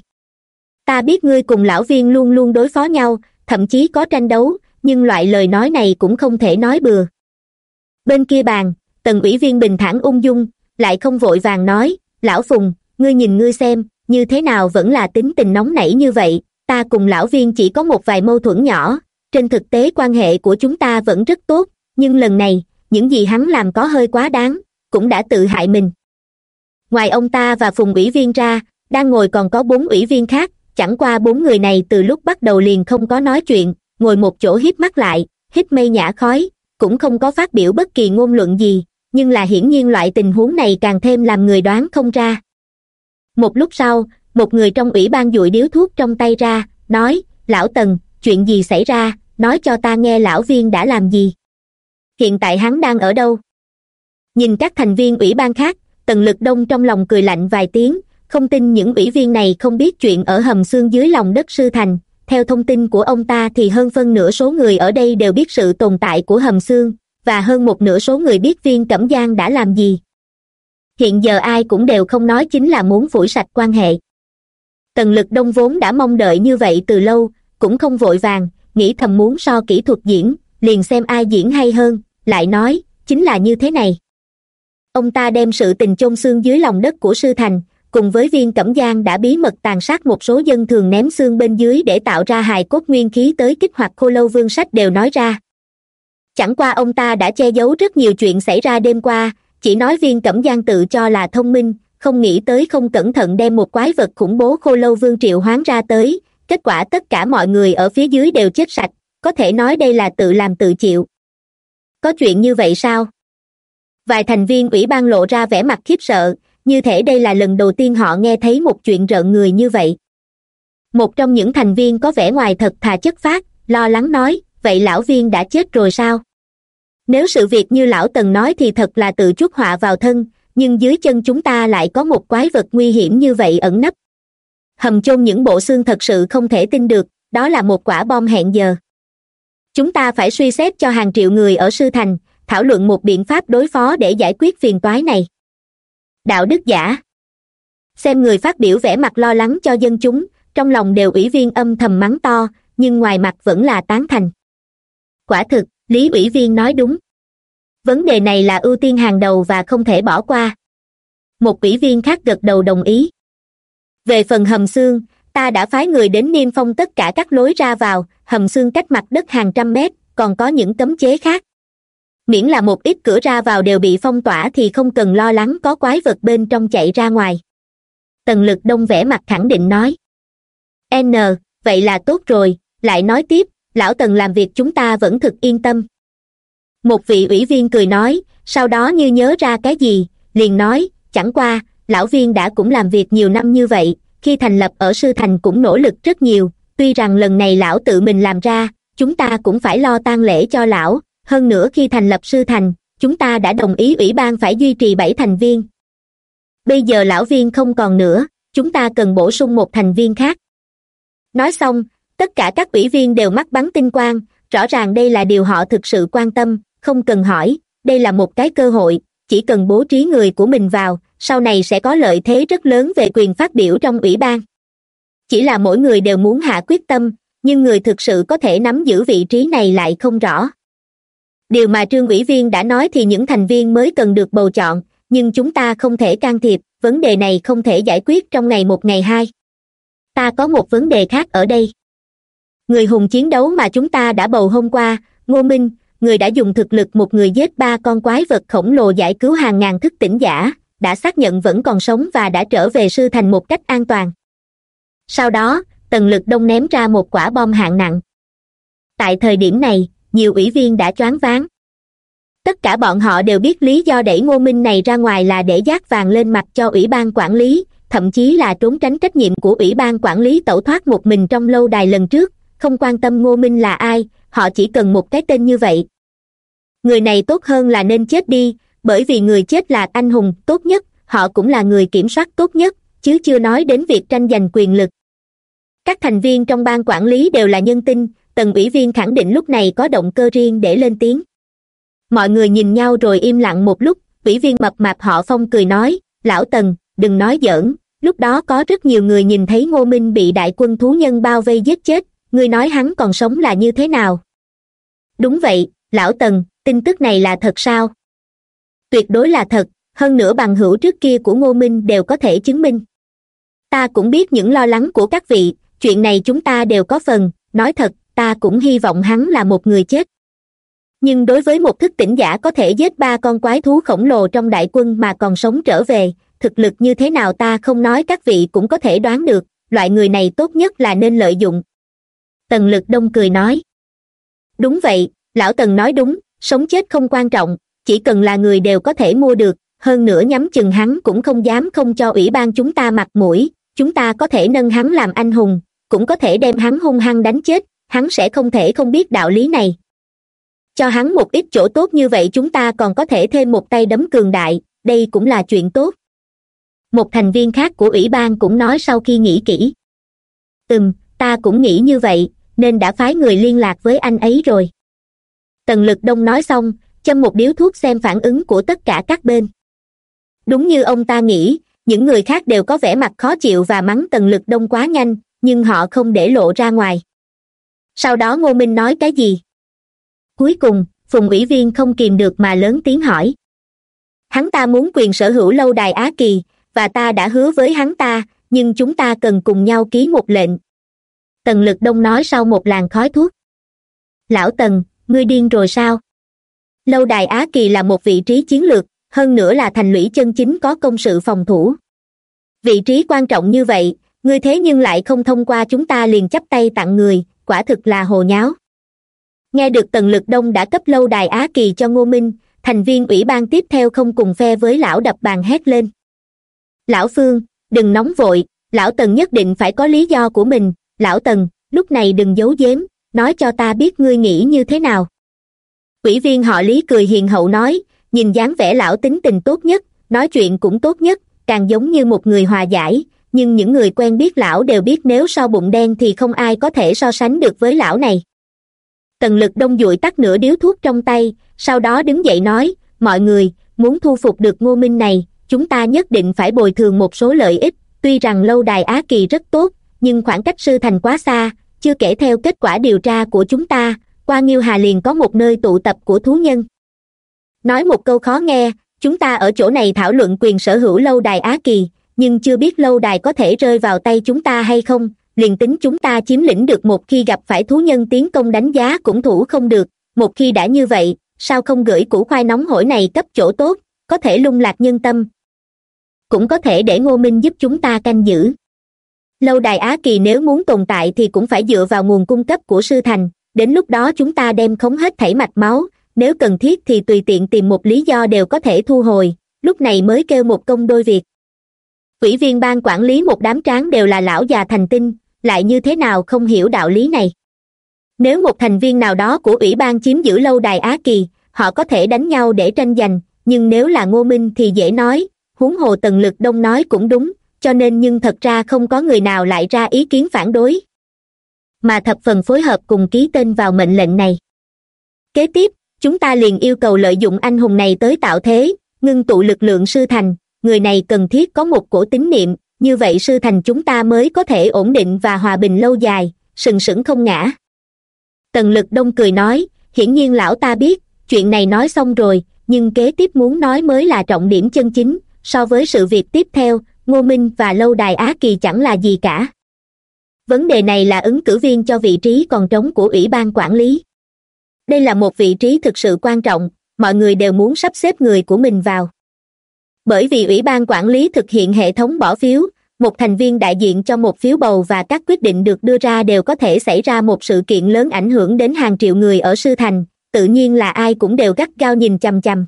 Speaker 1: Ta biết ngươi cùng lão viên luôn luôn đối phó nhau, thậm chí có tranh đấu, nhưng loại lời nói này cũng không thể nói bừa bên kia bàn tần ủy viên bình thản ung dung, lại không vội vàng nói, lão phùng, ngươi nhìn ngươi xem, như thế nào vẫn là tính tình nóng nảy như vậy, ta cùng lão viên chỉ có một vài mâu thuẫn nhỏ, trên thực tế quan hệ của chúng ta vẫn rất tốt, nhưng lần này, những gì hắn làm có hơi quá đáng, cũng đã tự hại mình. Ngoài ông ta và phùng ủy viên ra, đang ngồi còn có bốn ủy viên khác, chẳng qua bốn người này từ lúc bắt đầu liền không có nói chuyện, ngồi một chỗ hít mắt lại, hít mây nhả khói cũng không có phát biểu bất kỳ ngôn luận gì, nhưng là hiển nhiên loại tình huống này càng thêm làm người đoán không ra. Một lúc sau, một người trong ủy ban dụi điếu thuốc trong tay ra, nói, lão tần, chuyện gì xảy ra? Nói cho ta nghe lão viên đã làm gì. Hiện tại hắn đang ở đâu? Nhìn các thành viên ủy ban khác, tần lực đông trong lòng cười lạnh vài tiếng, không tin những ủy viên này không biết chuyện ở hầm xương dưới lòng đất sư thành theo thông tin của ông ta thì hơn phân nửa số người ở đây đều biết sự tồn tại của hầm xương và hơn một nửa số người biết viên cẩm giang đã làm gì. Hiện giờ ai cũng đều không nói chính là muốn phủi sạch quan hệ. Tần lực đông vốn đã mong đợi như vậy từ lâu, cũng không vội vàng, nghĩ thầm muốn so kỹ thuật diễn, liền xem ai diễn hay hơn, lại nói, chính là như thế này. Ông ta đem sự tình chôn xương dưới lòng đất của sư thành cùng với viên cẩm giang đã bí mật tàn sát một số dân thường ném xương bên dưới để tạo ra hài cốt nguyên khí tới kích hoạt khô lâu vương sách đều nói ra. Chẳng qua ông ta đã che giấu rất nhiều chuyện xảy ra đêm qua, chỉ nói viên cẩm giang tự cho là thông minh, không nghĩ tới không cẩn thận đem một quái vật khủng bố khô lâu vương triệu hoán ra tới, kết quả tất cả mọi người ở phía dưới đều chết sạch, có thể nói đây là tự làm tự chịu. Có chuyện như vậy sao? Vài thành viên ủy ban lộ ra vẻ mặt khiếp sợ như thể đây là lần đầu tiên họ nghe thấy một chuyện rợn người như vậy. Một trong những thành viên có vẻ ngoài thật thà chất phát lo lắng nói, vậy lão viên đã chết rồi sao? Nếu sự việc như lão tần nói thì thật là tự chuốc họa vào thân, nhưng dưới chân chúng ta lại có một quái vật nguy hiểm như vậy ẩn nấp. Hầm chôn những bộ xương thật sự không thể tin được, đó là một quả bom hẹn giờ. Chúng ta phải suy xét cho hàng triệu người ở sư thành, thảo luận một biện pháp đối phó để giải quyết phiền toái này đạo đức giả. Xem người phát biểu vẻ mặt lo lắng cho dân chúng, trong lòng đều ủy viên âm thầm mắng to, nhưng ngoài mặt vẫn là tán thành. Quả thực, lý ủy viên nói đúng. Vấn đề này là ưu tiên hàng đầu và không thể bỏ qua. Một ủy viên khác gật đầu đồng ý. Về phần hầm xương ta đã phái người đến niêm phong tất cả các lối ra vào, hầm xương cách mặt đất hàng trăm mét, còn có những cấm chế khác miễn là một ít cửa ra vào đều bị phong tỏa thì không cần lo lắng có quái vật bên trong chạy ra ngoài. Tần lực đông vẻ mặt khẳng định nói. N, vậy là tốt rồi, lại nói tiếp, lão tần làm việc chúng ta vẫn thực yên tâm. Một vị ủy viên cười nói, sau đó như nhớ ra cái gì, liền nói, chẳng qua, lão viên đã cũng làm việc nhiều năm như vậy, khi thành lập ở sư thành cũng nỗ lực rất nhiều, tuy rằng lần này lão tự mình làm ra, chúng ta cũng phải lo tang lễ cho lão hơn nữa khi thành lập sư thành, chúng ta đã đồng ý ủy ban phải duy trì bảy thành viên. Bây giờ lão viên không còn nữa, chúng ta cần bổ sung một thành viên khác. Nói xong, tất cả các ủy viên đều mắc bắn tinh quang, rõ ràng đây là điều họ thực sự quan tâm, không cần hỏi, đây là một cái cơ hội, chỉ cần bố trí người của mình vào, sau này sẽ có lợi thế rất lớn về quyền phát biểu trong ủy ban. Chỉ là mỗi người đều muốn hạ quyết tâm, nhưng người thực sự có thể nắm giữ vị trí này lại không rõ điều mà trương ủy viên đã nói thì những thành viên mới cần được bầu chọn, nhưng chúng ta không thể can thiệp, vấn đề này không thể giải quyết trong ngày một, ngày hai. Ta có một vấn đề khác ở đây. Người hùng chiến đấu mà chúng ta đã bầu hôm qua, ngô minh, người đã dùng thực lực một người giết ba con quái vật khổng lồ giải cứu hàng ngàn thức tỉnh giả, đã xác nhận vẫn còn sống và đã trở về sư thành một cách an toàn. Sau đó tần lực đông ném ra một quả bom hạng nặng. Tại thời điểm này nhiều ủy viên đã choáng váng. Tất cả bọn họ đều biết lý do đẩy ngô minh này ra ngoài là để giác vàng lên mặt cho ủy ban quản lý, thậm chí là trốn tránh trách nhiệm của ủy ban quản lý tẩu thoát một mình trong lâu đài lần trước, không quan tâm ngô minh là ai, họ chỉ cần một cái tên như vậy. Người này tốt hơn là nên chết đi, bởi vì người chết là anh hùng, tốt nhất, họ cũng là người kiểm soát tốt nhất, chứ chưa nói đến việc tranh giành quyền lực. Các thành viên trong ban quản lý đều là nhân tinh tần ủy viên khẳng định lúc này có động cơ riêng để lên tiếng. Mọi người nhìn nhau rồi im lặng một lúc, ủy viên mập mạp họ phong cười nói, lão tần, đừng nói giỡn, lúc đó có rất nhiều người nhìn thấy ngô minh bị đại quân thú nhân bao vây giết chết, ngươi nói hắn còn sống là như thế nào? Đúng vậy, lão tần, tin tức này là thật sao? Tuyệt đối là thật, hơn nữa bằng hữu trước kia của ngô minh đều có thể chứng minh. Ta cũng biết những lo lắng của các vị, chuyện này chúng ta đều có phần, nói thật ta cũng hy vọng hắn là một người chết. Nhưng đối với một thức tỉnh giả có thể giết ba con quái thú khổng lồ trong đại quân mà còn sống trở về, thực lực như thế nào ta không nói các vị cũng có thể đoán được, loại người này tốt nhất là nên lợi dụng. Tần lực đông cười nói. Đúng vậy, lão tần nói đúng, sống chết không quan trọng, chỉ cần là người đều có thể mua được, hơn nữa nhắm chừng hắn cũng không dám không cho ủy ban chúng ta mặt mũi, chúng ta có thể nâng hắn làm anh hùng, cũng có thể đem hắn hung hăng đánh chết hắn sẽ không thể không biết đạo lý này. Cho hắn một ít chỗ tốt như vậy chúng ta còn có thể thêm một tay đấm cường đại, đây cũng là chuyện tốt. Một thành viên khác của ủy ban cũng nói sau khi nghĩ kỹ. Ừm, ta cũng nghĩ như vậy, nên đã phái người liên lạc với anh ấy rồi. Tần lực đông nói xong, châm một điếu thuốc xem phản ứng của tất cả các bên. Đúng như ông ta nghĩ, những người khác đều có vẻ mặt khó chịu và mắng tần lực đông quá nhanh, nhưng họ không để lộ ra ngoài sau đó ngô minh nói cái gì? Cuối cùng, phùng ủy viên không kìm được mà lớn tiếng hỏi. Hắn ta muốn quyền sở hữu lâu đài á kỳ, và ta đã hứa với hắn ta, nhưng chúng ta cần cùng nhau ký một lệnh. Tần lực đông nói sau một làn khói thuốc. Lão tần, ngươi điên rồi sao? Lâu đài á kỳ là một vị trí chiến lược, hơn nữa là thành lũy chân chính có công sự phòng thủ. Vị trí quan trọng như vậy, ngươi thế nhưng lại không thông qua chúng ta liền chấp tay tặng người quả thực là hồ nháo. Nghe được tần lực đông đã cấp lâu đài á kỳ cho ngô minh, thành viên ủy ban tiếp theo không cùng phe với lão đập bàn hét lên. Lão phương, đừng nóng vội, lão tần nhất định phải có lý do của mình, lão tần, lúc này đừng giấu giếm, nói cho ta biết ngươi nghĩ như thế nào. Ủy viên họ lý cười hiền hậu nói, nhìn dáng vẻ lão tính tình tốt nhất, nói chuyện cũng tốt nhất, càng giống như một người hòa giải nhưng những người quen biết lão đều biết nếu so bụng đen thì không ai có thể so sánh được với lão này. Tần lực đông dụi tắt nửa điếu thuốc trong tay, sau đó đứng dậy nói, mọi người, muốn thu phục được ngô minh này, chúng ta nhất định phải bồi thường một số lợi ích. Tuy rằng lâu đài á kỳ rất tốt, nhưng khoảng cách sư thành quá xa, chưa kể theo kết quả điều tra của chúng ta, qua nghiêu hà liền có một nơi tụ tập của thú nhân. Nói một câu khó nghe, chúng ta ở chỗ này thảo luận quyền sở hữu lâu đài á kỳ nhưng chưa biết lâu đài có thể rơi vào tay chúng ta hay không, liền tính chúng ta chiếm lĩnh được một khi gặp phải thú nhân tiến công đánh giá cũng thủ không được. Một khi đã như vậy, sao không gửi củ khoai nóng hổi này cấp chỗ tốt, có thể lung lạc nhân tâm. Cũng có thể để ngô minh giúp chúng ta canh giữ. Lâu đài á kỳ nếu muốn tồn tại thì cũng phải dựa vào nguồn cung cấp của sư thành, đến lúc đó chúng ta đem khống hết thảy mạch máu, nếu cần thiết thì tùy tiện tìm một lý do đều có thể thu hồi. Lúc này mới kêu một công đôi việc ủy viên ban quản lý một đám tráng đều là lão già thành tinh, lại như thế nào không hiểu đạo lý này. Nếu một thành viên nào đó của ủy ban chiếm giữ lâu đài á kỳ, họ có thể đánh nhau để tranh giành, nhưng nếu là ngô minh thì dễ nói, huống hồ tần lực đông nói cũng đúng, cho nên nhưng thật ra không có người nào lại ra ý kiến phản đối. Mà thập phần phối hợp cùng ký tên vào mệnh lệnh này. Kế tiếp, chúng ta liền yêu cầu lợi dụng anh hùng này tới tạo thế, ngưng tụ lực lượng sư thành người này cần thiết có một cổ tín niệm, như vậy sư thành chúng ta mới có thể ổn định và hòa bình lâu dài, sừng sững không ngã. Tần lực đông cười nói, hiển nhiên lão ta biết, chuyện này nói xong rồi, nhưng kế tiếp muốn nói mới là trọng điểm chân chính, so với sự việc tiếp theo, ngô minh và lâu đài á kỳ chẳng là gì cả. Vấn đề này là ứng cử viên cho vị trí còn trống của ủy ban quản lý. Đây là một vị trí thực sự quan trọng, mọi người đều muốn sắp xếp người của mình vào bởi vì ủy ban quản lý thực hiện hệ thống bỏ phiếu, một thành viên đại diện cho một phiếu bầu và các quyết định được đưa ra đều có thể xảy ra một sự kiện lớn ảnh hưởng đến hàng triệu người ở sư thành, tự nhiên là ai cũng đều gắt gao nhìn chằm chằm.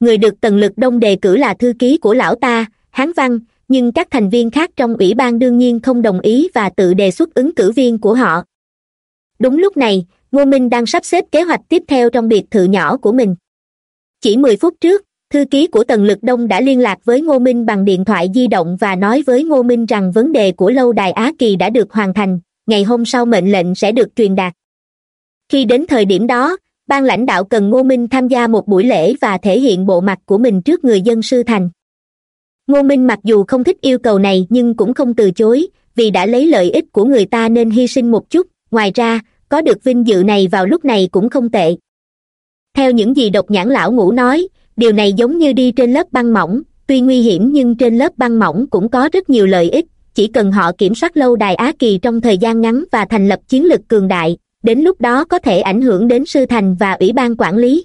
Speaker 1: Người được tần lực đông đề cử là thư ký của lão ta, hán văn, nhưng các thành viên khác trong ủy ban đương nhiên không đồng ý và tự đề xuất ứng cử viên của họ. Đúng lúc này, ngô minh đang sắp xếp kế hoạch tiếp theo trong biệt thự nhỏ của mình. Chỉ mười phút trước thư ký của tần lực đông đã liên lạc với ngô minh bằng điện thoại di động và nói với ngô minh rằng vấn đề của lâu đài á kỳ đã được hoàn thành, ngày hôm sau mệnh lệnh sẽ được truyền đạt. Khi đến thời điểm đó, ban lãnh đạo cần ngô minh tham gia một buổi lễ và thể hiện bộ mặt của mình trước người dân sư thành. Ngô minh mặc dù không thích yêu cầu này nhưng cũng không từ chối, vì đã lấy lợi ích của người ta nên hy sinh một chút, ngoài ra, có được vinh dự này vào lúc này cũng không tệ. Theo những gì độc nhãn lão ngũ nói điều này giống như đi trên lớp băng mỏng, tuy nguy hiểm nhưng trên lớp băng mỏng cũng có rất nhiều lợi ích, chỉ cần họ kiểm soát lâu đài á kỳ trong thời gian ngắn và thành lập chiến lược cường đại, đến lúc đó có thể ảnh hưởng đến sư thành và ủy ban quản lý.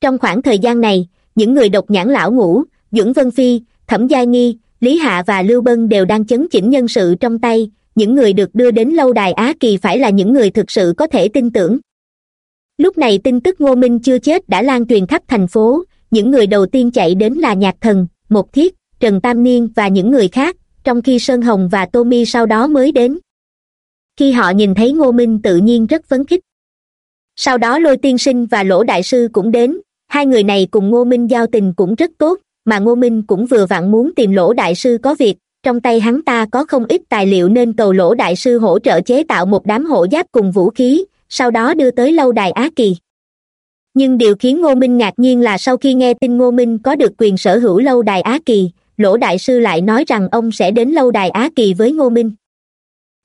Speaker 1: Trong khoảng thời gian này, những người độc nhãn lão ngũ dưỡng vân phi, thẩm gia nghi, lý hạ và lưu bân đều đang chấn chỉnh nhân sự trong tay, những người được đưa đến lâu đài á kỳ phải là những người thực sự có thể tin tưởng. Lúc này tin tức ngô minh chưa chết đã lan truyền khắp thành phố những người đầu tiên chạy đến là nhạc thần một thiết, trần tam niên và những người khác, trong khi sơn hồng và tommy sau đó mới đến. Khi họ nhìn thấy ngô minh tự nhiên rất phấn khích. Sau đó lôi tiên sinh và lỗ đại sư cũng đến, hai người này cùng ngô minh giao tình cũng rất tốt, mà ngô minh cũng vừa vặn muốn tìm lỗ đại sư có việc, trong tay hắn ta có không ít tài liệu nên cầu lỗ đại sư hỗ trợ chế tạo một đám hộ giáp cùng vũ khí, sau đó đưa tới lâu đài á kỳ nhưng điều khiến ngô minh ngạc nhiên là sau khi nghe tin ngô minh có được quyền sở hữu lâu đài á kỳ, lỗ đại sư lại nói rằng ông sẽ đến lâu đài á kỳ với ngô minh.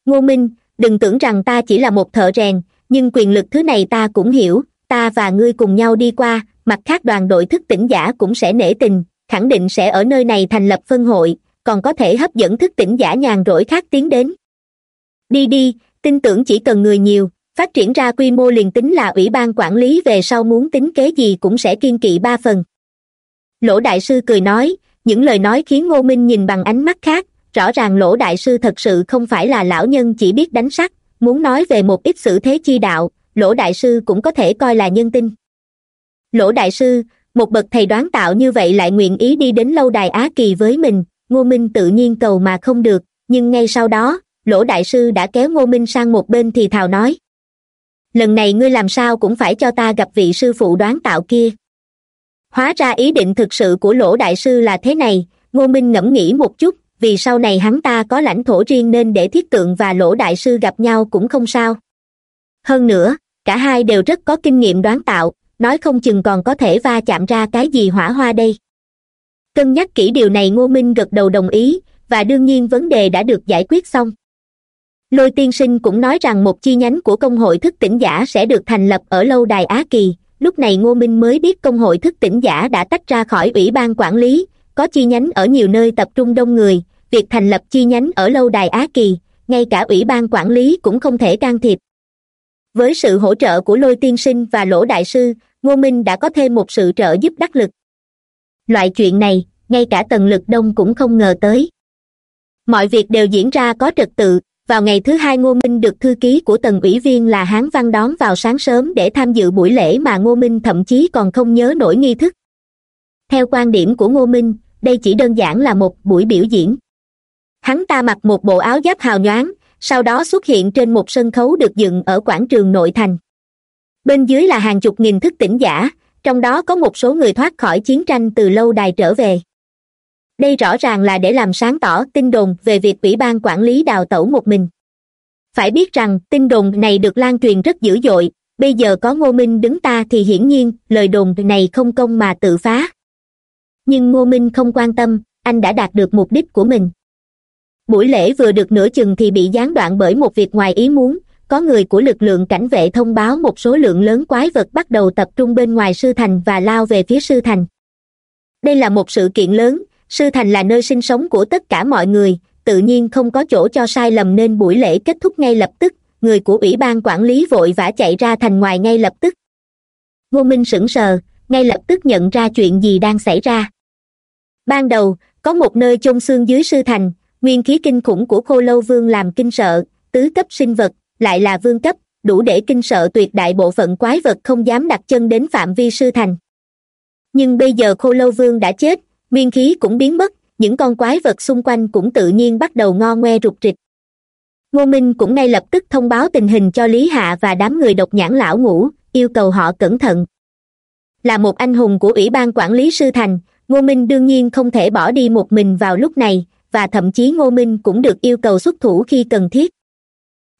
Speaker 1: Ngô minh, đừng tưởng rằng ta chỉ là một thợ rèn, nhưng quyền lực thứ này ta cũng hiểu, ta và ngươi cùng nhau đi qua, mặt khác đoàn đội thức tỉnh giả cũng sẽ nể tình, khẳng định sẽ ở nơi này thành lập phân hội, còn có thể hấp dẫn thức tỉnh giả nhàn rỗi khác tiến đến. Đi đi, tin tưởng chỉ cần người nhiều phát triển ra quy mô liền tính là ủy ban quản lý về sau muốn tính kế gì cũng sẽ kiên kỵ ba phần. Lỗ đại sư cười nói, những lời nói khiến ngô minh nhìn bằng ánh mắt khác, rõ ràng lỗ đại sư thật sự không phải là lão nhân chỉ biết đánh sắc muốn nói về một ít sự thế chi đạo, lỗ đại sư cũng có thể coi là nhân tinh lỗ đại sư, một bậc thầy đoán tạo như vậy lại nguyện ý đi đến lâu đài á kỳ với mình, ngô minh tự nhiên cầu mà không được, nhưng ngay sau đó, lỗ đại sư đã kéo ngô minh sang một bên thì thào nói lần này ngươi làm sao cũng phải cho ta gặp vị sư phụ đoán tạo kia. Hóa ra ý định thực sự của lỗ đại sư là thế này, ngô minh ngẫm nghĩ một chút, vì sau này hắn ta có lãnh thổ riêng nên để thiết tượng và lỗ đại sư gặp nhau cũng không sao. Hơn nữa, cả hai đều rất có kinh nghiệm đoán tạo, nói không chừng còn có thể va chạm ra cái gì hỏa hoa đây. Cân nhắc kỹ điều này ngô minh gật đầu đồng ý, và đương nhiên vấn đề đã được giải quyết xong lôi tiên sinh cũng nói rằng một chi nhánh của công hội thức tỉnh giả sẽ được thành lập ở lâu đài á kỳ. Lúc này ngô minh mới biết công hội thức tỉnh giả đã tách ra khỏi ủy ban quản lý. Có chi nhánh ở nhiều nơi tập trung đông người. Việc thành lập chi nhánh ở lâu đài á kỳ, ngay cả ủy ban quản lý cũng không thể can thiệp. Với sự hỗ trợ của lôi tiên sinh và lỗ đại sư, ngô minh đã có thêm một sự trợ giúp đắc lực. Loại chuyện này, ngay cả tần lực đông cũng không ngờ tới. Mọi việc đều diễn ra có trật tự vào ngày thứ hai ngô minh được thư ký của tần ủy viên là hán văn đón vào sáng sớm để tham dự buổi lễ mà ngô minh thậm chí còn không nhớ nổi nghi thức. Theo quan điểm của ngô minh, đây chỉ đơn giản là một buổi biểu diễn. Hắn ta mặc một bộ áo giáp hào nhoáng, sau đó xuất hiện trên một sân khấu được dựng ở quảng trường nội thành. Bên dưới là hàng chục nghìn thức tỉnh giả, trong đó có một số người thoát khỏi chiến tranh từ lâu đài trở về đây rõ ràng là để làm sáng tỏ tin đồn về việc ủy ban quản lý đào tẩu một mình. Phải biết rằng, tin đồn này được lan truyền rất dữ dội. Bây giờ có ngô minh đứng ta thì hiển nhiên, lời đồn này không công mà tự phá. Nhưng ngô minh không quan tâm, anh đã đạt được mục đích của mình. Buổi lễ vừa được nửa chừng thì bị gián đoạn bởi một việc ngoài ý muốn, có người của lực lượng cảnh vệ thông báo một số lượng lớn quái vật bắt đầu tập trung bên ngoài sư thành và lao về phía sư thành. Đây là một sự kiện lớn sư thành là nơi sinh sống của tất cả mọi người, tự nhiên không có chỗ cho sai lầm nên buổi lễ kết thúc ngay lập tức, người của ủy ban quản lý vội vã chạy ra thành ngoài ngay lập tức. Ngô minh sững sờ, ngay lập tức nhận ra chuyện gì đang xảy ra. Ban đầu, có một nơi chôn xương dưới sư thành, nguyên khí kinh khủng của khô lâu vương làm kinh sợ, tứ cấp sinh vật, lại là vương cấp, đủ để kinh sợ tuyệt đại bộ phận quái vật không dám đặt chân đến phạm vi sư thành. Nhưng bây giờ khô lâu vương đã chết nguyên khí cũng biến mất những con quái vật xung quanh cũng tự nhiên bắt đầu ngo ngoe rụt rịch. Ngô minh cũng ngay lập tức thông báo tình hình cho lý hạ và đám người độc nhãn lão ngủ, yêu cầu họ cẩn thận. Là một anh hùng của ủy ban quản lý sư thành ngô minh đương nhiên không thể bỏ đi một mình vào lúc này và thậm chí ngô minh cũng được yêu cầu xuất thủ khi cần thiết.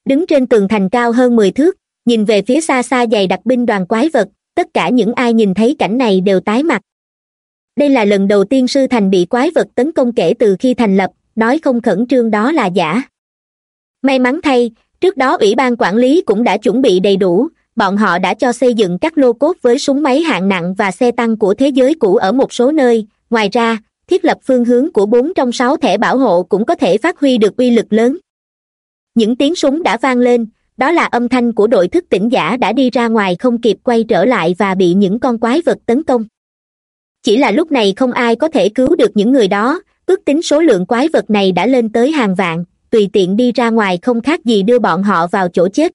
Speaker 1: Đứng trên tường thành cao hơn mười thước nhìn về phía xa xa dày đặc binh đoàn quái vật tất cả những ai nhìn thấy cảnh này đều tái mặt đây là lần đầu tiên sư thành bị quái vật tấn công kể từ khi thành lập, nói không khẩn trương đó là giả. May mắn thay, trước đó ủy ban quản lý cũng đã chuẩn bị đầy đủ, bọn họ đã cho xây dựng các lô cốt với súng máy hạng nặng và xe tăng của thế giới cũ ở một số nơi. Ngoài ra, thiết lập phương hướng của bốn trong sáu thẻ bảo hộ cũng có thể phát huy được uy lực lớn. Những tiếng súng đã vang lên, đó là âm thanh của đội thức tỉnh giả đã đi ra ngoài không kịp quay trở lại và bị những con quái vật tấn công chỉ là lúc này không ai có thể cứu được những người đó, ước tính số lượng quái vật này đã lên tới hàng vạn, tùy tiện đi ra ngoài không khác gì đưa bọn họ vào chỗ chết.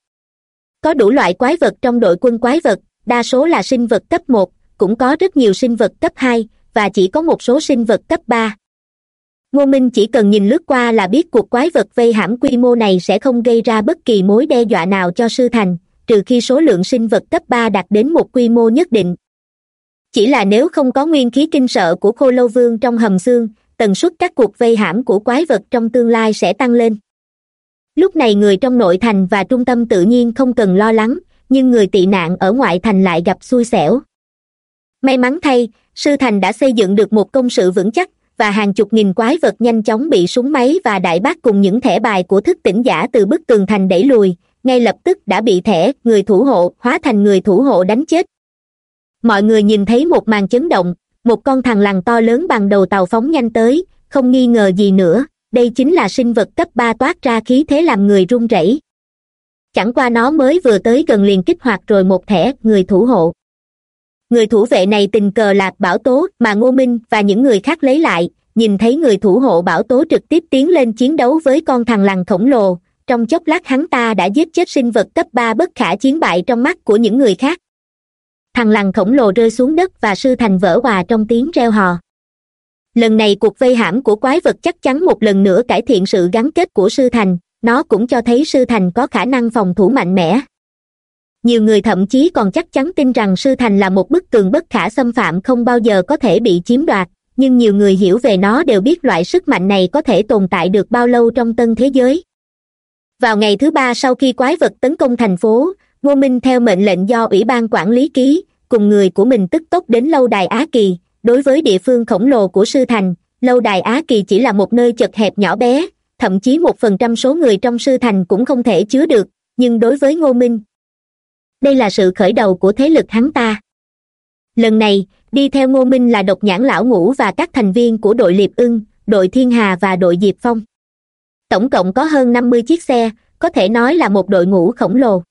Speaker 1: Có đủ loại quái vật trong đội quân quái vật, đa số là sinh vật cấp một, cũng có rất nhiều sinh vật cấp hai, và chỉ có một số sinh vật cấp ba. Ngô minh chỉ cần nhìn lướt qua là biết cuộc quái vật vây hãm quy mô này sẽ không gây ra bất kỳ mối đe dọa nào cho sư thành, trừ khi số lượng sinh vật cấp ba đạt đến một quy mô nhất định chỉ là nếu không có nguyên khí kinh sợ của khô lâu vương trong hầm xương, tần suất các cuộc vây hãm của quái vật trong tương lai sẽ tăng lên. Lúc này người trong nội thành và trung tâm tự nhiên không cần lo lắng, nhưng người tị nạn ở ngoại thành lại gặp xui xẻo. May mắn thay, sư thành đã xây dựng được một công sự vững chắc, và hàng chục nghìn quái vật nhanh chóng bị súng máy và đại bác cùng những thẻ bài của thức tỉnh giả từ bức tường thành đẩy lùi, ngay lập tức đã bị thẻ người thủ hộ hóa thành người thủ hộ đánh chết mọi người nhìn thấy một màn chấn động, một con thằng lằn to lớn bằng đầu tàu phóng nhanh tới, không nghi ngờ gì nữa, đây chính là sinh vật cấp ba toát ra khí thế làm người run rẩy. Chẳng qua nó mới vừa tới gần liền kích hoạt rồi một thẻ, người thủ hộ. Người thủ vệ này tình cờ lạc bảo tố mà ngô minh và những người khác lấy lại, nhìn thấy người thủ hộ bảo tố trực tiếp tiến lên chiến đấu với con thằng lằn khổng lồ, trong chốc lát hắn ta đã giết chết sinh vật cấp ba bất khả chiến bại trong mắt của những người khác thằng lằn khổng lồ rơi xuống đất và sư thành vỡ hòa trong tiếng reo hò. Lần này cuộc vây hãm của quái vật chắc chắn một lần nữa cải thiện sự gắn kết của sư thành, nó cũng cho thấy sư thành có khả năng phòng thủ mạnh mẽ. Nhiều người thậm chí còn chắc chắn tin rằng sư thành là một bức tường bất khả xâm phạm không bao giờ có thể bị chiếm đoạt, nhưng nhiều người hiểu về nó đều biết loại sức mạnh này có thể tồn tại được bao lâu trong tân thế giới. Vào ngày thứ ba sau khi quái vật tấn công thành phố ngô minh theo mệnh lệnh do ủy ban quản lý ký, cùng người của mình tức tốc đến lâu đài á kỳ. Đối với địa phương khổng lồ của sư thành, lâu đài á kỳ chỉ là một nơi chật hẹp nhỏ bé, thậm chí một phần trăm số người trong sư thành cũng không thể chứa được. Nhưng đối với ngô minh, đây là sự khởi đầu của thế lực hắn ta. Lần này, đi theo ngô minh là độc nhãn lão ngũ và các thành viên của đội liệp ưng, đội thiên hà và đội diệp phong. Tổng cộng có hơn năm mươi chiếc xe, có thể nói là một đội ngũ khổng lồ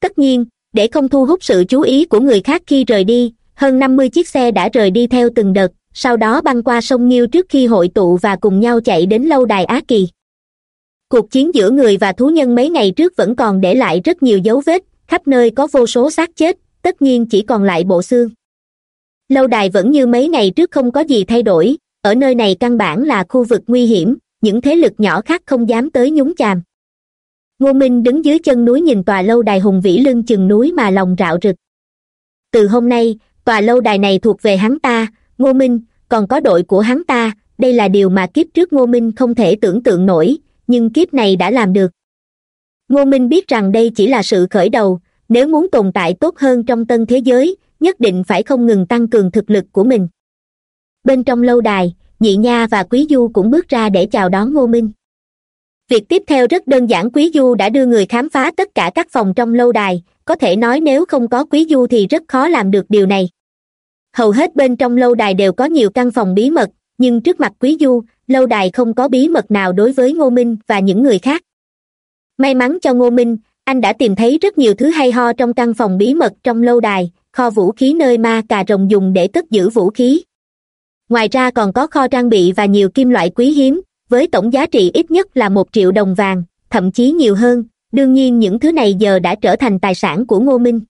Speaker 1: tất nhiên, để không thu hút sự chú ý của người khác khi rời đi, hơn năm mươi chiếc xe đã rời đi theo từng đợt, sau đó băng qua sông nghiêu trước khi hội tụ và cùng nhau chạy đến lâu đài á kỳ. Cuộc chiến giữa người và thú nhân mấy ngày trước vẫn còn để lại rất nhiều dấu vết, khắp nơi có vô số xác chết, tất nhiên chỉ còn lại bộ xương. Lâu đài vẫn như mấy ngày trước không có gì thay đổi, ở nơi này căn bản là khu vực nguy hiểm, những thế lực nhỏ khác không dám tới nhúng chàm ngô minh đứng dưới chân núi nhìn tòa lâu đài hùng vĩ lưng chừng núi mà lòng rạo rực. Từ hôm nay, tòa lâu đài này thuộc về hắn ta, ngô minh, còn có đội của hắn ta, đây là điều mà kiếp trước ngô minh không thể tưởng tượng nổi, nhưng kiếp này đã làm được. Ngô minh biết rằng đây chỉ là sự khởi đầu, nếu muốn tồn tại tốt hơn trong tân thế giới, nhất định phải không ngừng tăng cường thực lực của mình. Bên trong lâu đài, nhị nha và quý du cũng bước ra để chào đón ngô minh việc tiếp theo rất đơn giản, quý du đã đưa người khám phá tất cả các phòng trong lâu đài. Có thể nói nếu không có quý du thì rất khó làm được điều này. Hầu hết bên trong lâu đài đều có nhiều căn phòng bí mật, nhưng trước mặt quý du, lâu đài không có bí mật nào đối với ngô minh và những người khác. May mắn cho ngô minh, anh đã tìm thấy rất nhiều thứ hay ho trong căn phòng bí mật trong lâu đài, kho vũ khí nơi ma cà rồng dùng để cất giữ vũ khí. Ngoài ra còn có kho trang bị và nhiều kim loại quý hiếm với tổng giá trị ít nhất là một triệu đồng vàng, thậm chí nhiều hơn. Đương nhiên những thứ này giờ đã trở thành tài sản của ngô minh.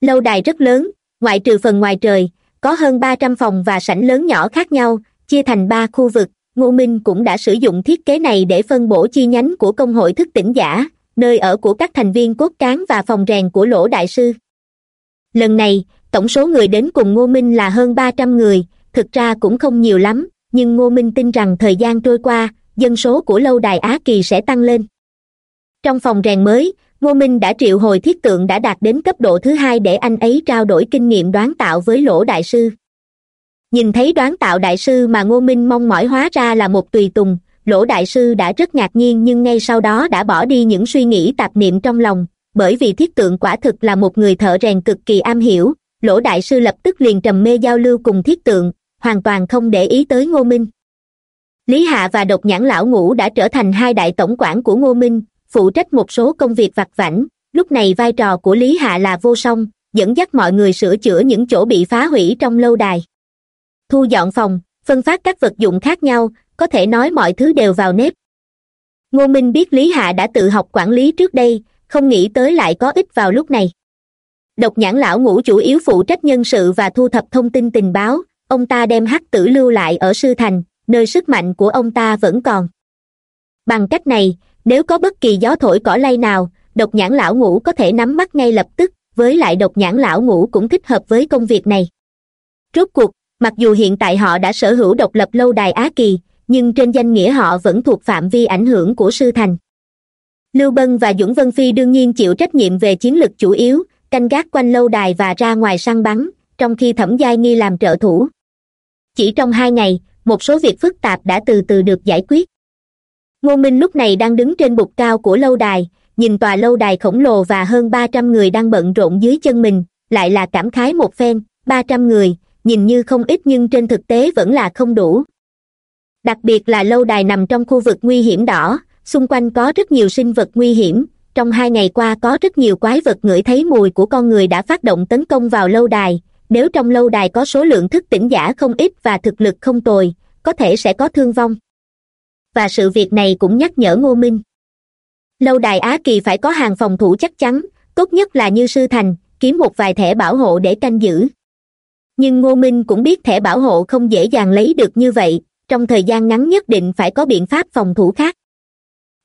Speaker 1: Lâu đài rất lớn, ngoại trừ phần ngoài trời, có hơn ba trăm phòng và sảnh lớn nhỏ khác nhau, chia thành ba khu vực. Ngô minh cũng đã sử dụng thiết kế này để phân bổ chi nhánh của công hội thức tỉnh giả, nơi ở của các thành viên cốt cán và phòng rèn của lỗ đại sư. Lần này, tổng số người đến cùng ngô minh là hơn ba trăm người, thực ra cũng không nhiều lắm nhưng ngô minh tin rằng thời gian trôi qua, dân số của lâu đài á kỳ sẽ tăng lên. Trong phòng rèn mới, ngô minh đã triệu hồi thiết tượng đã đạt đến cấp độ thứ hai để anh ấy trao đổi kinh nghiệm đoán tạo với lỗ đại sư. Nhìn thấy đoán tạo đại sư mà ngô minh mong mỏi hóa ra là một tùy tùng, lỗ đại sư đã rất ngạc nhiên nhưng ngay sau đó đã bỏ đi những suy nghĩ tạp niệm trong lòng, bởi vì thiết tượng quả thực là một người thợ rèn cực kỳ am hiểu. Lỗ đại sư lập tức liền trầm mê giao lưu cùng thiết tượng hoàn toàn không để ý tới ngô minh. Lý hạ và độc nhãn lão ngũ đã trở thành hai đại tổng quản của ngô minh, phụ trách một số công việc vặt vãnh. Lúc này vai trò của lý hạ là vô song, dẫn dắt mọi người sửa chữa những chỗ bị phá hủy trong lâu đài. Thu dọn phòng, phân phát các vật dụng khác nhau, có thể nói mọi thứ đều vào nếp. Ngô minh biết lý hạ đã tự học quản lý trước đây, không nghĩ tới lại có ích vào lúc này. Độc nhãn lão ngũ chủ yếu phụ trách nhân sự và thu thập thông tin tình báo ông ta đem hắc tử lưu lại ở sư thành, nơi sức mạnh của ông ta vẫn còn. Bằng cách này, nếu có bất kỳ gió thổi cỏ lay nào, độc nhãn lão ngũ có thể nắm bắt ngay lập tức, với lại độc nhãn lão ngũ cũng thích hợp với công việc này. Rốt cuộc, mặc dù hiện tại họ đã sở hữu độc lập lâu đài á kỳ, nhưng trên danh nghĩa họ vẫn thuộc phạm vi ảnh hưởng của sư thành. Lưu bân và dũng vân phi đương nhiên chịu trách nhiệm về chiến lược chủ yếu, canh gác quanh lâu đài và ra ngoài săn bắn, trong khi thẩm giai nghi làm trợ thủ chỉ trong hai ngày, một số việc phức tạp đã từ từ được giải quyết. Ngô minh lúc này đang đứng trên bục cao của lâu đài, nhìn tòa lâu đài khổng lồ và hơn ba trăm người đang bận rộn dưới chân mình, lại là cảm khái một phen, ba trăm người, nhìn như không ít nhưng trên thực tế vẫn là không đủ. Đặc biệt là lâu đài nằm trong khu vực nguy hiểm đỏ, xung quanh có rất nhiều sinh vật nguy hiểm, trong hai ngày qua có rất nhiều quái vật ngửi thấy mùi của con người đã phát động tấn công vào lâu đài nếu trong lâu đài có số lượng thức tỉnh giả không ít và thực lực không tồi, có thể sẽ có thương vong. Và sự việc này cũng nhắc nhở ngô minh. Lâu đài á kỳ phải có hàng phòng thủ chắc chắn, tốt nhất là như sư thành, kiếm một vài thẻ bảo hộ để canh giữ. Nhưng ngô minh cũng biết thẻ bảo hộ không dễ dàng lấy được như vậy, trong thời gian ngắn nhất định phải có biện pháp phòng thủ khác.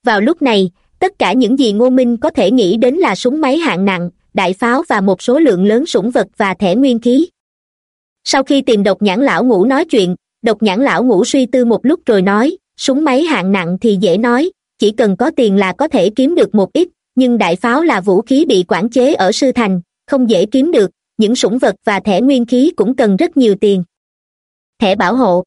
Speaker 1: Vào lúc này, tất cả những gì ngô minh có thể nghĩ đến là súng máy hạng nặng đại pháo và một số lượng lớn sủng vật và thẻ nguyên khí. Sau khi tìm độc nhãn lão ngũ nói chuyện, độc nhãn lão ngũ suy tư một lúc rồi nói, súng máy hạng nặng thì dễ nói, chỉ cần có tiền là có thể kiếm được một ít, nhưng đại pháo là vũ khí bị quản chế ở sư thành, không dễ kiếm được, những sủng vật và thẻ nguyên khí cũng cần rất nhiều tiền. Thẻ bảo hộ.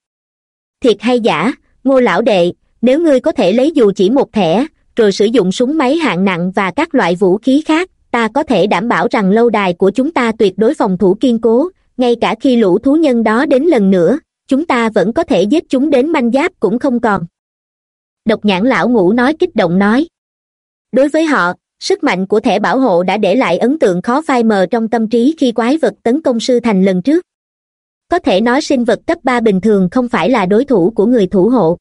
Speaker 1: Thiệt hay giả, ngô lão đệ, nếu ngươi có thể lấy dù chỉ một thẻ, rồi sử dụng súng máy hạng nặng và các loại vũ khí khác ta có thể đảm bảo rằng lâu đài của chúng ta tuyệt đối phòng thủ kiên cố, ngay cả khi lũ thú nhân đó đến lần nữa, chúng ta vẫn có thể giết chúng đến manh giáp cũng không còn. Độc nhãn lão ngũ nói kích động nói. Đối với họ, sức mạnh của thẻ bảo hộ đã để lại ấn tượng khó phai mờ trong tâm trí khi quái vật tấn công sư thành lần trước. Có thể nói sinh vật cấp ba bình thường không phải là đối thủ của người thủ hộ.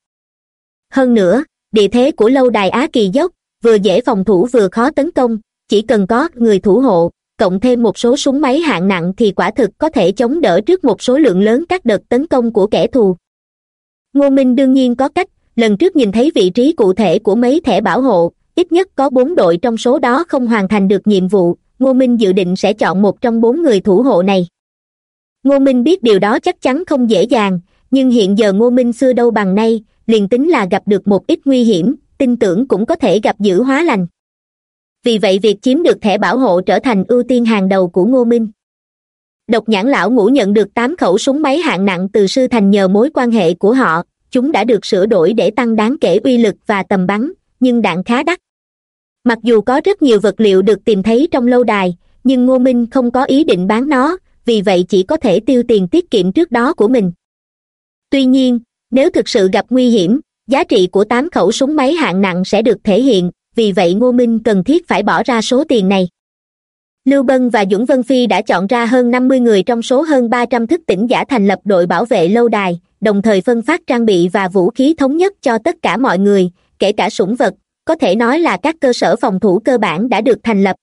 Speaker 1: Hơn nữa, địa thế của lâu đài á kỳ dốc, vừa dễ phòng thủ vừa khó tấn công chỉ cần có người thủ hộ, cộng thêm một số súng máy hạng nặng thì quả thực có thể chống đỡ trước một số lượng lớn các đợt tấn công của kẻ thù. Ngô minh đương nhiên có cách, lần trước nhìn thấy vị trí cụ thể của mấy thẻ bảo hộ, ít nhất có bốn đội trong số đó không hoàn thành được nhiệm vụ, ngô minh dự định sẽ chọn một trong bốn người thủ hộ này. Ngô minh biết điều đó chắc chắn không dễ dàng, nhưng hiện giờ ngô minh xưa đâu bằng nay, liền tính là gặp được một ít nguy hiểm, tin tưởng cũng có thể gặp dữ hóa lành vì vậy việc chiếm được thẻ bảo hộ trở thành ưu tiên hàng đầu của ngô minh. Độc nhãn lão ngũ nhận được tám khẩu súng máy hạng nặng từ sư thành nhờ mối quan hệ của họ, chúng đã được sửa đổi để tăng đáng kể uy lực và tầm bắn, nhưng đạn khá đắt. Mặc dù có rất nhiều vật liệu được tìm thấy trong lâu đài, nhưng ngô minh không có ý định bán nó, vì vậy chỉ có thể tiêu tiền tiết kiệm trước đó của mình. Tuy nhiên, nếu thực sự gặp nguy hiểm, giá trị của tám khẩu súng máy hạng nặng sẽ được thể hiện vì vậy ngô minh cần thiết phải bỏ ra số tiền này. Lưu bân và dũng vân phi đã chọn ra hơn năm mươi người trong số hơn ba trăm thức tỉnh giả thành lập đội bảo vệ lâu đài, đồng thời phân phát trang bị và vũ khí thống nhất cho tất cả mọi người, kể cả sủng vật, có thể nói là các cơ sở phòng thủ cơ bản đã được thành lập.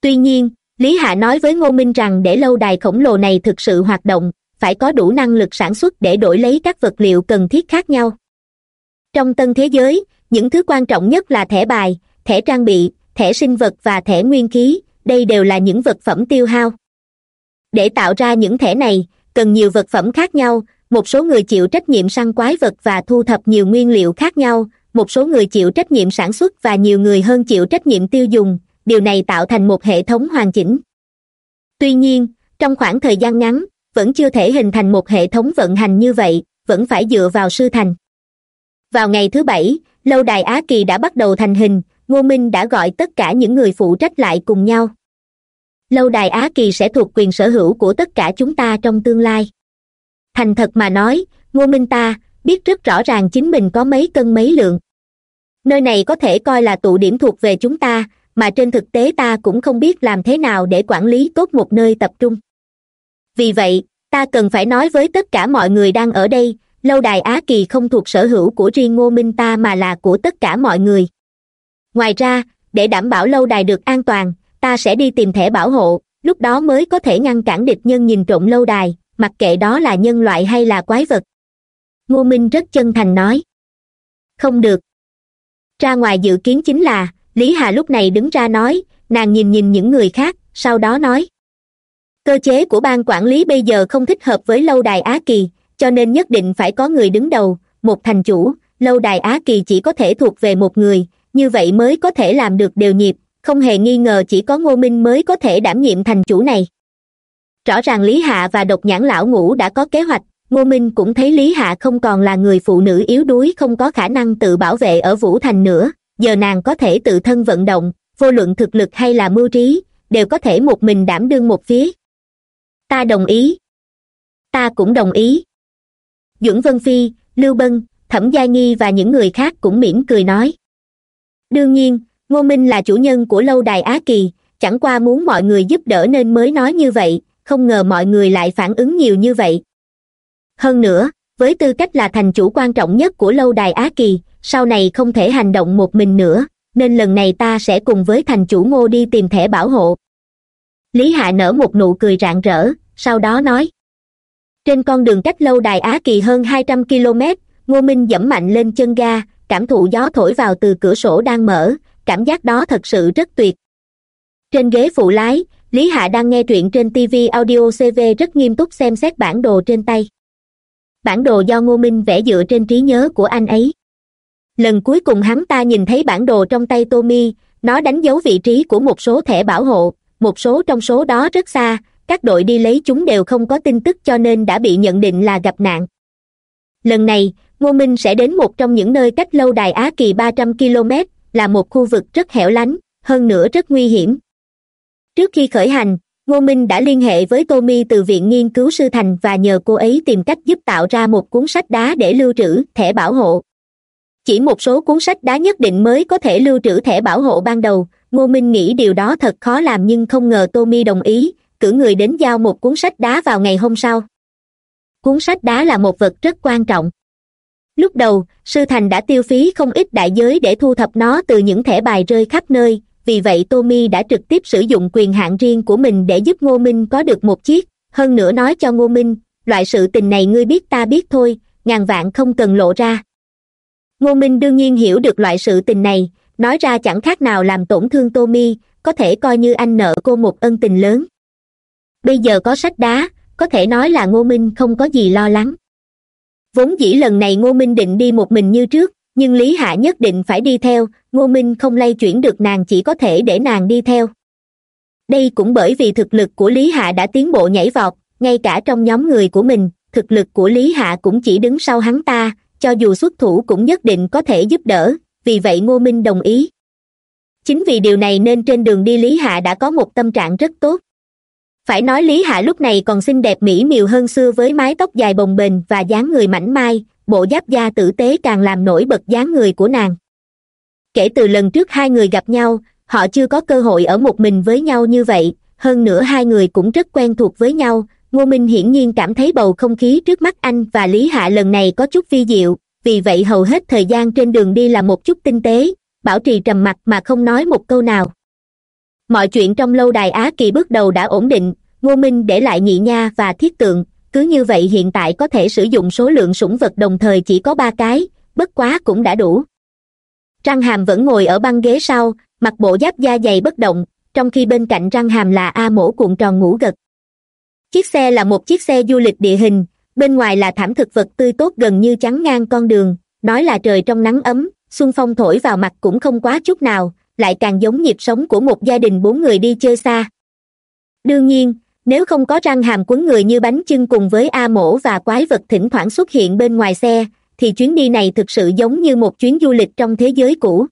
Speaker 1: Tuy nhiên, lý hạ nói với ngô minh rằng để lâu đài khổng lồ này thực sự hoạt động, phải có đủ năng lực sản xuất để đổi lấy các vật liệu cần thiết khác nhau. Trong tân thế giới những thứ quan trọng nhất là thẻ bài, thẻ trang bị, thẻ sinh vật và thẻ nguyên khí. Đây đều là những vật phẩm tiêu hao. Để tạo ra những thẻ này, cần nhiều vật phẩm khác nhau. Một số người chịu trách nhiệm săn quái vật và thu thập nhiều nguyên liệu khác nhau. Một số người chịu trách nhiệm sản xuất và nhiều người hơn chịu trách nhiệm tiêu dùng. Điều này tạo thành một hệ thống hoàn chỉnh. Tuy nhiên, trong khoảng thời gian ngắn, vẫn chưa thể hình thành một hệ thống vận hành như vậy, vẫn phải dựa vào sư thành. Vào ngày thứ bảy lâu đài á kỳ đã bắt đầu thành hình, ngô minh đã gọi tất cả những người phụ trách lại cùng nhau. Lâu đài á kỳ sẽ thuộc quyền sở hữu của tất cả chúng ta trong tương lai. Thành thật mà nói, ngô minh ta, biết rất rõ ràng chính mình có mấy cân mấy lượng. Nơi này có thể coi là tụ điểm thuộc về chúng ta, mà trên thực tế ta cũng không biết làm thế nào để quản lý tốt một nơi tập trung. Vì vậy, ta cần phải nói với tất cả mọi người đang ở đây lâu đài á kỳ không thuộc sở hữu của riêng ngô minh ta mà là của tất cả mọi người. Ngoài ra, để đảm bảo lâu đài được an toàn, ta sẽ đi tìm thẻ bảo hộ, lúc đó mới có thể ngăn cản địch nhân nhìn trộm lâu đài, mặc kệ đó là nhân loại hay là quái vật. Ngô minh rất chân thành nói. Không được. Ra ngoài dự kiến chính là, lý hà lúc này đứng ra nói, nàng nhìn nhìn những người khác, sau đó nói. Cơ chế của ban quản lý bây giờ không thích hợp với lâu đài á kỳ cho nên nhất định phải có người đứng đầu, một thành chủ, lâu đài á kỳ chỉ có thể thuộc về một người, như vậy mới có thể làm được đều nhịp, không hề nghi ngờ chỉ có ngô minh mới có thể đảm nhiệm thành chủ này. Rõ ràng lý hạ và độc nhãn lão ngũ đã có kế hoạch, ngô minh cũng thấy lý hạ không còn là người phụ nữ yếu đuối, không có khả năng tự bảo vệ ở vũ thành nữa, giờ nàng có thể tự thân vận động, vô luận thực lực hay là mưu trí, đều có thể một mình đảm đương một phía. Ta đồng ý. Ta cũng đồng ý dưỡng vân phi, lưu bân, thẩm gia nghi và những người khác cũng mỉm cười nói. Đương nhiên, ngô minh là chủ nhân của lâu đài á kỳ, chẳng qua muốn mọi người giúp đỡ nên mới nói như vậy, không ngờ mọi người lại phản ứng nhiều như vậy. Hơn nữa, với tư cách là thành chủ quan trọng nhất của lâu đài á kỳ, sau này không thể hành động một mình nữa, nên lần này ta sẽ cùng với thành chủ ngô đi tìm thẻ bảo hộ. Lý hạ nở một nụ cười rạng rỡ, sau đó nói trên con đường cách lâu đài á kỳ hơn hai trăm km, ngô minh dẫm mạnh lên chân ga, cảm thụ gió thổi vào từ cửa sổ đang mở, cảm giác đó thật sự rất tuyệt. Trên ghế phụ lái, lý hạ đang nghe truyện trên tv audio cv rất nghiêm túc xem xét bản đồ trên tay. Bản đồ do ngô minh vẽ dựa trên trí nhớ của anh ấy. Lần cuối cùng hắn ta nhìn thấy bản đồ trong tay tommy, nó đánh dấu vị trí của một số thẻ bảo hộ, một số trong số đó rất xa các đội đi lấy chúng đều không có tin tức cho nên đã bị nhận định là gặp nạn. Lần này, ngô minh sẽ đến một trong những nơi cách lâu đài á kỳ ba trăm km là một khu vực rất hẻo lánh, hơn nữa rất nguy hiểm. Trước khi khởi hành, ngô minh đã liên hệ với tommy từ viện nghiên cứu sư thành và nhờ cô ấy tìm cách giúp tạo ra một cuốn sách đá để lưu trữ thẻ bảo hộ. Chỉ một số cuốn sách đá nhất định mới có thể lưu trữ thẻ bảo hộ ban đầu, ngô minh nghĩ điều đó thật khó làm nhưng không ngờ tommy đồng ý cử người đến giao một cuốn sách đá vào ngày hôm sau. Cuốn sách đá là một vật rất quan trọng. Lúc đầu, sư thành đã tiêu phí không ít đại giới để thu thập nó từ những thẻ bài rơi khắp nơi, vì vậy tommy đã trực tiếp sử dụng quyền hạn riêng của mình để giúp ngô minh có được một chiếc. Hơn nữa nói cho ngô minh, loại sự tình này ngươi biết ta biết thôi, ngàn vạn không cần lộ ra. Ngô minh đương nhiên hiểu được loại sự tình này, nói ra chẳng khác nào làm tổn thương tommy, có thể coi như anh nợ cô một ân tình lớn bây giờ có sách đá, có thể nói là ngô minh không có gì lo lắng. Vốn dĩ lần này ngô minh định đi một mình như trước, nhưng lý hạ nhất định phải đi theo, ngô minh không lay chuyển được nàng chỉ có thể để nàng đi theo. Đây cũng bởi vì thực lực của lý hạ đã tiến bộ nhảy vọt, ngay cả trong nhóm người của mình, thực lực của lý hạ cũng chỉ đứng sau hắn ta, cho dù xuất thủ cũng nhất định có thể giúp đỡ, vì vậy ngô minh đồng ý. Chính vì điều này nên trên đường đi lý hạ đã có một tâm trạng rất tốt phải nói lý hạ lúc này còn xinh đẹp mỹ miều hơn xưa với mái tóc dài bồng bềnh và dáng người mảnh mai, bộ giáp da tử tế càng làm nổi bật dáng người của nàng. Kể từ lần trước hai người gặp nhau, họ chưa có cơ hội ở một mình với nhau như vậy, hơn nữa hai người cũng rất quen thuộc với nhau. Ngô minh hiển nhiên cảm thấy bầu không khí trước mắt anh và lý hạ lần này có chút vi diệu, vì vậy hầu hết thời gian trên đường đi là một chút tinh tế, bảo trì trầm mặc mà không nói một câu nào mọi chuyện trong lâu đài á kỳ bước đầu đã ổn định, ngô minh để lại nhị nha và thiết tượng, cứ như vậy hiện tại có thể sử dụng số lượng sủng vật đồng thời chỉ có ba cái, bất quá cũng đã đủ. Răng hàm vẫn ngồi ở băng ghế sau, mặc bộ giáp da dày bất động, trong khi bên cạnh răng hàm là a mổ cuộn tròn ngủ gật. Chiếc xe là một chiếc xe du lịch địa hình, bên ngoài là thảm thực vật tươi tốt gần như chắn ngang con đường, nói là trời trong nắng ấm xuân phong thổi vào mặt cũng không quá chút nào lại càng giống nhịp sống của một gia đình bốn người đi chơi xa. Đương nhiên, nếu không có răng hàm quấn người như bánh chưng cùng với a mổ và quái vật thỉnh thoảng xuất hiện bên ngoài xe, thì chuyến đi này thực sự giống như một chuyến du lịch trong thế giới cũ.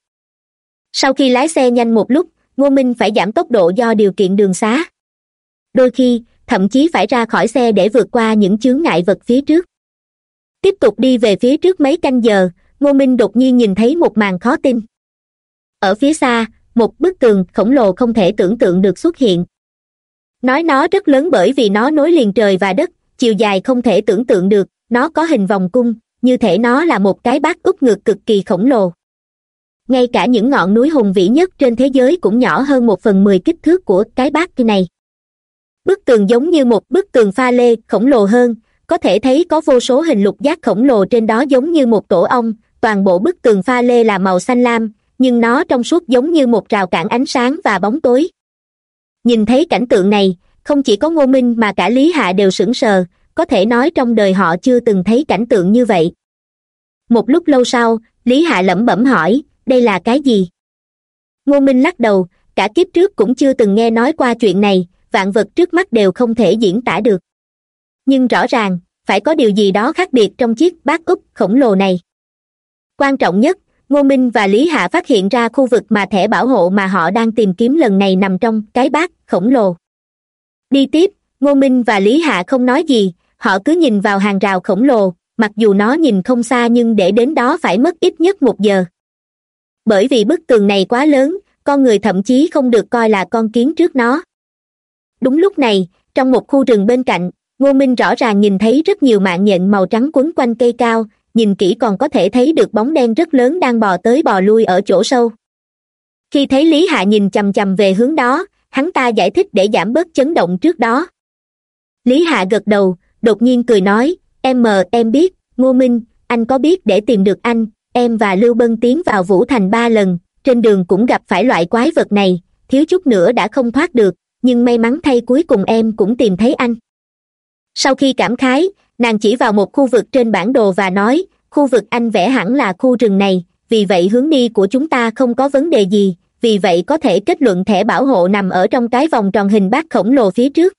Speaker 1: Sau khi lái xe nhanh một lúc, ngô minh phải giảm tốc độ do điều kiện đường xá. Đôi khi, thậm chí phải ra khỏi xe để vượt qua những chướng ngại vật phía trước. Tiếp tục đi về phía trước mấy canh giờ, ngô minh đột nhiên nhìn thấy một màn khó tin ở phía xa, một bức tường khổng lồ không thể tưởng tượng được xuất hiện. Nói nó rất lớn bởi vì nó nối liền trời và đất, chiều dài không thể tưởng tượng được, nó có hình vòng cung, như thể nó là một cái bát úp ngược cực kỳ khổng lồ. Ngay cả những ngọn núi hùng vĩ nhất trên thế giới cũng nhỏ hơn một phần mười kích thước của cái bát này. Bức tường giống như một bức tường pha lê, khổng lồ hơn, có thể thấy có vô số hình lục giác khổng lồ trên đó giống như một tổ ong, toàn bộ bức tường pha lê là màu xanh lam nhưng nó trong suốt giống như một rào cản ánh sáng và bóng tối. Nhìn thấy cảnh tượng này, không chỉ có ngô minh mà cả lý hạ đều sững sờ, có thể nói trong đời họ chưa từng thấy cảnh tượng như vậy. Một lúc lâu sau, lý hạ lẩm bẩm hỏi, đây là cái gì? Ngô minh lắc đầu, cả kiếp trước cũng chưa từng nghe nói qua chuyện này, vạn vật trước mắt đều không thể diễn tả được. Nhưng rõ ràng, phải có điều gì đó khác biệt trong chiếc bát úp khổng lồ này. Quan trọng nhất ngô minh và lý hạ phát hiện ra khu vực mà thẻ bảo hộ mà họ đang tìm kiếm lần này nằm trong cái bát khổng lồ. Đi tiếp, ngô minh và lý hạ không nói gì, họ cứ nhìn vào hàng rào khổng lồ, mặc dù nó nhìn không xa nhưng để đến đó phải mất ít nhất một giờ. Bởi vì bức tường này quá lớn, con người thậm chí không được coi là con kiến trước nó. Đúng lúc này, trong một khu rừng bên cạnh, ngô minh rõ ràng nhìn thấy rất nhiều mạng nhện màu trắng quấn quanh cây cao nhìn kỹ còn có thể thấy được bóng đen rất lớn đang bò tới bò lui ở chỗ sâu. Khi thấy lý hạ nhìn chằm chằm về hướng đó, hắn ta giải thích để giảm bớt chấn động trước đó. Lý hạ gật đầu, đột nhiên cười nói, em mờ, em biết, ngô minh, anh có biết để tìm được anh, em và lưu bân tiến vào vũ thành ba lần, trên đường cũng gặp phải loại quái vật này, thiếu chút nữa đã không thoát được, nhưng may mắn thay cuối cùng em cũng tìm thấy anh. Sau khi cảm khái nàng chỉ vào một khu vực trên bản đồ và nói, khu vực anh vẽ hẳn là khu rừng này, vì vậy hướng đi của chúng ta không có vấn đề gì, vì vậy có thể kết luận thẻ bảo hộ nằm ở trong cái vòng tròn hình bát khổng lồ phía trước.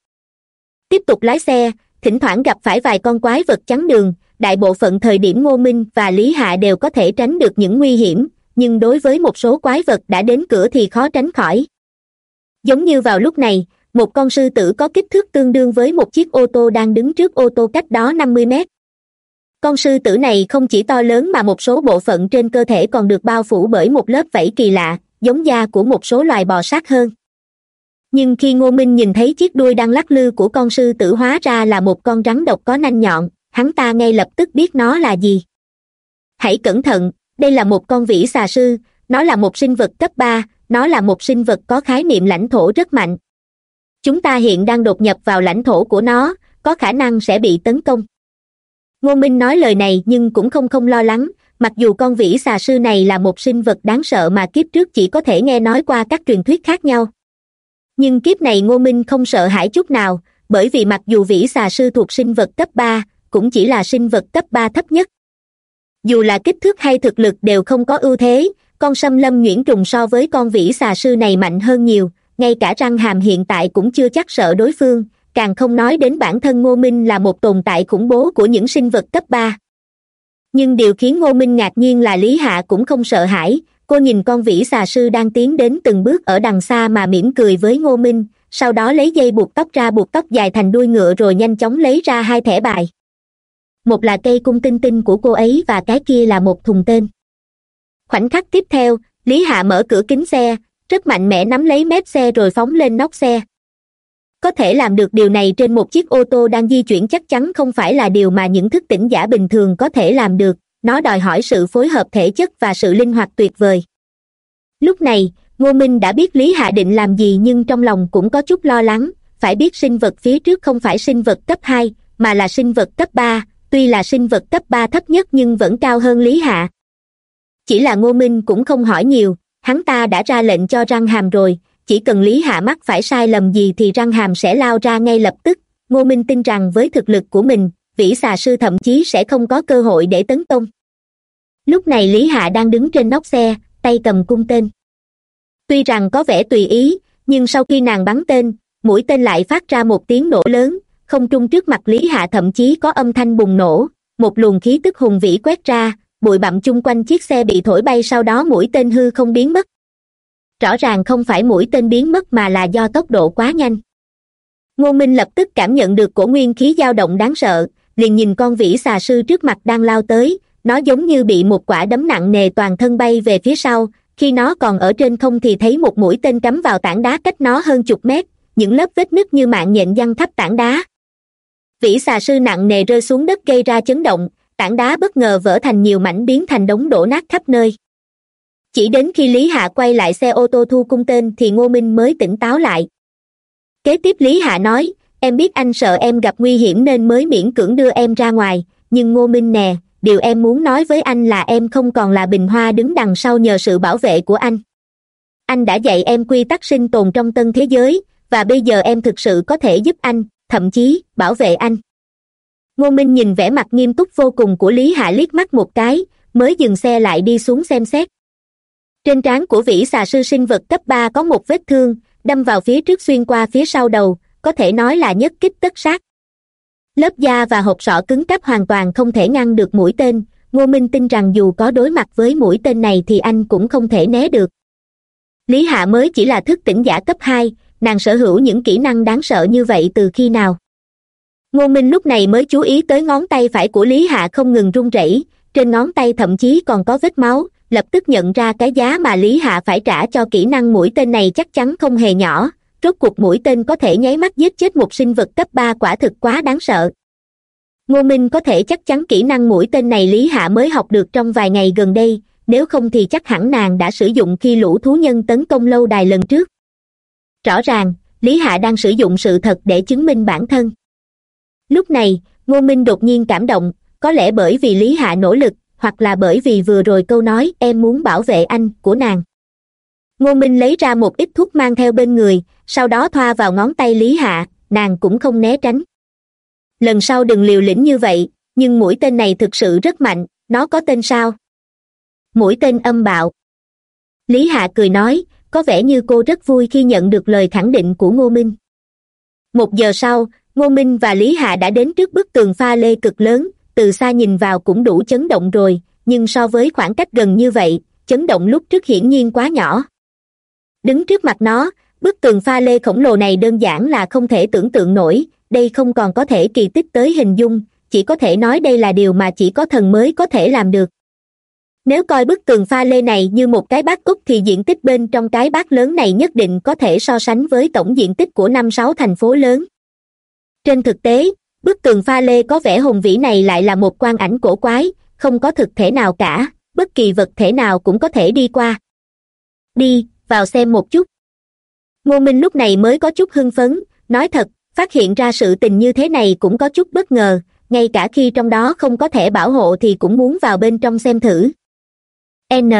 Speaker 1: Tiếp tục lái xe, thỉnh thoảng gặp phải vài con quái vật chắn đường, đại bộ phận thời điểm ngô minh và lý hạ đều có thể tránh được những nguy hiểm, nhưng đối với một số quái vật đã đến cửa thì khó tránh khỏi. Giống như vào lúc này một con sư tử có kích thước tương đương với một chiếc ô tô đang đứng trước ô tô cách đó năm mươi mét. Con sư tử này không chỉ to lớn mà một số bộ phận trên cơ thể còn được bao phủ bởi một lớp vảy kỳ lạ, giống da của một số loài bò sát hơn. Nhưng khi ngô minh nhìn thấy chiếc đuôi đang lắc lư của con sư tử hóa ra là một con rắn độc có nanh nhọn, hắn ta ngay lập tức biết nó là gì. Hãy cẩn thận, đây là một con vĩ xà sư, nó là một sinh vật cấp ba, nó là một sinh vật có khái niệm lãnh thổ rất mạnh chúng ta hiện đang đột nhập vào lãnh thổ của nó, có khả năng sẽ bị tấn công. Ngô minh nói lời này nhưng cũng không không lo lắng, mặc dù con vĩ xà sư này là một sinh vật đáng sợ mà kiếp trước chỉ có thể nghe nói qua các truyền thuyết khác nhau. Nhưng kiếp này ngô minh không sợ hãi chút nào, bởi vì mặc dù vĩ xà sư thuộc sinh vật cấp ba, cũng chỉ là sinh vật cấp ba thấp nhất. Dù là kích thước hay thực lực đều không có ưu thế, con xâm lâm nhuyễn trùng so với con vĩ xà sư này mạnh hơn nhiều ngay cả răng hàm hiện tại cũng chưa chắc sợ đối phương, càng không nói đến bản thân ngô minh là một tồn tại khủng bố của những sinh vật cấp ba. Nhưng điều khiến ngô minh ngạc nhiên là lý hạ cũng không sợ hãi, cô nhìn con vĩ xà sư đang tiến đến từng bước ở đằng xa mà mỉm cười với ngô minh, sau đó lấy dây buộc tóc ra buộc tóc dài thành đuôi ngựa rồi nhanh chóng lấy ra hai thẻ bài. Một là cây cung tinh tinh của cô ấy và cái kia là một thùng tên. Khoảnh khắc tiếp theo, lý hạ mở cửa kính xe rất mạnh mẽ nắm lấy mép xe rồi phóng lên nóc xe. Có thể làm được điều này trên một chiếc ô tô đang di chuyển chắc chắn không phải là điều mà những thức tỉnh giả bình thường có thể làm được, nó đòi hỏi sự phối hợp thể chất và sự linh hoạt tuyệt vời. Lúc này, ngô minh đã biết lý hạ định làm gì nhưng trong lòng cũng có chút lo lắng, phải biết sinh vật phía trước không phải sinh vật cấp hai, mà là sinh vật cấp ba, tuy là sinh vật cấp ba thấp nhất nhưng vẫn cao hơn lý hạ. Chỉ là ngô minh cũng không hỏi nhiều hắn ta đã ra lệnh cho răng hàm rồi, chỉ cần lý hạ mắt phải sai lầm gì thì răng hàm sẽ lao ra ngay lập tức. Ngô minh tin rằng với thực lực của mình, vĩ xà sư thậm chí sẽ không có cơ hội để tấn công. Lúc này lý hạ đang đứng trên nóc xe, tay cầm cung tên. Tuy rằng có vẻ tùy ý, nhưng sau khi nàng bắn tên, mũi tên lại phát ra một tiếng nổ lớn, không trung trước mặt lý hạ thậm chí có âm thanh bùng nổ, một luồng khí tức hùng vĩ quét ra bụi bặm chung quanh chiếc xe bị thổi bay sau đó mũi tên hư không biến mất. Rõ ràng không phải mũi tên biến mất mà là do tốc độ quá nhanh. Ngô minh lập tức cảm nhận được cổ nguyên khí dao động đáng sợ, liền nhìn con vĩ xà sư trước mặt đang lao tới, nó giống như bị một quả đấm nặng nề toàn thân bay về phía sau, khi nó còn ở trên không thì thấy một mũi tên cắm vào tảng đá cách nó hơn chục mét, những lớp vết nứt như mạng nhện văng thắp tảng đá. Vĩ xà sư nặng nề rơi xuống đất gây ra chấn động tảng đá bất ngờ vỡ thành nhiều mảnh biến thành đống đổ nát khắp nơi. Chỉ đến khi lý hạ quay lại xe ô tô thu cung tên thì ngô minh mới tỉnh táo lại. Kế tiếp lý hạ nói, em biết anh sợ em gặp nguy hiểm nên mới miễn cưỡng đưa em ra ngoài, nhưng ngô minh nè, điều em muốn nói với anh là em không còn là bình hoa đứng đằng sau nhờ sự bảo vệ của anh. Anh đã dạy em quy tắc sinh tồn trong tân thế giới, và bây giờ em thực sự có thể giúp anh, thậm chí bảo vệ anh ngô minh nhìn vẻ mặt nghiêm túc vô cùng của lý hạ liếc mắt một cái, mới dừng xe lại đi xuống xem xét. Trên trán của vĩ xà sư sinh vật cấp ba có một vết thương, đâm vào phía trước xuyên qua phía sau đầu, có thể nói là nhất kích tất sát. Lớp da và hộp sọ cứng cáp hoàn toàn không thể ngăn được mũi tên, ngô minh tin rằng dù có đối mặt với mũi tên này thì anh cũng không thể né được. Lý hạ mới chỉ là thức tỉnh giả cấp hai, nàng sở hữu những kỹ năng đáng sợ như vậy từ khi nào? Ngô minh lúc này mới chú ý tới ngón tay phải của lý hạ không ngừng run rẩy, trên ngón tay thậm chí còn có vết máu, lập tức nhận ra cái giá mà lý hạ phải trả cho kỹ năng mũi tên này chắc chắn không hề nhỏ, rốt cuộc mũi tên có thể nháy mắt giết chết một sinh vật cấp ba quả thực quá đáng sợ. Ngô minh có thể chắc chắn kỹ năng mũi tên này lý hạ mới học được trong vài ngày gần đây, nếu không thì chắc hẳn nàng đã sử dụng khi lũ thú nhân tấn công lâu đài lần trước. Rõ ràng, lý hạ đang sử dụng sự thật để chứng minh bản thân lúc này, ngô minh đột nhiên cảm động, có lẽ bởi vì lý hạ nỗ lực, hoặc là bởi vì vừa rồi câu nói, em muốn bảo vệ anh của nàng. Ngô minh lấy ra một ít thuốc mang theo bên người, sau đó thoa vào ngón tay lý hạ, nàng cũng không né tránh. Lần sau đừng liều lĩnh như vậy, nhưng mũi tên này thực sự rất mạnh, nó có tên sao? Mũi tên âm bạo. Lý hạ cười nói, có vẻ như cô rất vui khi nhận được lời khẳng định của ngô minh. Một giờ sau ngô minh và lý hạ đã đến trước bức tường pha lê cực lớn, từ xa nhìn vào cũng đủ chấn động rồi, nhưng so với khoảng cách gần như vậy, chấn động lúc trước hiển nhiên quá nhỏ. Đứng trước mặt nó, bức tường pha lê khổng lồ này đơn giản là không thể tưởng tượng nổi, đây không còn có thể kỳ tích tới hình dung, chỉ có thể nói đây là điều mà chỉ có thần mới có thể làm được. Nếu coi bức tường pha lê này như một cái bát cúc thì diện tích bên trong cái bát lớn này nhất định có thể so sánh với tổng diện tích của năm sáu thành phố lớn trên thực tế, bức tường pha lê có vẻ hùng vĩ này lại là một quan ảnh cổ quái, không có thực thể nào cả, bất kỳ vật thể nào cũng có thể đi qua. Đi, vào xem một chút. Ngô minh lúc này mới có chút hưng phấn, nói thật, phát hiện ra sự tình như thế này cũng có chút bất ngờ, ngay cả khi trong đó không có thẻ bảo hộ thì cũng muốn vào bên trong xem thử. N.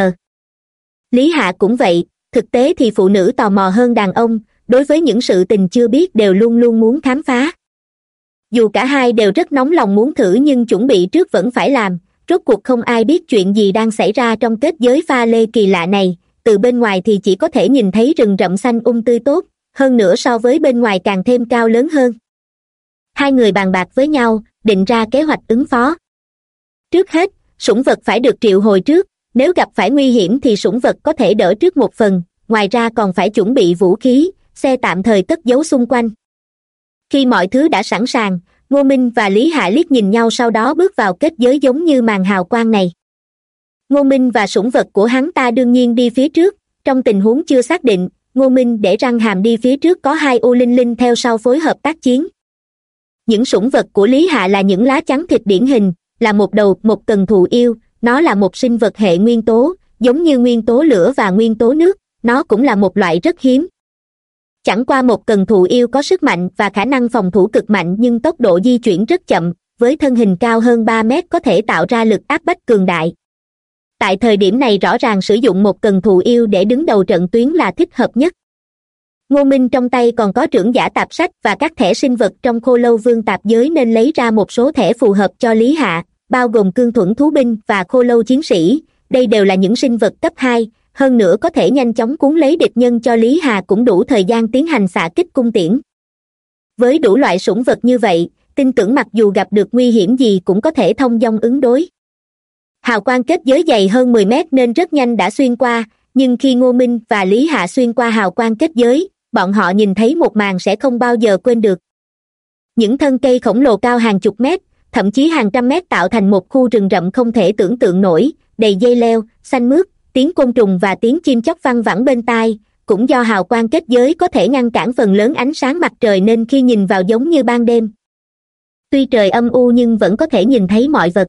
Speaker 1: Lý hạ cũng vậy, thực tế thì phụ nữ tò mò hơn đàn ông, đối với những sự tình chưa biết đều luôn luôn muốn khám phá dù cả hai đều rất nóng lòng muốn thử nhưng chuẩn bị trước vẫn phải làm. Rốt cuộc không ai biết chuyện gì đang xảy ra trong kết giới pha lê kỳ lạ này. Từ bên ngoài thì chỉ có thể nhìn thấy rừng rậm xanh ung um tươi tốt, hơn nữa so với bên ngoài càng thêm cao lớn hơn. Hai người bàn bạc với nhau, định ra kế hoạch ứng phó. Trước hết, sủng vật phải được triệu hồi trước, nếu gặp phải nguy hiểm thì sủng vật có thể đỡ trước một phần, ngoài ra còn phải chuẩn bị vũ khí, xe tạm thời cất giấu xung quanh khi mọi thứ đã sẵn sàng, ngô minh và lý hạ liếc nhìn nhau sau đó bước vào kết giới giống như màn hào quang này. Ngô minh và sủng vật của hắn ta đương nhiên đi phía trước, trong tình huống chưa xác định, ngô minh để răng hàm đi phía trước có hai u linh linh theo sau phối hợp tác chiến. Những sủng vật của lý hạ là những lá chắn thịt điển hình, là một đầu, một cần thù yêu, nó là một sinh vật hệ nguyên tố, giống như nguyên tố lửa và nguyên tố nước, nó cũng là một loại rất hiếm chẳng qua một cần thù yêu có sức mạnh và khả năng phòng thủ cực mạnh nhưng tốc độ di chuyển rất chậm, với thân hình cao hơn ba mét có thể tạo ra lực áp bách cường đại. Tại thời điểm này rõ ràng sử dụng một cần thù yêu để đứng đầu trận tuyến là thích hợp nhất. Ngô minh trong tay còn có trưởng giả tạp sách và các thẻ sinh vật trong khô lâu vương tạp giới nên lấy ra một số thẻ phù hợp cho lý hạ, bao gồm cương thuẫn thú binh và khô lâu chiến sĩ. Đây đều là những sinh vật cấp hai hơn nữa có thể nhanh chóng cuốn lấy địch nhân cho lý hà cũng đủ thời gian tiến hành xạ kích cung tiễn. Với đủ loại sủng vật như vậy, tin tưởng mặc dù gặp được nguy hiểm gì cũng có thể thông dong ứng đối. Hào quang kết giới dày hơn mười mét nên rất nhanh đã xuyên qua, nhưng khi ngô minh và lý hạ xuyên qua hào quang kết giới, bọn họ nhìn thấy một màn sẽ không bao giờ quên được. Những thân cây khổng lồ cao hàng chục mét, thậm chí hàng trăm mét tạo thành một khu rừng rậm không thể tưởng tượng nổi, đầy dây leo, xanh mướt tiếng côn trùng và tiếng chim chóc văng vẳng bên tai, cũng do hào quang kết giới có thể ngăn cản phần lớn ánh sáng mặt trời nên khi nhìn vào giống như ban đêm. Tuy trời âm u nhưng vẫn có thể nhìn thấy mọi vật.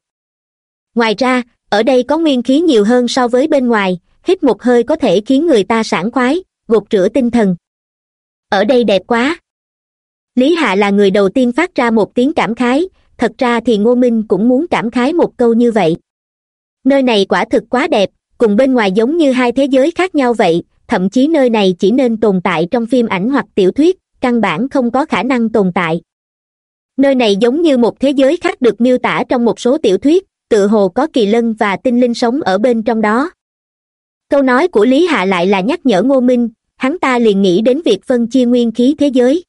Speaker 1: Ngoài ra, ở đây có nguyên khí nhiều hơn so với bên ngoài, hít một hơi có thể khiến người ta sảng khoái, gột rửa tinh thần. Ở đây đẹp quá. Lý hạ là người đầu tiên phát ra một tiếng cảm khái, thật ra thì ngô minh cũng muốn cảm khái một câu như vậy. Nơi này quả thực quá đẹp cùng bên ngoài giống như hai thế giới khác nhau vậy, thậm chí nơi này chỉ nên tồn tại trong phim ảnh hoặc tiểu thuyết, căn bản không có khả năng tồn tại. Nơi này giống như một thế giới khác được miêu tả trong một số tiểu thuyết tự hồ có kỳ lân và tinh linh sống ở bên trong đó. Câu nói của lý hạ lại là nhắc nhở ngô minh, hắn ta liền nghĩ đến việc phân chia nguyên khí thế giới.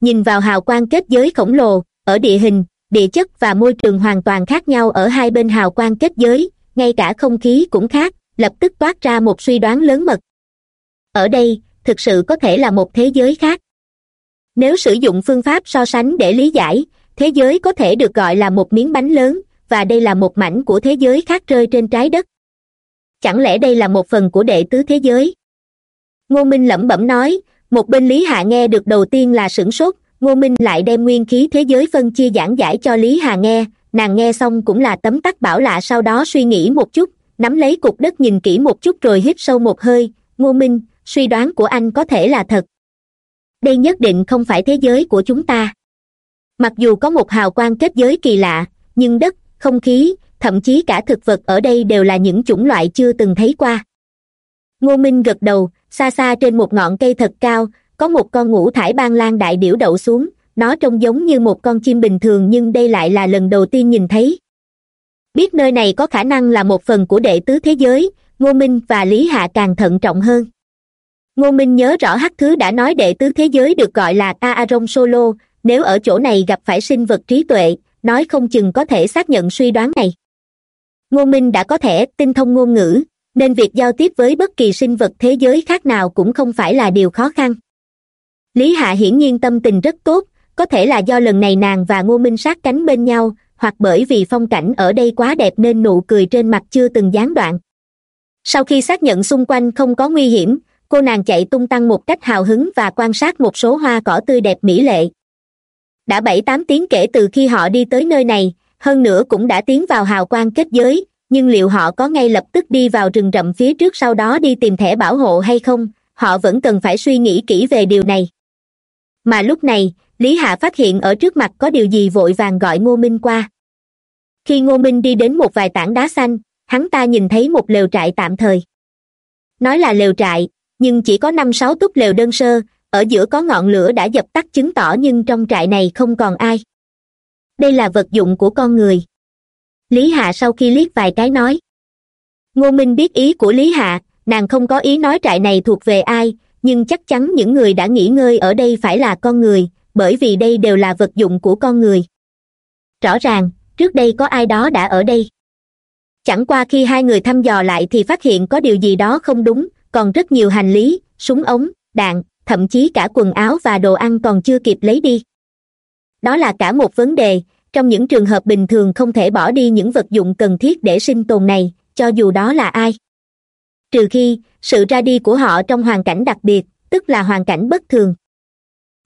Speaker 1: Nhìn vào hào quang kết giới khổng lồ, ở địa hình, địa chất và môi trường hoàn toàn khác nhau ở hai bên hào quang kết giới ngay cả không khí cũng khác, lập tức toát ra một suy đoán lớn mật. Ở đây, thực sự có thể là một thế giới khác. Nếu sử dụng phương pháp so sánh để lý giải, thế giới có thể được gọi là một miếng bánh lớn, và đây là một mảnh của thế giới khác rơi trên trái đất. Chẳng lẽ đây là một phần của đệ tứ thế giới? Ngô minh lẩm bẩm nói, một bên lý hạ nghe được đầu tiên là sửng sốt, ngô minh lại đem nguyên khí thế giới phân chia giảng giải cho lý hà nghe nàng nghe xong cũng là tấm tắc bảo lạ sau đó suy nghĩ một chút, nắm lấy cục đất nhìn kỹ một chút rồi hít sâu một hơi. Ngô minh, suy đoán của anh có thể là thật. Đây nhất định không phải thế giới của chúng ta. Mặc dù có một hào quang kết giới kỳ lạ, nhưng đất, không khí, thậm chí cả thực vật ở đây đều là những chủng loại chưa từng thấy qua. Ngô minh gật đầu, xa xa trên một ngọn cây thật cao, có một con ngũ thải ban lan đại điểu đậu xuống nó trông giống như một con chim bình thường nhưng đây lại là lần đầu tiên nhìn thấy. Biết nơi này có khả năng là một phần của đệ tứ thế giới, ngô minh và lý hạ càng thận trọng hơn. Ngô minh nhớ rõ hắc thứ đã nói đệ tứ thế giới được gọi là aaron solo, nếu ở chỗ này gặp phải sinh vật trí tuệ, nói không chừng có thể xác nhận suy đoán này. Ngô minh đã có thể tinh thông ngôn ngữ, nên việc giao tiếp với bất kỳ sinh vật thế giới khác nào cũng không phải là điều khó khăn. Lý hạ hiển nhiên tâm tình rất tốt có thể là do lần này nàng và ngô minh sát cánh bên nhau, hoặc bởi vì phong cảnh ở đây quá đẹp nên nụ cười trên mặt chưa từng gián đoạn. Sau khi xác nhận xung quanh không có nguy hiểm, cô nàng chạy tung tăng một cách hào hứng và quan sát một số hoa cỏ tươi đẹp mỹ lệ. Đã bảy tám tiếng kể từ khi họ đi tới nơi này, hơn nữa cũng đã tiến vào hào quang kết giới, nhưng liệu họ có ngay lập tức đi vào rừng rậm phía trước sau đó đi tìm thẻ bảo hộ hay không, họ vẫn cần phải suy nghĩ kỹ về điều này. Mà lúc này lý hạ phát hiện ở trước mặt có điều gì vội vàng gọi ngô minh qua. Khi ngô minh đi đến một vài tảng đá xanh, hắn ta nhìn thấy một lều trại tạm thời. Nói là lều trại, nhưng chỉ có năm sáu túp lều đơn sơ, ở giữa có ngọn lửa đã dập tắt chứng tỏ nhưng trong trại này không còn ai. Đây là vật dụng của con người. Lý hạ sau khi liếc vài cái nói. Ngô minh biết ý của lý hạ, nàng không có ý nói trại này thuộc về ai, nhưng chắc chắn những người đã nghỉ ngơi ở đây phải là con người bởi vì đây đều là vật dụng của con người. Rõ ràng, trước đây có ai đó đã ở đây. Chẳng qua khi hai người thăm dò lại thì phát hiện có điều gì đó không đúng, còn rất nhiều hành lý, súng ống, đạn, thậm chí cả quần áo và đồ ăn còn chưa kịp lấy đi. Đó là cả một vấn đề, trong những trường hợp bình thường không thể bỏ đi những vật dụng cần thiết để sinh tồn này, cho dù đó là ai. Trừ khi, sự ra đi của họ trong hoàn cảnh đặc biệt, tức là hoàn cảnh bất thường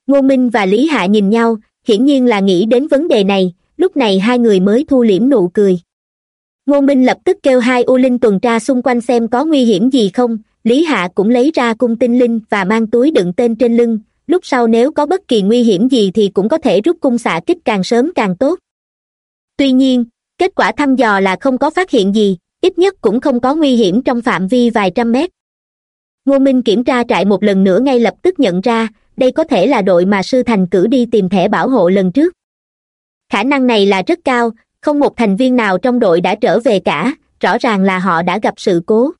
Speaker 1: ngô minh và lý hạ nhìn nhau, hiển nhiên là nghĩ đến vấn đề này, lúc này hai người mới thu liễm nụ cười. Ngô minh lập tức kêu hai u linh tuần tra xung quanh xem có nguy hiểm gì không, lý hạ cũng lấy ra cung tinh linh và mang túi đựng tên trên lưng, lúc sau nếu có bất kỳ nguy hiểm gì thì cũng có thể rút cung xạ kích càng sớm càng tốt. Tuy nhiên, kết quả thăm dò là không có phát hiện gì, ít nhất cũng không có nguy hiểm trong phạm vi vài trăm mét. Ngô minh kiểm tra trại một lần nữa ngay lập tức nhận ra đây có thể là đội mà sư thành cử đi tìm thẻ bảo hộ lần trước. Khả năng này là rất cao, không một thành viên nào trong đội đã trở về cả, rõ ràng là họ đã gặp sự cố.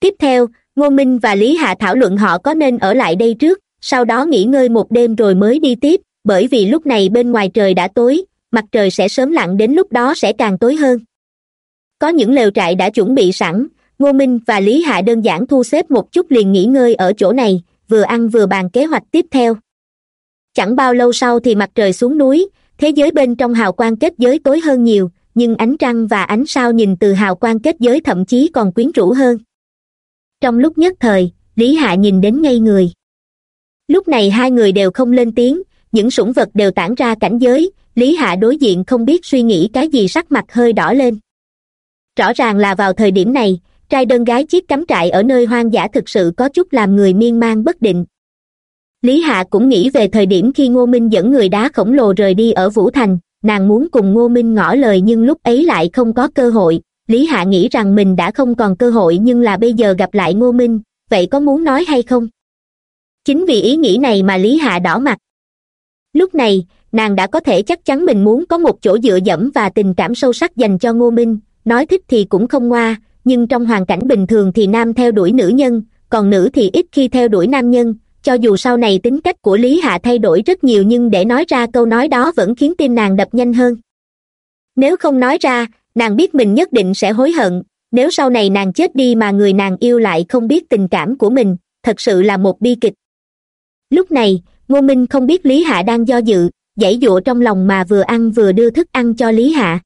Speaker 1: Tiếp theo, ngô minh và lý hạ thảo luận họ có nên ở lại đây trước, sau đó nghỉ ngơi một đêm rồi mới đi tiếp, bởi vì lúc này bên ngoài trời đã tối, mặt trời sẽ sớm lặn đến lúc đó sẽ càng tối hơn. Có những lều trại đã chuẩn bị sẵn, ngô minh và lý hạ đơn giản thu xếp một chút liền nghỉ ngơi ở chỗ này vừa ăn vừa bàn kế hoạch tiếp theo. Chẳng bao lâu sau thì mặt trời xuống núi, thế giới bên trong hào quang kết giới tối hơn nhiều, nhưng ánh trăng và ánh sao nhìn từ hào quang kết giới thậm chí còn quyến rũ hơn. Trong lúc nhất thời, lý hạ nhìn đến ngây người. Lúc này hai người đều không lên tiếng, những sủng vật đều tản ra cảnh giới, lý hạ đối diện không biết suy nghĩ cái gì sắc mặt hơi đỏ lên. Rõ ràng là vào thời điểm này trai đơn gái chiếc cắm trại ở nơi hoang dã thực sự có chút làm người miên man bất định. Lý hạ cũng nghĩ về thời điểm khi ngô minh dẫn người đá khổng lồ rời đi ở vũ thành, nàng muốn cùng ngô minh ngỏ lời nhưng lúc ấy lại không có cơ hội. Lý hạ nghĩ rằng mình đã không còn cơ hội nhưng là bây giờ gặp lại ngô minh, vậy có muốn nói hay không? Chính vì ý nghĩ này mà lý hạ đỏ mặt. Lúc này, nàng đã có thể chắc chắn mình muốn có một chỗ dựa dẫm và tình cảm sâu sắc dành cho ngô minh, nói thích thì cũng không ngoa nhưng trong hoàn cảnh bình thường thì nam theo đuổi nữ nhân, còn nữ thì ít khi theo đuổi nam nhân. Cho dù sau này tính cách của lý hạ thay đổi rất nhiều nhưng để nói ra câu nói đó vẫn khiến tim nàng đập nhanh hơn. Nếu không nói ra, nàng biết mình nhất định sẽ hối hận. Nếu sau này nàng chết đi mà người nàng yêu lại không biết tình cảm của mình, thật sự là một bi kịch. Lúc này, ngô minh không biết lý hạ đang do dự, dãy dụa trong lòng mà vừa ăn vừa đưa thức ăn cho lý hạ.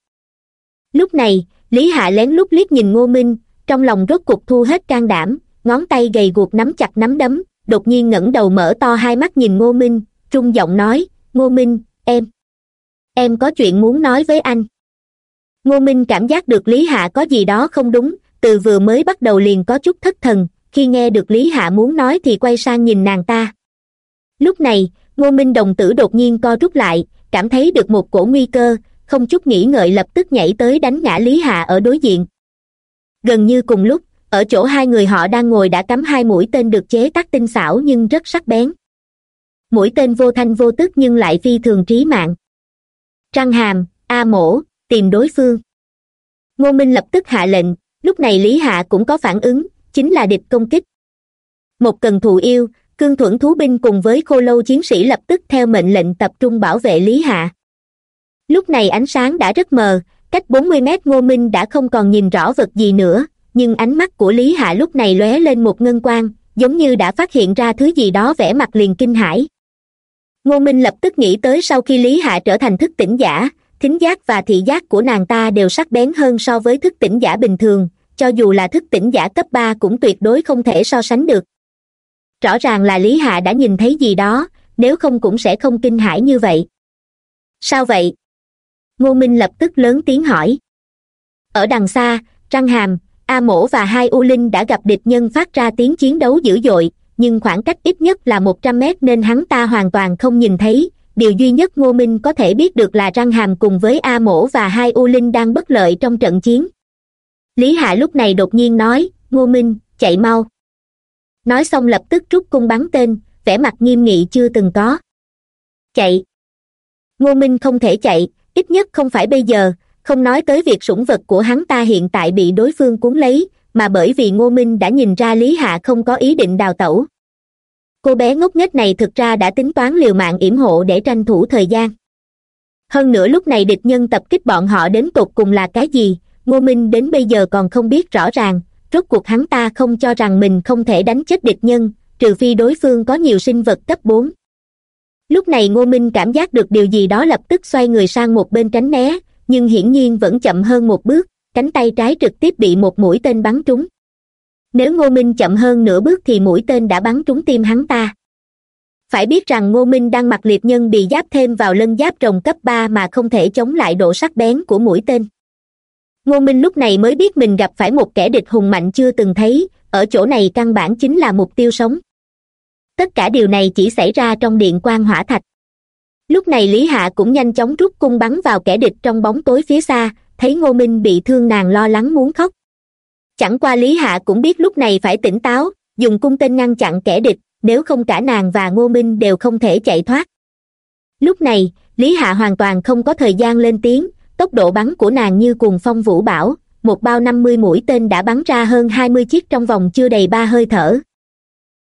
Speaker 1: Lúc này lý hạ lén lút liếc nhìn ngô minh, trong lòng rốt cục thu hết can đảm, ngón tay gầy guộc nắm chặt nắm đấm, đột nhiên ngẩng đầu mở to hai mắt nhìn ngô minh, trung giọng nói, ngô minh, em em có chuyện muốn nói với anh. Ngô minh cảm giác được lý hạ có gì đó không đúng, từ vừa mới bắt đầu liền có chút thất thần, khi nghe được lý hạ muốn nói thì quay sang nhìn nàng ta. Lúc này, ngô minh đồng tử đột nhiên co rút lại, cảm thấy được một cổ nguy cơ không chút nghĩ ngợi lập tức nhảy tới đánh ngã lý hạ ở đối diện. Gần như cùng lúc, ở chỗ hai người họ đang ngồi đã cắm hai mũi tên được chế tác tinh xảo nhưng rất sắc bén. Mũi tên vô thanh vô tức nhưng lại phi thường trí mạng. Trăng hàm, a mổ, tìm đối phương. Ngô minh lập tức hạ lệnh, lúc này lý hạ cũng có phản ứng, chính là địch công kích. Một cần thù yêu, cương thuẫn thú binh cùng với khô lâu chiến sĩ lập tức theo mệnh lệnh tập trung bảo vệ lý hạ lúc này ánh sáng đã rất mờ, cách bốn mươi mét ngô minh đã không còn nhìn rõ vật gì nữa, nhưng ánh mắt của lý hạ lúc này lóe lên một ngân quang, giống như đã phát hiện ra thứ gì đó vẻ mặt liền kinh hãi. Ngô minh lập tức nghĩ tới sau khi lý hạ trở thành thức tỉnh giả, thính giác và thị giác của nàng ta đều sắc bén hơn so với thức tỉnh giả bình thường, cho dù là thức tỉnh giả cấp ba cũng tuyệt đối không thể so sánh được. Rõ ràng là lý hạ đã nhìn thấy gì đó, nếu không cũng sẽ không kinh hãi như vậy. Sao vậy? Ngô minh lập tức lớn tiếng hỏi. Ở đằng xa răng hàm, a mổ và hai u linh đã gặp địch nhân phát ra tiếng chiến đấu dữ dội, nhưng khoảng cách ít nhất là một trăm mét nên hắn ta hoàn toàn không nhìn thấy. Điều duy nhất ngô minh có thể biết được là răng hàm cùng với a mổ và hai u linh đang bất lợi trong trận chiến. Lý hạ lúc này đột nhiên nói, ngô minh, chạy mau. Nói xong lập tức rút cung bắn tên, vẻ mặt nghiêm nghị chưa từng có. Chạy. Ngô minh không thể chạy ít nhất không phải bây giờ, không nói tới việc sủng vật của hắn ta hiện tại bị đối phương cuốn lấy, mà bởi vì ngô minh đã nhìn ra lý hạ không có ý định đào tẩu. Cô bé ngốc nghếch này thực ra đã tính toán liều mạng yểm hộ để tranh thủ thời gian. Hơn nữa lúc này địch nhân tập kích bọn họ đến tột cùng là cái gì, ngô minh đến bây giờ còn không biết rõ ràng, rốt cuộc hắn ta không cho rằng mình không thể đánh chết địch nhân, trừ phi đối phương có nhiều sinh vật cấp bốn lúc này ngô minh cảm giác được điều gì đó lập tức xoay người sang một bên tránh né, nhưng hiển nhiên vẫn chậm hơn một bước, cánh tay trái trực tiếp bị một mũi tên bắn trúng. Nếu ngô minh chậm hơn nửa bước thì mũi tên đã bắn trúng tim hắn ta. Phải biết rằng ngô minh đang mặc liệt nhân bị giáp thêm vào lân giáp rồng cấp ba mà không thể chống lại độ sắc bén của mũi tên. Ngô minh lúc này mới biết mình gặp phải một kẻ địch hùng mạnh chưa từng thấy, ở chỗ này căn bản chính là mục tiêu sống tất cả điều này chỉ xảy ra trong điện quan hỏa thạch. Lúc này lý hạ cũng nhanh chóng rút cung bắn vào kẻ địch trong bóng tối phía xa, thấy ngô minh bị thương nàng lo lắng muốn khóc. Chẳng qua lý hạ cũng biết lúc này phải tỉnh táo, dùng cung tên ngăn chặn kẻ địch, nếu không cả nàng và ngô minh đều không thể chạy thoát. Lúc này, lý hạ hoàn toàn không có thời gian lên tiếng, tốc độ bắn của nàng như cuồng phong vũ bảo một bao năm mươi mũi tên đã bắn ra hơn hai mươi chiếc trong vòng chưa đầy ba hơi thở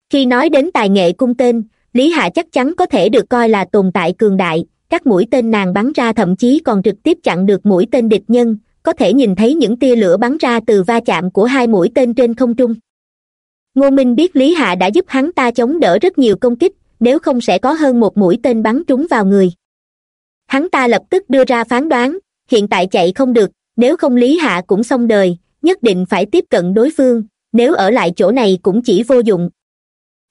Speaker 1: khi nói đến tài nghệ cung tên, lý hạ chắc chắn có thể được coi là tồn tại cường đại, các mũi tên nàng bắn ra thậm chí còn trực tiếp chặn được mũi tên địch nhân, có thể nhìn thấy những tia lửa bắn ra từ va chạm của hai mũi tên trên không trung. Ngô minh biết lý hạ đã giúp hắn ta chống đỡ rất nhiều công kích, nếu không sẽ có hơn một mũi tên bắn trúng vào người. Hắn ta lập tức đưa ra phán đoán, hiện tại chạy không được, nếu không lý hạ cũng xong đời, nhất định phải tiếp cận đối phương, nếu ở lại chỗ này cũng chỉ vô dụng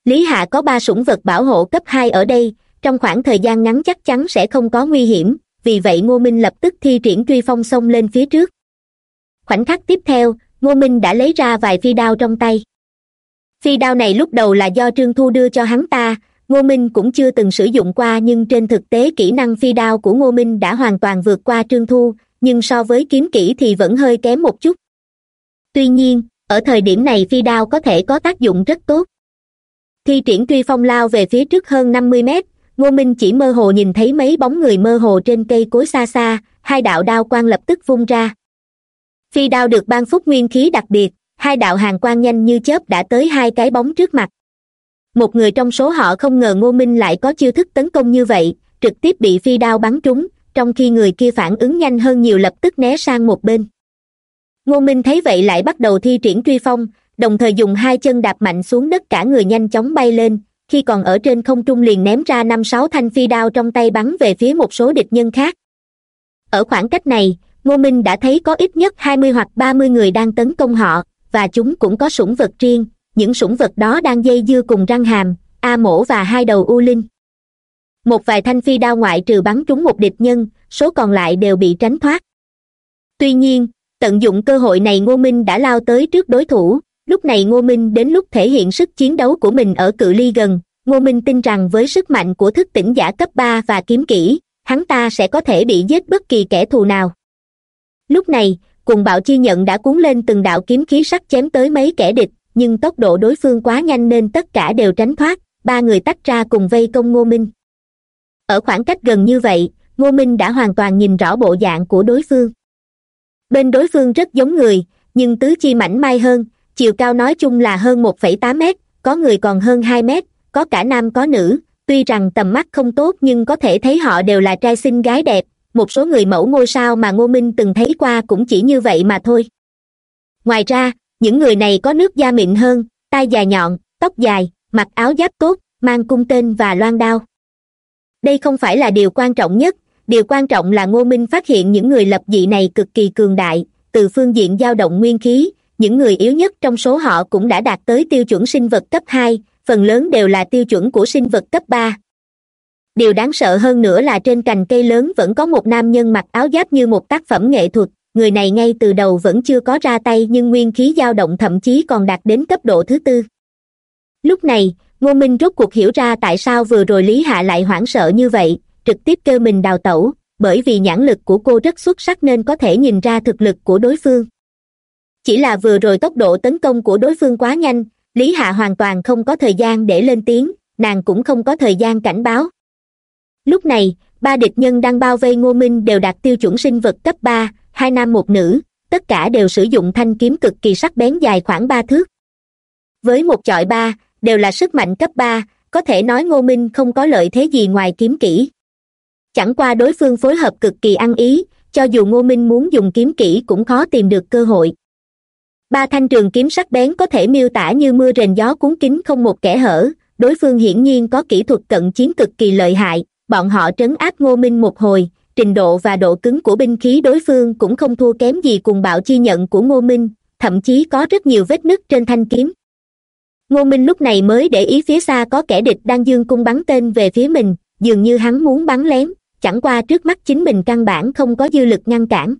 Speaker 1: lý hạ có ba sủng vật bảo hộ cấp hai ở đây, trong khoảng thời gian ngắn chắc chắn sẽ không có nguy hiểm, vì vậy ngô minh lập tức thi triển truy phong xông lên phía trước. Khoảnh khắc tiếp theo, ngô minh đã lấy ra vài phi đao trong tay. Phi đao này lúc đầu là do trương thu đưa cho hắn ta, ngô minh cũng chưa từng sử dụng qua nhưng trên thực tế kỹ năng phi đao của ngô minh đã hoàn toàn vượt qua trương thu, nhưng so với kiếm kỹ thì vẫn hơi kém một chút. Tuy nhiên, ở thời điểm này phi đao có thể có tác dụng rất tốt thi triển truy phong lao về phía trước hơn năm mươi mét, ngô minh chỉ mơ hồ nhìn thấy mấy bóng người mơ hồ trên cây cối xa xa, hai đạo đao quang lập tức vung ra. Phi đao được ban phúc nguyên khí đặc biệt, hai đạo hàng quang nhanh như chớp đã tới hai cái bóng trước mặt. Một người trong số họ không ngờ ngô minh lại có chiêu thức tấn công như vậy, trực tiếp bị phi đao bắn trúng, trong khi người kia phản ứng nhanh hơn nhiều lập tức né sang một bên. Ngô minh thấy vậy lại bắt đầu thi triển truy phong đồng thời dùng hai chân đạp mạnh xuống đất cả người nhanh chóng bay lên. Khi còn ở trên không trung liền ném ra năm sáu thanh phi đao trong tay bắn về phía một số địch nhân khác. Ở khoảng cách này, ngô minh đã thấy có ít nhất hai mươi hoặc ba mươi người đang tấn công họ, và chúng cũng có sủng vật riêng, những sủng vật đó đang dây dưa cùng răng hàm, a mổ và hai đầu u linh. Một vài thanh phi đao ngoại trừ bắn trúng một địch nhân, số còn lại đều bị tránh thoát. Tuy nhiên, tận dụng cơ hội này ngô minh đã lao tới trước đối thủ lúc này ngô minh đến lúc thể hiện sức chiến đấu của mình ở cự ly gần. Ngô minh tin rằng với sức mạnh của thức tỉnh giả cấp ba và kiếm kỹ, hắn ta sẽ có thể bị giết bất kỳ kẻ thù nào. Lúc này cùng bạo chi nhận đã cuốn lên từng đạo kiếm khí sắc chém tới mấy kẻ địch, nhưng tốc độ đối phương quá nhanh nên tất cả đều tránh thoát, ba người tách ra cùng vây công ngô minh. Ở khoảng cách gần như vậy, ngô minh đã hoàn toàn nhìn rõ bộ dạng của đối phương. Bên đối phương rất giống người, nhưng tứ chi mảnh mai hơn chiều cao nói chung là hơn một phẩy tám mét, có người còn hơn hai mét, có cả nam có nữ. Tuy rằng tầm mắt không tốt nhưng có thể thấy họ đều là trai xinh gái đẹp. Một số người mẫu ngôi sao mà ngô minh từng thấy qua cũng chỉ như vậy mà thôi. Ngoài ra, những người này có nước da mịn hơn, tai dài nhọn, tóc dài, mặc áo giáp tốt, mang cung tên và loan đao. Đây không phải là điều quan trọng nhất. Điều quan trọng là ngô minh phát hiện những người lập dị này cực kỳ cường đại, từ phương diện dao động nguyên khí những người yếu nhất trong số họ cũng đã đạt tới tiêu chuẩn sinh vật cấp hai, phần lớn đều là tiêu chuẩn của sinh vật cấp ba. Điều đáng sợ hơn nữa là trên cành cây lớn vẫn có một nam nhân mặc áo giáp như một tác phẩm nghệ thuật, người này ngay từ đầu vẫn chưa có ra tay nhưng nguyên khí dao động thậm chí còn đạt đến cấp độ thứ tư. Lúc này, ngô minh rốt cuộc hiểu ra tại sao vừa rồi lý hạ lại hoảng sợ như vậy, trực tiếp kêu mình đào tẩu, bởi vì nhãn lực của cô rất xuất sắc nên có thể nhìn ra thực lực của đối phương chỉ là vừa rồi tốc độ tấn công của đối phương quá nhanh, lý hạ hoàn toàn không có thời gian để lên tiếng, nàng cũng không có thời gian cảnh báo. Lúc này, ba địch nhân đang bao vây ngô minh đều đạt tiêu chuẩn sinh vật cấp ba, hai nam một nữ, tất cả đều sử dụng thanh kiếm cực kỳ sắc bén dài khoảng ba thước. Với một chọi ba, đều là sức mạnh cấp ba, có thể nói ngô minh không có lợi thế gì ngoài kiếm kỹ. Chẳng qua đối phương phối hợp cực kỳ ăn ý, cho dù ngô minh muốn dùng kiếm kỹ cũng khó tìm được cơ hội ba thanh trường kiếm sắc bén có thể miêu tả như mưa rền gió cuốn kính không một kẻ hở. Đối phương hiển nhiên có kỹ thuật cận chiến cực kỳ lợi hại. Bọn họ trấn áp ngô minh một hồi, trình độ và độ cứng của binh khí đối phương cũng không thua kém gì cùng bạo chi nhận của ngô minh, thậm chí có rất nhiều vết nứt trên thanh kiếm. Ngô minh lúc này mới để ý phía xa có kẻ địch đang dương cung bắn tên về phía mình, dường như hắn muốn bắn lén, chẳng qua trước mắt chính mình căn bản không có dư lực ngăn cản.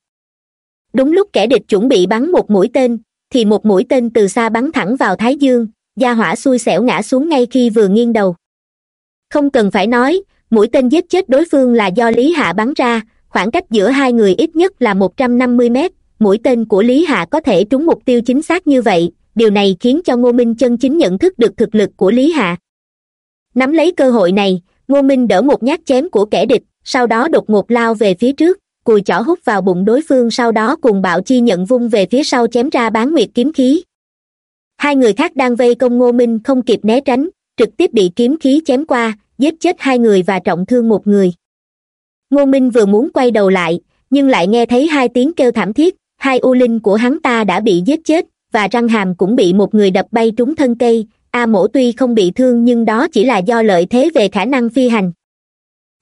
Speaker 1: Đúng lúc kẻ địch chuẩn bị bắn một mũi tên thì một mũi tên từ xa bắn thẳng vào thái dương, gia hỏa xui xẻo ngã xuống ngay khi vừa nghiêng đầu. Không cần phải nói, mũi tên giết chết đối phương là do lý hạ bắn ra, khoảng cách giữa hai người ít nhất là một trăm năm mươi mét, mũi tên của lý hạ có thể trúng mục tiêu chính xác như vậy, điều này khiến cho ngô minh chân chính nhận thức được thực lực của lý hạ. Nắm lấy cơ hội này, ngô minh đỡ một nhát chém của kẻ địch, sau đó đột ngột lao về phía trước cùi chỏ hút vào bụng đối phương sau đó cùng bạo chi nhận vung về phía sau chém ra bán nguyệt kiếm khí. Hai người khác đang vây công ngô minh không kịp né tránh, trực tiếp bị kiếm khí chém qua, giết chết hai người và trọng thương một người. Ngô minh vừa muốn quay đầu lại, nhưng lại nghe thấy hai tiếng kêu thảm thiết, hai u linh của hắn ta đã bị giết chết, và răng hàm cũng bị một người đập bay trúng thân cây, a mổ tuy không bị thương nhưng đó chỉ là do lợi thế về khả năng phi hành.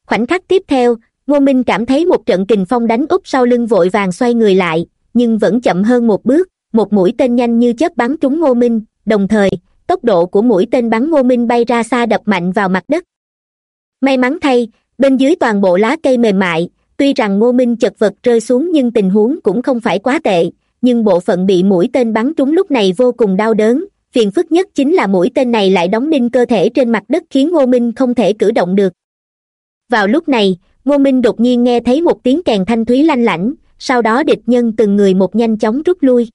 Speaker 1: Khoảnh khắc tiếp theo ngô minh cảm thấy một trận kình phong đánh úp sau lưng vội vàng xoay người lại, nhưng vẫn chậm hơn một bước, một mũi tên nhanh như chớp bắn trúng ngô minh, đồng thời, tốc độ của mũi tên bắn ngô minh bay ra xa đập mạnh vào mặt đất. May mắn thay, bên dưới toàn bộ lá cây mềm mại, tuy rằng ngô minh chật vật rơi xuống nhưng tình huống cũng không phải quá tệ, nhưng bộ phận bị mũi tên bắn trúng lúc này vô cùng đau đớn, phiền phức nhất chính là mũi tên này lại đóng đinh cơ thể trên mặt đất khiến ngô minh không thể cử động được. Vào lúc này ngô minh đột nhiên nghe thấy một tiếng kèn thanh thúy lanh lảnh, sau đó địch nhân từng người một nhanh chóng rút lui.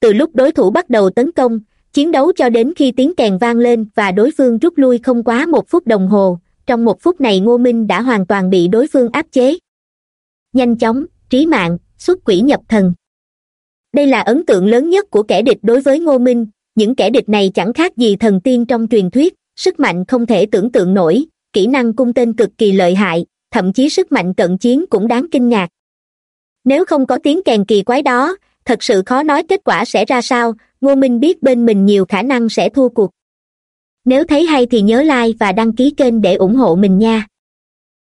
Speaker 1: Từ lúc đối thủ bắt đầu tấn công, chiến đấu cho đến khi tiếng kèn vang lên và đối phương rút lui không quá một phút đồng hồ, trong một phút này ngô minh đã hoàn toàn bị đối phương áp chế. Nhanh chóng, trí mạng, xuất quỷ nhập thần. Đây là ấn tượng lớn nhất của kẻ địch đối với ngô minh, những kẻ địch này chẳng khác gì thần tiên trong truyền thuyết, sức mạnh không thể tưởng tượng nổi, kỹ năng cung tên cực kỳ lợi hại thậm chí sức mạnh cận chiến cũng đáng kinh ngạc. Nếu không có tiếng kèn kỳ quái đó, thật sự khó nói kết quả sẽ ra sao, ngô minh biết bên mình nhiều khả năng sẽ thua cuộc. Nếu thấy hay thì nhớ like và đăng ký kênh để ủng hộ mình nha.